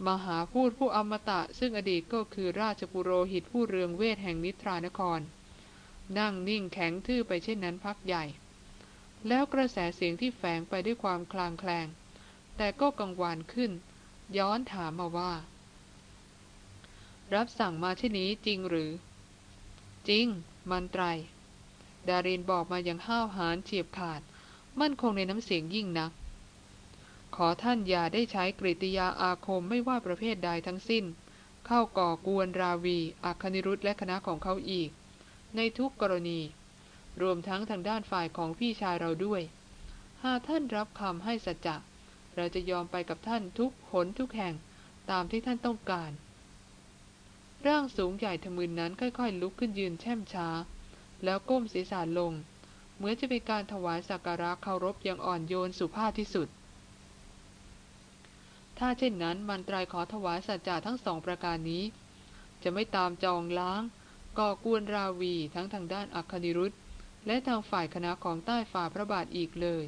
มหาพูดผู้อมตะ ซึ่งอดีตก็คือราชปุโรหิตผู้เรืองเวทแห่งนิทรานคร นั่งนิ่งแข็งทื่อไปเช่นนั้นพักใหญ่ แล้วกระแสเสียงที่แฝงไปด้วยความคลางแคลง แต่ก็กังวานขึ้น ย้อนถามมาว่า รับสั่งมาเช่นนี้จริงหรือ จริง มันไตร ดารินบอกมาอย่างห้าวหาญเฉียบขาด มั่นคงในน้ำเสียงยิ่งนัก ขอท่านอย่าได้ใช้กริยาอาคมไม่ว่าประเภทใดทั้งสิ้น เข้าก่อกวนราวี อัคนิรุธและคณะของเขาอีก ในทุกกรณี รวมทั้งทางด้านฝ่ายของพี่ชายเราด้วย หากท่านรับคำให้สัจจะเราจะยอมไปกับท่านทุกหนทุกแห่งตามที่ท่านต้องการ ร่างสูงใหญ่ทะมึนนั้นค่อยๆ ลุกขึ้นยืนแช่มช้า แล้วก้มศีรษะลง เหมือนจะเป็นการถวายสักการะเคารพอย่างอ่อนโยนสุภาพที่สุด ถ้าเช่นนั้นมันตรายขอถวายสัจจะทั้งสองประการนี้ จะไม่ตามจองล้าง ก่อกวนราวีทั้งทางด้านอัคนิรุธและทางฝ่ายคณะของใต้ฝ่าพระบาทอีกเลย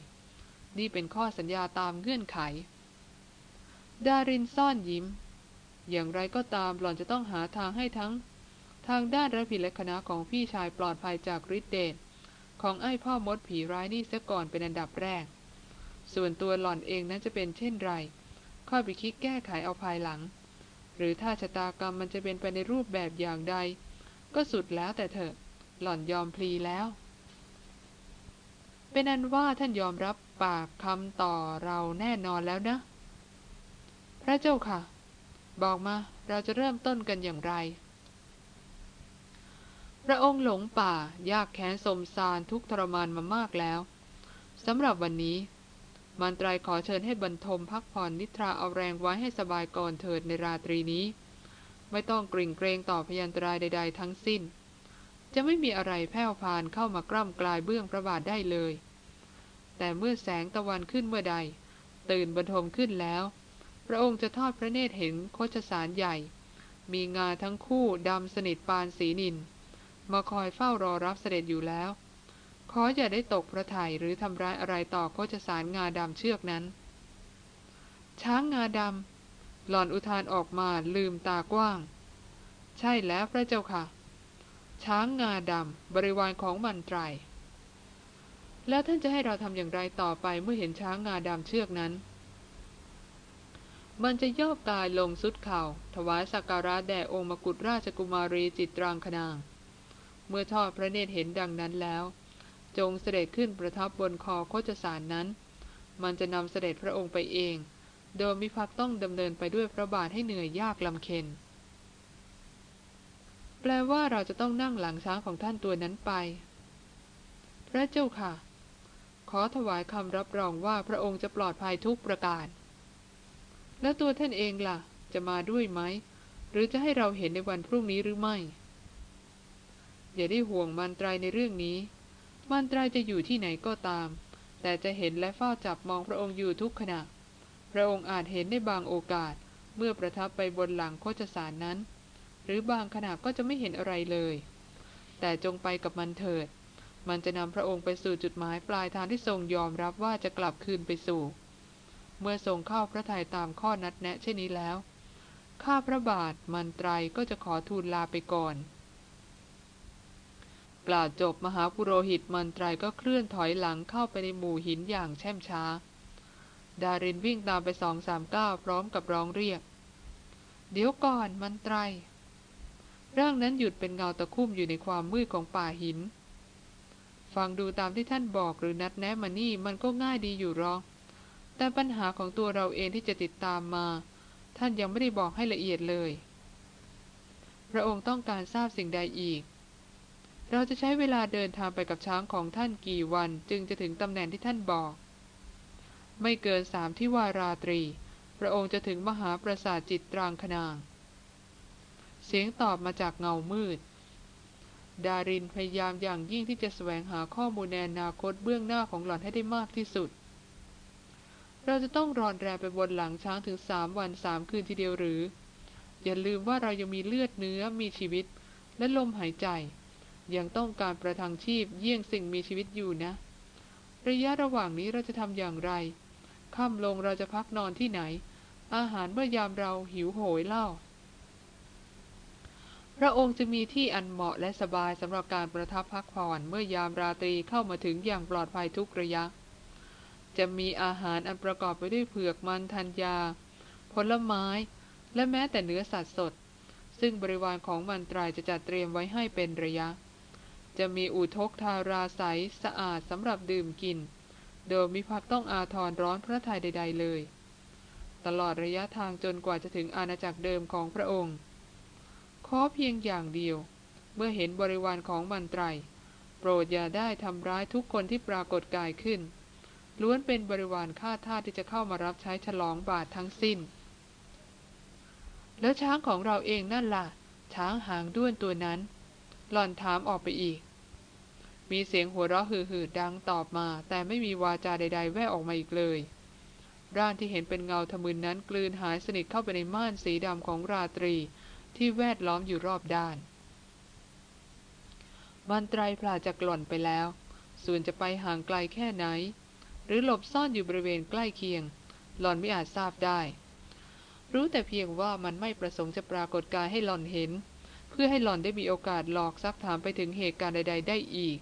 นี่เป็นข้อสัญญาตามเงื่อนไข ดารินซ่อนยิ้ม อย่างไรก็ตามหล่อนจะต้องหาทางให้ทั้ง ทางด้านระพิและคณะของพี่ชายปลอดภัยจากฤทธิเดชของไอ้พ่อมดผีร้ายนี่เสียก่อนเป็นอันดับแรก ส่วนตัวหล่อนเองนั้นจะเป็นเช่นไร ค่อยไปคิดแก้ไขเอาภายหลัง หรือถ้าชะตากรรมมันจะเป็นไปในรูปแบบอย่างใด ก็สุดแล้วแต่เถอะ หล่อนยอมพลีแล้ว เป็นอันว่าท่านยอมรับปากคำต่อเราแน่นอนแล้วนะ พระเจ้าค่ะ บอกมาเราจะเริ่มต้นกันอย่างไรพระองค์หลงป่ายากแค้นสมสารทุกทรมานมามากแล้วสำหรับวันนี้ มันตรายขอเชิญให้บรรทมพักผ่อนนิทราเอาแรงไว้ให้สบายก่อนเถิดในราตรีนี้ ไม่ต้องกริ่งเกรงต่อพยันตรายใด ๆ ทั้งสิ้น จะไม่มีอะไรแผ่วพานเข้ามากล้ำกลายเบื้องพระบาทได้เลย แต่เมื่อแสงตะวันขึ้นเมื่อใด ตื่นบรรทมขึ้นแล้ว พระองค์จะทอดพระเนตรเห็นโคชสารใหญ่ มีงาทั้งคู่ดำสนิทปานสีนินมาคอยเฝ้ารอรับเสด็จอยู่แล้ว ขออย่าได้ตกพระทัยหรือทำร้ายอะไรต่อโคชสารงาดำเชือกนั้น ช้างงาดำหล่อนอุทานออกมาลืมตากว้าง ใช่แล้วพระเจ้าค่ะ ช้างงาดำบริวารของมันไตร แล้วท่านจะให้เราทำอย่างไรต่อไปเมื่อเห็นช้างงาดำเชือกนั้น มันจะย่อกายลงสุดเข่า ถวายสักการะแด่องค์มกุฎราชกุมารีจิตรางคนาง เมื่อทอดพระเนตรเห็นดังนั้นแล้ว จงเสด็จขึ้นประทับบนคอโคจสารนั้น มันจะนำเสด็จพระองค์ไปเอง โดยมิพักต้องดำเนินไปด้วยพระบาทให้เหนื่อยยากลำเค็น แปลว่าเราจะต้องนั่งหลังช้างของท่านตัวนั้นไป พระเจ้าค่ะ ขอถวายคำรับรองว่าพระองค์จะปลอดภัยทุกประการ แล้วตัวท่านเองล่ะ จะมาด้วยไหม หรือจะให้เราเห็นในวันพรุ่งนี้หรือไม่ อย่าได้ห่วงมันตรายในเรื่องนี้ มันตรายจะอยู่ที่ไหนก็ตาม แต่จะเห็นและเฝ้าจับมองพระองค์อยู่ทุกขณะ พระองค์อาจเห็นในบางโอกาส เมื่อประทับไปบนหลังโคจสารนั้น หรือบางขณะก็จะไม่เห็นอะไรเลย แต่จงไปกับมันเถิด มันจะนำพระองค์ไปสู่จุดหมายปลายทางที่ทรงยอมรับว่าจะกลับคืนไปสู่ เมื่อทรงเข้าพระทัยตามข้อนัดแนะเช่นนี้แล้ว ข้าพระบาทมันไตรก็จะขอทูลลาไปก่อน กล่าวจบมหาปุโรหิตมันตรก็เคลื่อนถอยหลังเข้าไปในหมู่หินอย่างแช่มช้า ดารินวิ่งตามไปสองสามก้าวพร้อมกับร้องเรียก เดี๋ยวก่อนมันตรร่างนั้นหยุดเป็นเงาตะคุ่มอยู่ในความมืดของป่าหิน ฟังดูตามที่ท่านบอกหรือนัดแนะมานี่มันก็ง่ายดีอยู่รองแต่ปัญหาของตัวเราเองที่จะติดตามมา ท่านยังไม่ได้บอกให้ละเอียดเลย พระองค์ต้องการทราบสิ่งใดอีก เราจะใช้เวลาเดินทางไปกับช้างของท่านกี่วันจึงจะถึงตำแหน่งที่ท่านบอก ไม่เกินสามที่วาราตรี พระองค์จะถึงมหาปราสาทจิตตรางคนาง เสียงตอบมาจากเงามืด ดารินพยายามอย่างยิ่งที่จะแสวงหาข้อมูลในอนาคตเบื้องหน้าของหล่อนให้ได้มากที่สุด เราจะต้องรอนแรไปบนหลังช้างถึงสามวันสามคืนทีเดียวหรือ อย่าลืมว่าเรายังมีเลือดเนื้อมีชีวิต และลมหายใจ ยังต้องการประทังชีพเยี่ยงสิ่งมีชีวิตอยู่นะ ระยะระหว่างนี้เราจะทำอย่างไร ค่ำลงเราจะพักนอนที่ไหน อาหารเมื่อยามเราหิวโหยเล่า พระองค์จะมีที่อันเหมาะและสบายสำหรับการประทับพักผ่อนเมื่อยามราตรีเข้ามาถึงอย่างปลอดภัยทุกระยะ จะมีอาหารอันประกอบไปด้วยเผือกมันธัญญา ผลไม้ และแม้แต่เนื้อสัตว์สด ซึ่งบริวารของมันตรายจะจัดเตรียมไว้ให้เป็นระยะ จะมีอุทกทาราใสสะอาดสำหรับดื่มกิน โดยมิพักต้องอาทรร้อนพระทัยใด ๆ เลย ตลอดระยะทางจนกว่าจะถึงอาณาจักรเดิมของพระองค์ขอเพียงอย่างเดียว เมื่อเห็นบริวารของมันไตร โปรดอย่าได้ทำร้ายทุกคนที่ปรากฏกายขึ้น ล้วนเป็นบริวารข้าทาสที่จะเข้ามารับใช้ฉลองบาททั้งสิ้น แล้วช้างของเราเองนั่นล่ะ ช้างหางด้วนตัวนั้น หล่อนถามออกไปอีก มีเสียงหัวเราะฮือๆดังตอบมา แต่ไม่มีวาจาใด ๆ แว่ออกมาอีกเลย ร่างที่เห็นเป็นเงาทะมึนนั้นกลืนหายสนิทเข้าไปในม่านสีดำของราตรีที่แวดล้อมอยู่รอบด้านมันไตรพลาจากหล่อนไปแล้ว ส่วนจะไปห่างไกลแค่ไหน หรือหลบซ่อนอยู่บริเวณใกล้เคียง หล่อนไม่อาจทราบได้ รู้แต่เพียงว่ามันไม่ประสงค์จะปรากฏกายให้หล่อนเห็น เพื่อให้หล่อนได้มีโอกาสหลอกซักถามไปถึงเหตุการณ์ใด ๆ ได้อีก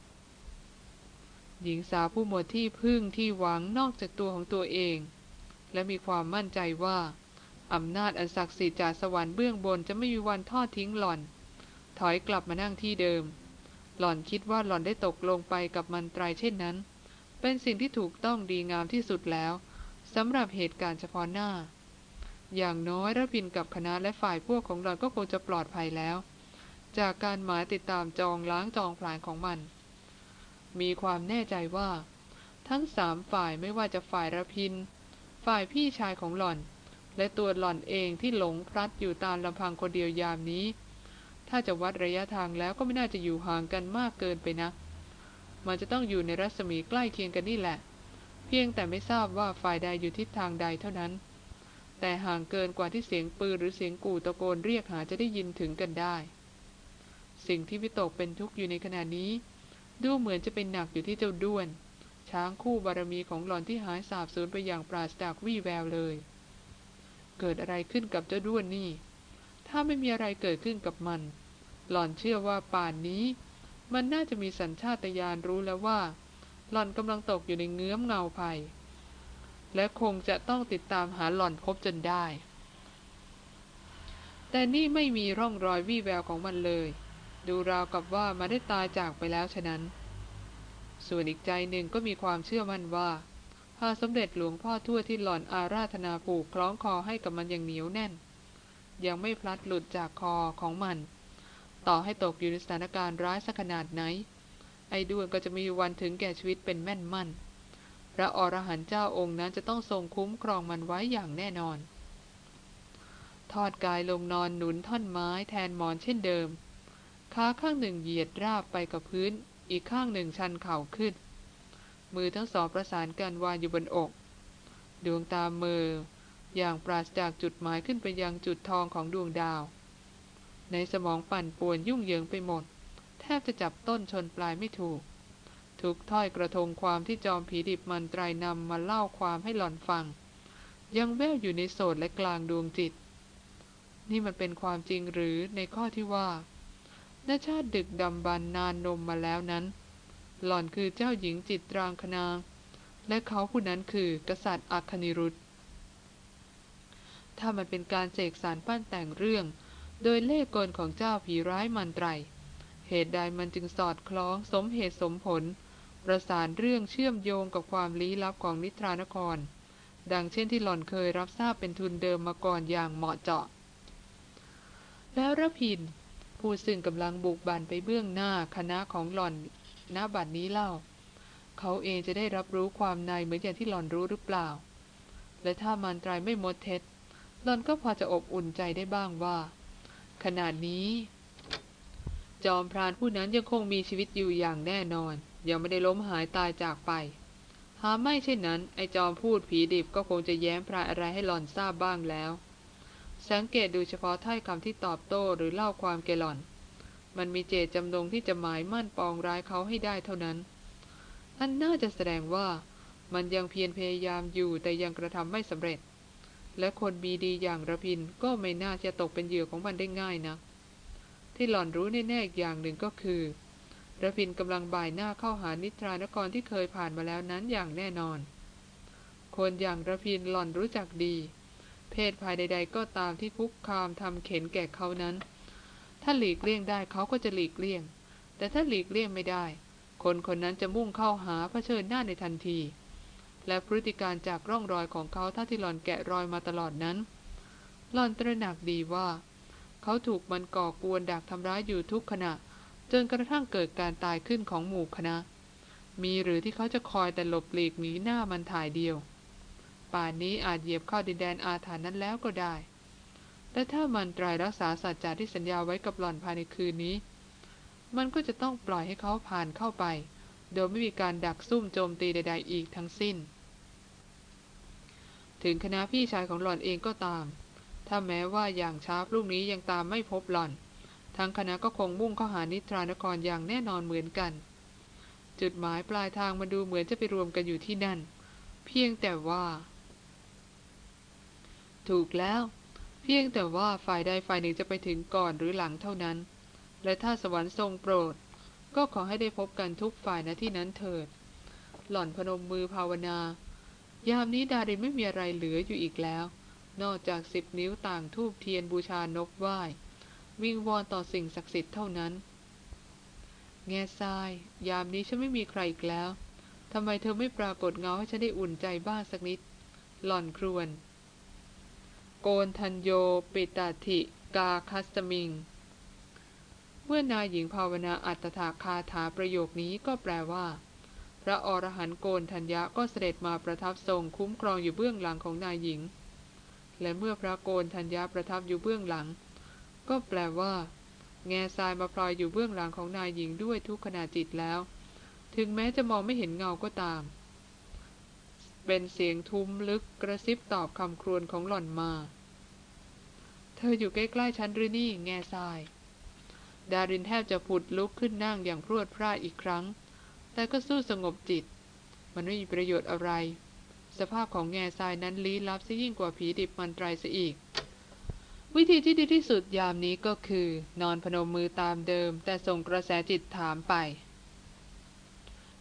หญิงสาวผู้หมดที่พึ่งที่หวังนอกจากตัวของตัวเอง และมีความมั่นใจว่าอำนาจอันศักดิ์สิทธิ์จากสวรรค์เบื้องบนจะไม่มีวันทอดทิ้งหล่อน ถอยกลับมานั่งที่เดิม หล่อนคิดว่าหล่อนได้ตกลงไปกับมันตรายเช่นนั้น เป็นสิ่งที่ถูกต้องดีงามที่สุดแล้วสำหรับเหตุการณ์เฉพาะหน้า อย่างน้อยระพินกับคณะและฝ่ายพวกของหล่อนก็คงจะปลอดภัยแล้ว จากการหมายติดตามจองล้างจองผลาญของมัน มีความแน่ใจว่า ทั้งสามฝ่ายไม่ว่าจะฝ่ายระพิน ฝ่ายพี่ชายของหล่อน และตัวหล่อนเองที่หลงพลัดอยู่ตามลำพังคนเดียวยามนี้ ถ้าจะวัดระยะทางแล้วก็ไม่น่าจะอยู่ห่างกันมากเกินไปนะ มันจะต้องอยู่ในรัศมีใกล้เคียงกันนี่แหละ เพียงแต่ไม่ทราบว่าฝ่ายใดอยู่ทิศทางใดเท่านั้นแต่ห่างเกินกว่าที่เสียงปืนหรือเสียงกู่ตะโกนเรียกหาจะได้ยินถึงกันได้ สิ่งที่วิตกเป็นทุกข์อยู่ในขณะนี้ ดูเหมือนจะเป็นหนักอยู่ที่เจ้าด้วน ช้างคู่บารมีของหล่อนที่หายสาบสูญไปอย่างปราศจากวี่แววเลย เกิดอะไรขึ้นกับเจ้าด้วนนี่ ถ้าไม่มีอะไรเกิดขึ้นกับมัน หล่อนเชื่อว่าป่านนี้ มันน่าจะมีสัญชาตญาณรู้แล้วว่า หล่อนกำลังตกอยู่ในเงื้อมเงาภัย และคงจะต้องติดตามหาหล่อนพบจนได้แต่นี่ไม่มีร่องรอยวี่แววของมันเลย ดูราวกับว่ามาได้ตายจากไปแล้วฉะนั้น ส่วนอีกใจหนึ่งก็มีความเชื่อมั่นว่าพระสมเด็จหลวงพ่อทั่วที่หล่อนอาราธนาผูกคล้องคอให้กับมันอย่างเหนียวแน่น ยังไม่พลัดหลุดจากคอของมัน ต่อให้ตกอยู่ในสถานการณ์ร้ายสักขนาดไหน ไอ้ด้วนก็จะมีวันถึงแก่ชีวิตเป็นแม่นมั่น พระอรหันต์เจ้าองค์นั้นจะต้องทรงคุ้มครองมันไว้อย่างแน่นอน ทอดกายลงนอนหนุนท่อนไม้แทนหมอนเช่นเดิม ขาข้างหนึ่งเหยียดราบไปกับพื้น อีกข้างหนึ่งชันเข่าขึ้น มือทั้งสองประสานกันวางอยู่บนอก ดวงตาเมืออย่างปราศจากจุดหมายขึ้นไปยังจุดทองของดวงดาว ในสมองปั่นป่วนยุ่งเหยิงไปหมด แทบจะจับต้นชนปลายไม่ถูก ทุกถ้อยกระทงความที่จอมผีดิบมันตรายนำมาเล่าความให้หล่อนฟัง ยังแววอยู่ในโสดและกลางดวงจิต นี่มันเป็นความจริงหรือในข้อที่ว่า ณชาติดึกดำบรรนานนมมาแล้วนั้น หล่อนคือเจ้าหญิงจิตรางคนาและเขาผู้นั้นคือกษัตริย์อัคนิรุธถ้ามันเป็นการเสกสารปั้นแต่งเรื่อง โดยเล่ห์กลของเจ้าผีร้ายมันไตร เหตุใดมันจึงสอดคล้องสมเหตุสมผล ประสานเรื่องเชื่อมโยงกับความลี้ลับของนิทรานคร ดังเช่นที่หล่อนเคยรับทราบเป็นทุนเดิมมาก่อนอย่างเหมาะเจาะ แล้วระพิน ผู้ซึ่งกำลังบุกบันไปเบื้องหน้าคณะของหล่อนณบัดนี้เล่า เขาเองจะได้รับรู้ความในเหมือนอย่างที่หล่อนรู้หรือเปล่า และถ้ามันตรายไม่หมดเท็จ หล่อนก็พอจะอบอุ่นใจได้บ้างว่า ขนาดนี้ จอมพรานผู้นั้นยังคงมีชีวิตอยู่อย่างแน่นอน ยังไม่ได้ล้มหายตายจากไป หาไม่เช่นนั้น ไอจอมพูดผีดิบก็คงจะแย้มพรายอะไรให้หล่อนทราบบ้างแล้ว สังเกตดูเฉพาะถ้อยคำที่ตอบโต้หรือเล่าความแกล่อน มันมีเจตจำนงที่จะหมายมั่นปองร้ายเขาให้ได้เท่านั้น อันน่าจะแสดงว่ามันยังเพียรพยายามอยู่แต่ยังกระทำไม่สำเร็จ และคนมีดีอย่างระพินก็ไม่น่าจะตกเป็นเหยื่อของมันได้ง่ายนะ ที่หล่อนรู้แน่ๆอีกอย่างหนึ่งก็คือระพินกำลังบ่ายหน้าเข้าหานิทรานครที่เคยผ่านมาแล้วนั้นอย่างแน่นอน คนอย่างระพินหล่อนรู้จักดี เพศภายใด ๆ ก็ตามที่คุกคามทำเข็นแก่เขานั้น ถ้าหลีกเลี่ยงได้เขาก็จะหลีกเลี่ยง แต่ถ้าหลีกเลี่ยงไม่ได้ คนคนนั้นจะมุ่งเข้าหาเผชิญหน้าในทันที และพฤติการจากร่องรอยของเขาท่าที่หลอนแกะรอยมาตลอดนั้นหลอนตระหนักดีว่า เขาถูกมันก่อกวนดักทำร้ายอยู่ทุกขณะ จนกระทั่งเกิดการตายขึ้นของหมู่คณะ มีหรือที่เขาจะคอยแต่หลบหลีกหนีหน้ามันถ่ายเดียว ป่านนี้อาจเหยียบเข้าดินแดนอาถรรพ์นั้นแล้วก็ได้ และถ้ามันตรายรักษาสัจจะที่สัญญาไว้กับหล่อนภายในคืนนี้ มันก็จะต้องปล่อยให้เขาผ่านเข้าไป โดยไม่มีการดักซุ่มโจมตีใด ๆ อีกทั้งสิ้น ถึงคณะพี่ชายของหล่อนเองก็ตาม ถ้าแม้ว่าอย่างช้าพรุ่งนี้ยังตามไม่พบหล่อน ทั้งคณะก็คงมุ่งเข้าหานิทรานครอย่างแน่นอนเหมือนกันจุดหมายปลายทางมาดูเหมือนจะไปรวมกันอยู่ที่นั่น เพียงแต่ว่า ถูกแล้ว เพียงแต่ว่าฝ่ายใดฝ่ายหนึ่งจะไปถึงก่อนหรือหลังเท่านั้น และถ้าสวรรค์ทรงโปรด ก็ขอให้ได้พบกันทุกฝ่ายณที่นั้นเถิด หล่อนพนมมือภาวนา ยามนี้ดารินไม่มีอะไรเหลืออยู่อีกแล้ว นอกจากสิบนิ้วต่างทูบเทียนบูชานกไหว้วิงวอนต่อสิ่งศักดิ์สิทธิ์เท่านั้น แง่ทราย ยามนี้ฉันไม่มีใครอีกแล้วทำไมเธอไม่ปรากฏเงาให้ฉันได้อุ่นใจบ้างสักนิด หล่อนครวน โกนทันโยปิตาธิกาคัสตมิงวมื่อนายหญิงภาวนาอัตถาคาถาประโยคนี้ก็แปลว่า พระอรหันต์โกนทัญญะก็เสด็จมาประทับทรงคุ้มครองอยู่เบื้องหลังของนายหญิง และเมื่อพระโกนทัญญะประทับอยู่เบื้องหลัง ก็แปลว่า แง่ทรายมาพลอยอยู่เบื้องหลังของนายหญิงด้วยทุกขณะจิตแล้ว ถึงแม้จะมองไม่เห็นเงาก็ตาม เป็นเสียงทุ้มลึกกระซิบตอบคำครวญของหล่อนมา เธออยู่ใกล้ๆฉันหรือนี่ แง่ทราย ดารินแทบจะผุดลุกขึ้นนั่งอย่างพรวดพราดอีกครั้ง แต่ก็สู้สงบจิต มันไม่มีประโยชน์อะไร สภาพของแง่ทรายนั้นลี้ลับซะยิ่งกว่าผีดิบมันไตรซะอีก วิธีที่ดีที่สุดยามนี้ก็คือ นอนพนมมือตามเดิม แต่ส่งกระแสจิตถามไป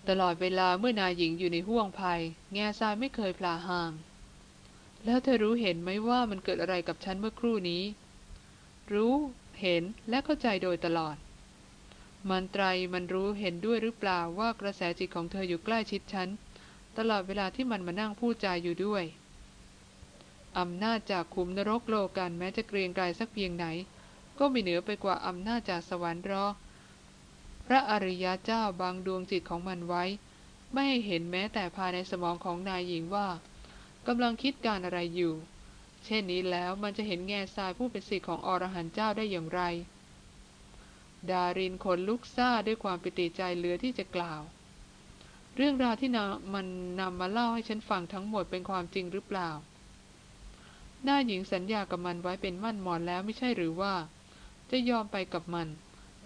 ตลอดเวลาเมื่อนายหญิงอยู่ในห่วงภัย แง่ทรายไม่เคยพลาห่าง แล้วเธอรู้เห็นไหมว่ามันเกิดอะไรกับฉันเมื่อครู่นี้ รู้เห็นและเข้าใจโดยตลอด มันไตรมันรู้เห็นด้วยหรือเปล่าว่ากระแสจิตของเธออยู่ใกล้ชิดฉัน ตลอดเวลาที่มันมานั่งพูดจาอยู่ด้วยอำนาจจากขุมนรกโลกันแม้จะเกรียงไกรสักเพียงไหน ก็ไม่เหนือไปกว่าอำนาจจากสวรรค์รอ ระอริยเจ้าบางดวงจิตของมันไว้ ไม่ให้เห็นแม้แต่ภายในสมองของนายหญิงว่ากำลังคิดการอะไรอยู่ เช่นนี้แล้วมันจะเห็นแง่ทรายผู้เป็นสิทธิ์ของอรหันต์เจ้าได้อย่างไร ดารินขนลุกซาด้วยความปิติใจเหลือที่จะกล่าว เรื่องราวที่มันนำมาเล่าให้ฉันฟังทั้งหมดเป็นความจริงหรือเปล่าหน้าหญิงสัญญากับมันไว้เป็นมั่นหมอนแล้วไม่ใช่หรือว่า จะยอมไปกับมัน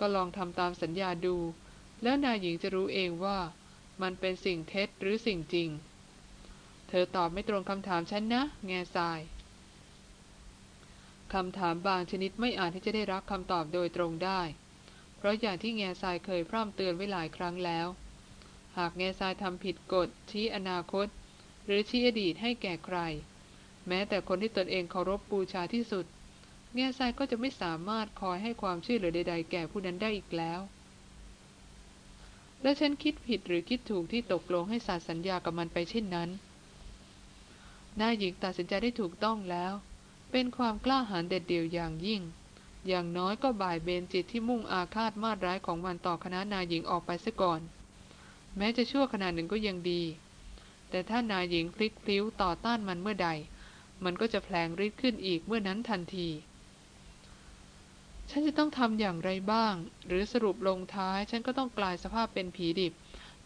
ก็ลองทำตามสัญญาดู แล้วนายหญิงจะรู้เองว่า มันเป็นสิ่งเท็จหรือสิ่งจริง เธอตอบไม่ตรงคำถามฉันนะ แง่ทรายคำถามบางชนิดไม่อาจที่จะได้รับคำตอบโดยตรงได้ เพราะอย่างที่แง่ทรายเคยพร่ำเตือนไว้หลายครั้งแล้ว หากแง่ทรายทำผิดกฎ ชี้อนาคต หรือชี้อดีตให้แก่ใคร แม้แต่คนที่ตนเองเคารพบูชาที่สุด แง่ทรายก็จะไม่สามารถคอยให้ความช่วยเหลือใด ๆ แก่ผู้นั้นได้อีกแล้ว และฉันคิดผิดหรือคิดถูกที่ตกลงให้สาสัญญากับมันไปเช่นนั้นนายหญิงตัดสินใจได้ถูกต้องแล้ว เป็นความกล้าหาญเด็ดเดี่ยวอย่างยิ่ง อย่างน้อยก็บ่ายเบนจิตที่มุ่งอาฆาตมาดร้ายของมันต่อคณะนายหญิงออกไปซะก่อน แม้จะชั่วขนาดหนึ่งก็ยังดี แต่ถ้านายหญิงพลิกพลิ้วต่อต้านมันเมื่อใด มันก็จะแผลงฤทธิ์ขึ้นอีกเมื่อนั้นทันที ฉันจะต้องทำอย่างไรบ้าง หรือสรุปลงท้าย ฉันก็ต้องกลายสภาพเป็นผีดิบ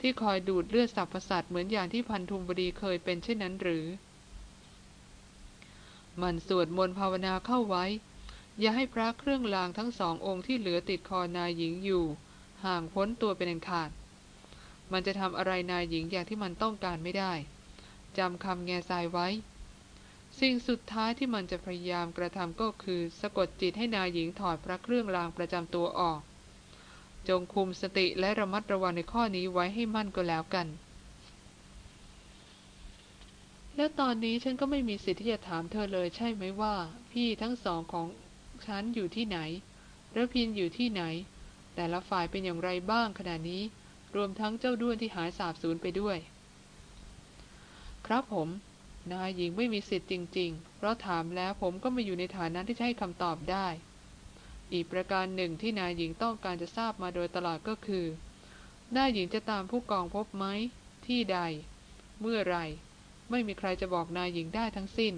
ที่คอยดูดเลือดสัพพสัตว์เหมือนอย่างที่พันธุมบดีเคยเป็นเช่นนั้นหรือ มันสวดมนต์ภาวนาเข้าไว้ อย่าให้พระเครื่องรางทั้งสององค์ที่เหลือติดคอนายหญิงอยู่ ห่างพ้นตัวเป็นอันขาด มันจะทำอะไรนายหญิงอย่างที่มันต้องการไม่ได้จำคำแง่ทรายไว้ สิ่งสุดท้ายที่มันจะพยายามกระทำก็คือสะกดจิตให้นายหญิงถอดพระเครื่องรางประจำตัวออก จงคุมสติและระมัดระวังในข้อนี้ไว้ให้มั่นก็แล้วกัน แล้วตอนนี้ฉันก็ไม่มีสิทธิ์ที่จะถามเธอเลยใช่ไหมว่า พี่ทั้งสองของฉันอยู่ที่ไหนระพินอยู่ที่ไหน แต่ละฝ่ายเป็นอย่างไรบ้างขณะนี้ รวมทั้งเจ้าด้วนที่หายสาบสูญไปด้วย ครับผม นายหญิงไม่มีสิทธิ์จริง ๆ เพราะถามแล้วผมก็ไม่อยู่ในฐานะที่จะให้คำตอบได้ อีกประการหนึ่งที่นายหญิงต้องการจะทราบมาโดยตลอดก็คือนายหญิงจะตามผู้กองพบไหม ที่ใด เมื่อไร ไม่มีใครจะบอกนายหญิงได้ทั้งสิ้น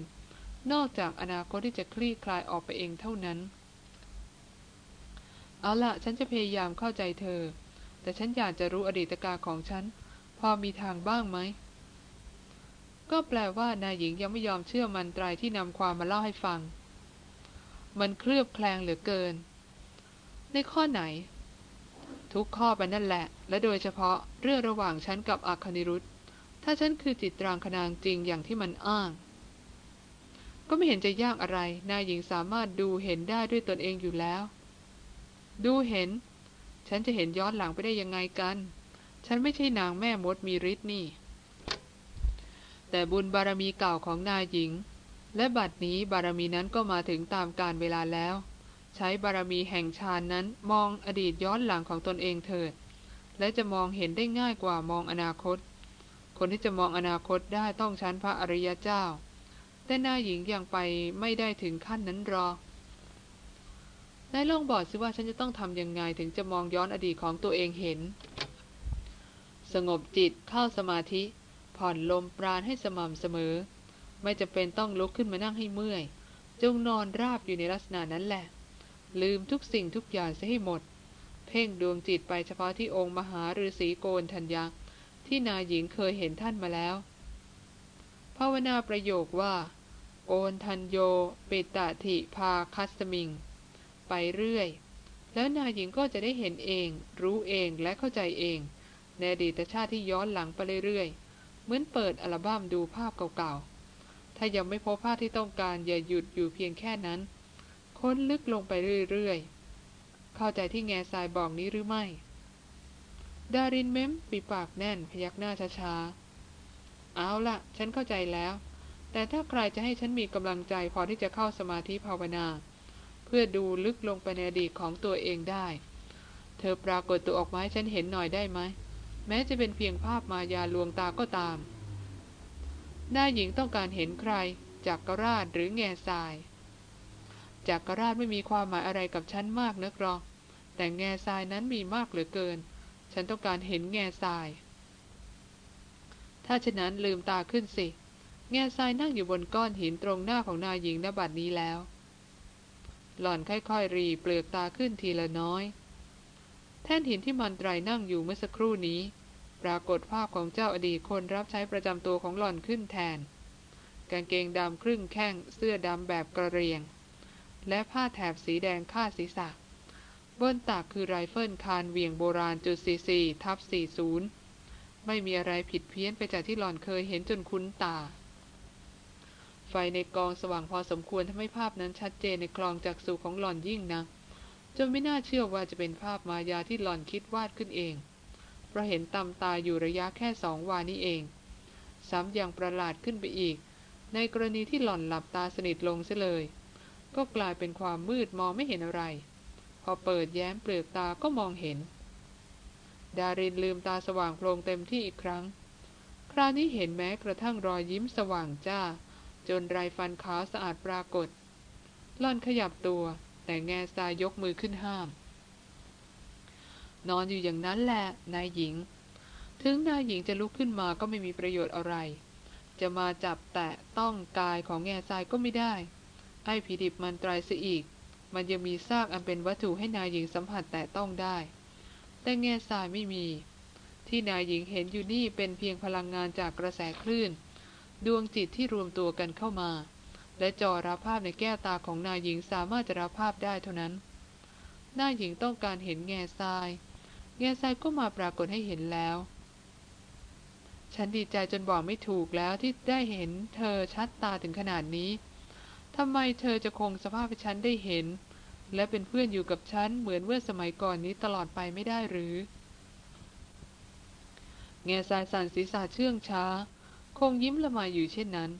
นอกจากอนาคตที่จะคลี่คลายออกไปเองเท่านั้น เอาละฉันจะพยายามเข้าใจเธอ แต่ฉันอยากจะรู้อดีตการของฉัน พอมีทางบ้างไหม ก็แปลว่านายหญิงยังไม่ยอมเชื่อมันตรายที่นำความมาเล่าให้ฟัง มันเคลือบแคลงเหลือเกิน ในข้อไหน ทุกข้อไปนั่นแหละ และโดยเฉพาะเรื่องระหว่างฉันกับอัคนิรุธ ถ้าฉันคือจิตรางคนางจริงอย่างที่มันอ้าง ก็ไม่เห็นจะยากอะไร นายหญิงสามารถดูเห็นได้ด้วยตนเองอยู่แล้ว ดูเห็น ฉันจะเห็นย้อนหลังไปได้ยังไงกัน ฉันไม่ใช่นางแม่มดมีฤทธิ์นี่ แต่บุญบารมีเก่าของนายหญิง และบัดนี้บารมีนั้นก็มาถึงตามกาลเวลาแล้ว ใช้บารมีแห่งฌานนั้นมองอดีตย้อนหลังของตนเองเถิด และจะมองเห็นได้ง่ายกว่ามองอนาคต คนที่จะมองอนาคตได้ต้องชั้นพระอริยเจ้า แต่นายหญิงยังไปไม่ได้ถึงขั้นนั้นรอนายลองบอกสิว่าฉันจะต้องทำยังไงถึงจะมองย้อนอดีตของตัวเองเห็น สงบจิตเข้าสมาธิ ผ่อนลมปราณให้สม่ำเสมอ ไม่จำเป็นต้องลุกขึ้นมานั่งให้เมื่อย จงนอนราบอยู่ในลักษณะนั้นแหละ ลืมทุกสิ่งทุกอย่างซะให้หมด เพ่งดวงจิตไปเฉพาะที่องค์มหาฤาษีโกนทัญญาที่นายหญิงเคยเห็นท่านมาแล้ว ภาวนาประโยคว่าโกนทัญโยปิตะถิพาคัสมิง ไปเรื่อย แล้วนายหญิงก็จะได้เห็นเอง รู้เองและเข้าใจเอง ในอดีตชาติที่ย้อนหลังไปเรื่อยๆ มือนเปิดอัลบั้มดูภาพเก่าๆ ถ้ายังไม่พบภาพที่ต้องการอย่าหยุดอยู่เพียงแค่นั้น ค้นลึกลงไปเรื่อยๆ เข้าใจที่แง่ทรายบอกนี้หรือไม่ ดารินเม้มปีปากแน่นพยักหน้าช้าๆ เอาละฉันเข้าใจแล้ว แต่ถ้าใครจะให้ฉันมีกำลังใจพอที่จะเข้าสมาธิภาวนา เพื่อดูลึกลงไปในอดีตของตัวเองได้ เธอปรากฏตัวออกมาให้ฉันเห็นหน่อยได้ไหม แม้จะเป็นเพียงภาพมายาลวงตาก็ตามนายหญิงต้องการเห็นใครจากกราชหรือแง่ทราย จากกราชไม่มีความหมายอะไรกับฉันมากนักหรอก แต่แง่ทรายนั้นมีมากเหลือเกิน ฉันต้องการเห็นแง่ทราย ถ้าฉะนั้นลืมตาขึ้นสิ แง่ทรายนั่งอยู่บนก้อนหินตรงหน้าของนายหญิงณบัดนี้แล้ว หล่อนค่อยๆรีเปลือกตาขึ้นทีละน้อย แท่นหินที่มันตรัยนั่งอยู่เมื่อสักครู่นี้ ปรากฏภาพของเจ้าอดีตคนรับใช้ประจำตัวของหล่อนขึ้นแทน กางเกงดำครึ่งแข้งเสื้อดำแบบกะเหรี่ยง และผ้าแถบสีแดงคาดศีรษะบนตักคือไรเฟิลคานเหวี่ยงโบราณจุด44ทับ40 ไม่มีอะไรผิดเพี้ยนไปจากที่หล่อนเคยเห็นจนคุ้นตา ไฟในกองสว่างพอสมควรทำให้ภาพนั้นชัดเจนในคลองจากสู่ของหล่อนยิ่งนะ จนไม่น่าเชื่อว่าจะเป็นภาพมายาที่หลอนคิดวาดขึ้นเอง เพราะเห็นตำตาอยู่ระยะแค่สองวานี้เอง ซ้ำยังประหลาดขึ้นไปอีก ในกรณีที่หล่อนหลับตาสนิทลงเสียเลย ก็กลายเป็นความมืดมองไม่เห็นอะไร พอเปิดแย้มเปลือกตาก็มองเห็น ดารินลืมตาสว่างโพลงเต็มที่อีกครั้ง คราวนี้เห็นแม้กระทั่งรอยยิ้มสว่างจ้า จนไรฟันขาวสะอาดปรากฏหล่อนขยับตัว แต่แง่ทรายยกมือขึ้นห้าม นอนอยู่อย่างนั้นแหละนายหญิง ถึงนายหญิงจะลุกขึ้นมาก็ไม่มีประโยชน์อะไร จะมาจับแตะต้องกายของแง่ทรายก็ไม่ได้ ไอ้ผีดิบมันตรายเสียอีก มันยังมีซากอันเป็นวัตถุให้นายหญิงสัมผัสแตะต้องได้ แต่แง่ทรายไม่มี ที่นายหญิงเห็นอยู่นี่เป็นเพียงพลังงานจากกระแสคลื่น ดวงจิตที่รวมตัวกันเข้ามา และจอรับภาพในแก้วตาของนายหญิงสามารถจะรับภาพได้เท่านั้นนายหญิงต้องการเห็นแง่ทราย แง่ทรายก็มาปรากฏให้เห็นแล้ว ฉันดีใจจนบอกไม่ถูกแล้วที่ได้เห็นเธอชัดตาถึงขนาดนี้ทำไมเธอจะคงสภาพให้ฉันได้เห็น และเป็นเพื่อนอยู่กับฉันเหมือนเมื่อสมัยก่อนนี้ตลอดไปไม่ได้หรือ แง่ทรายสั่นศีรษะเชื่องช้า คงยิ้มละไมอยู่เช่นนั้น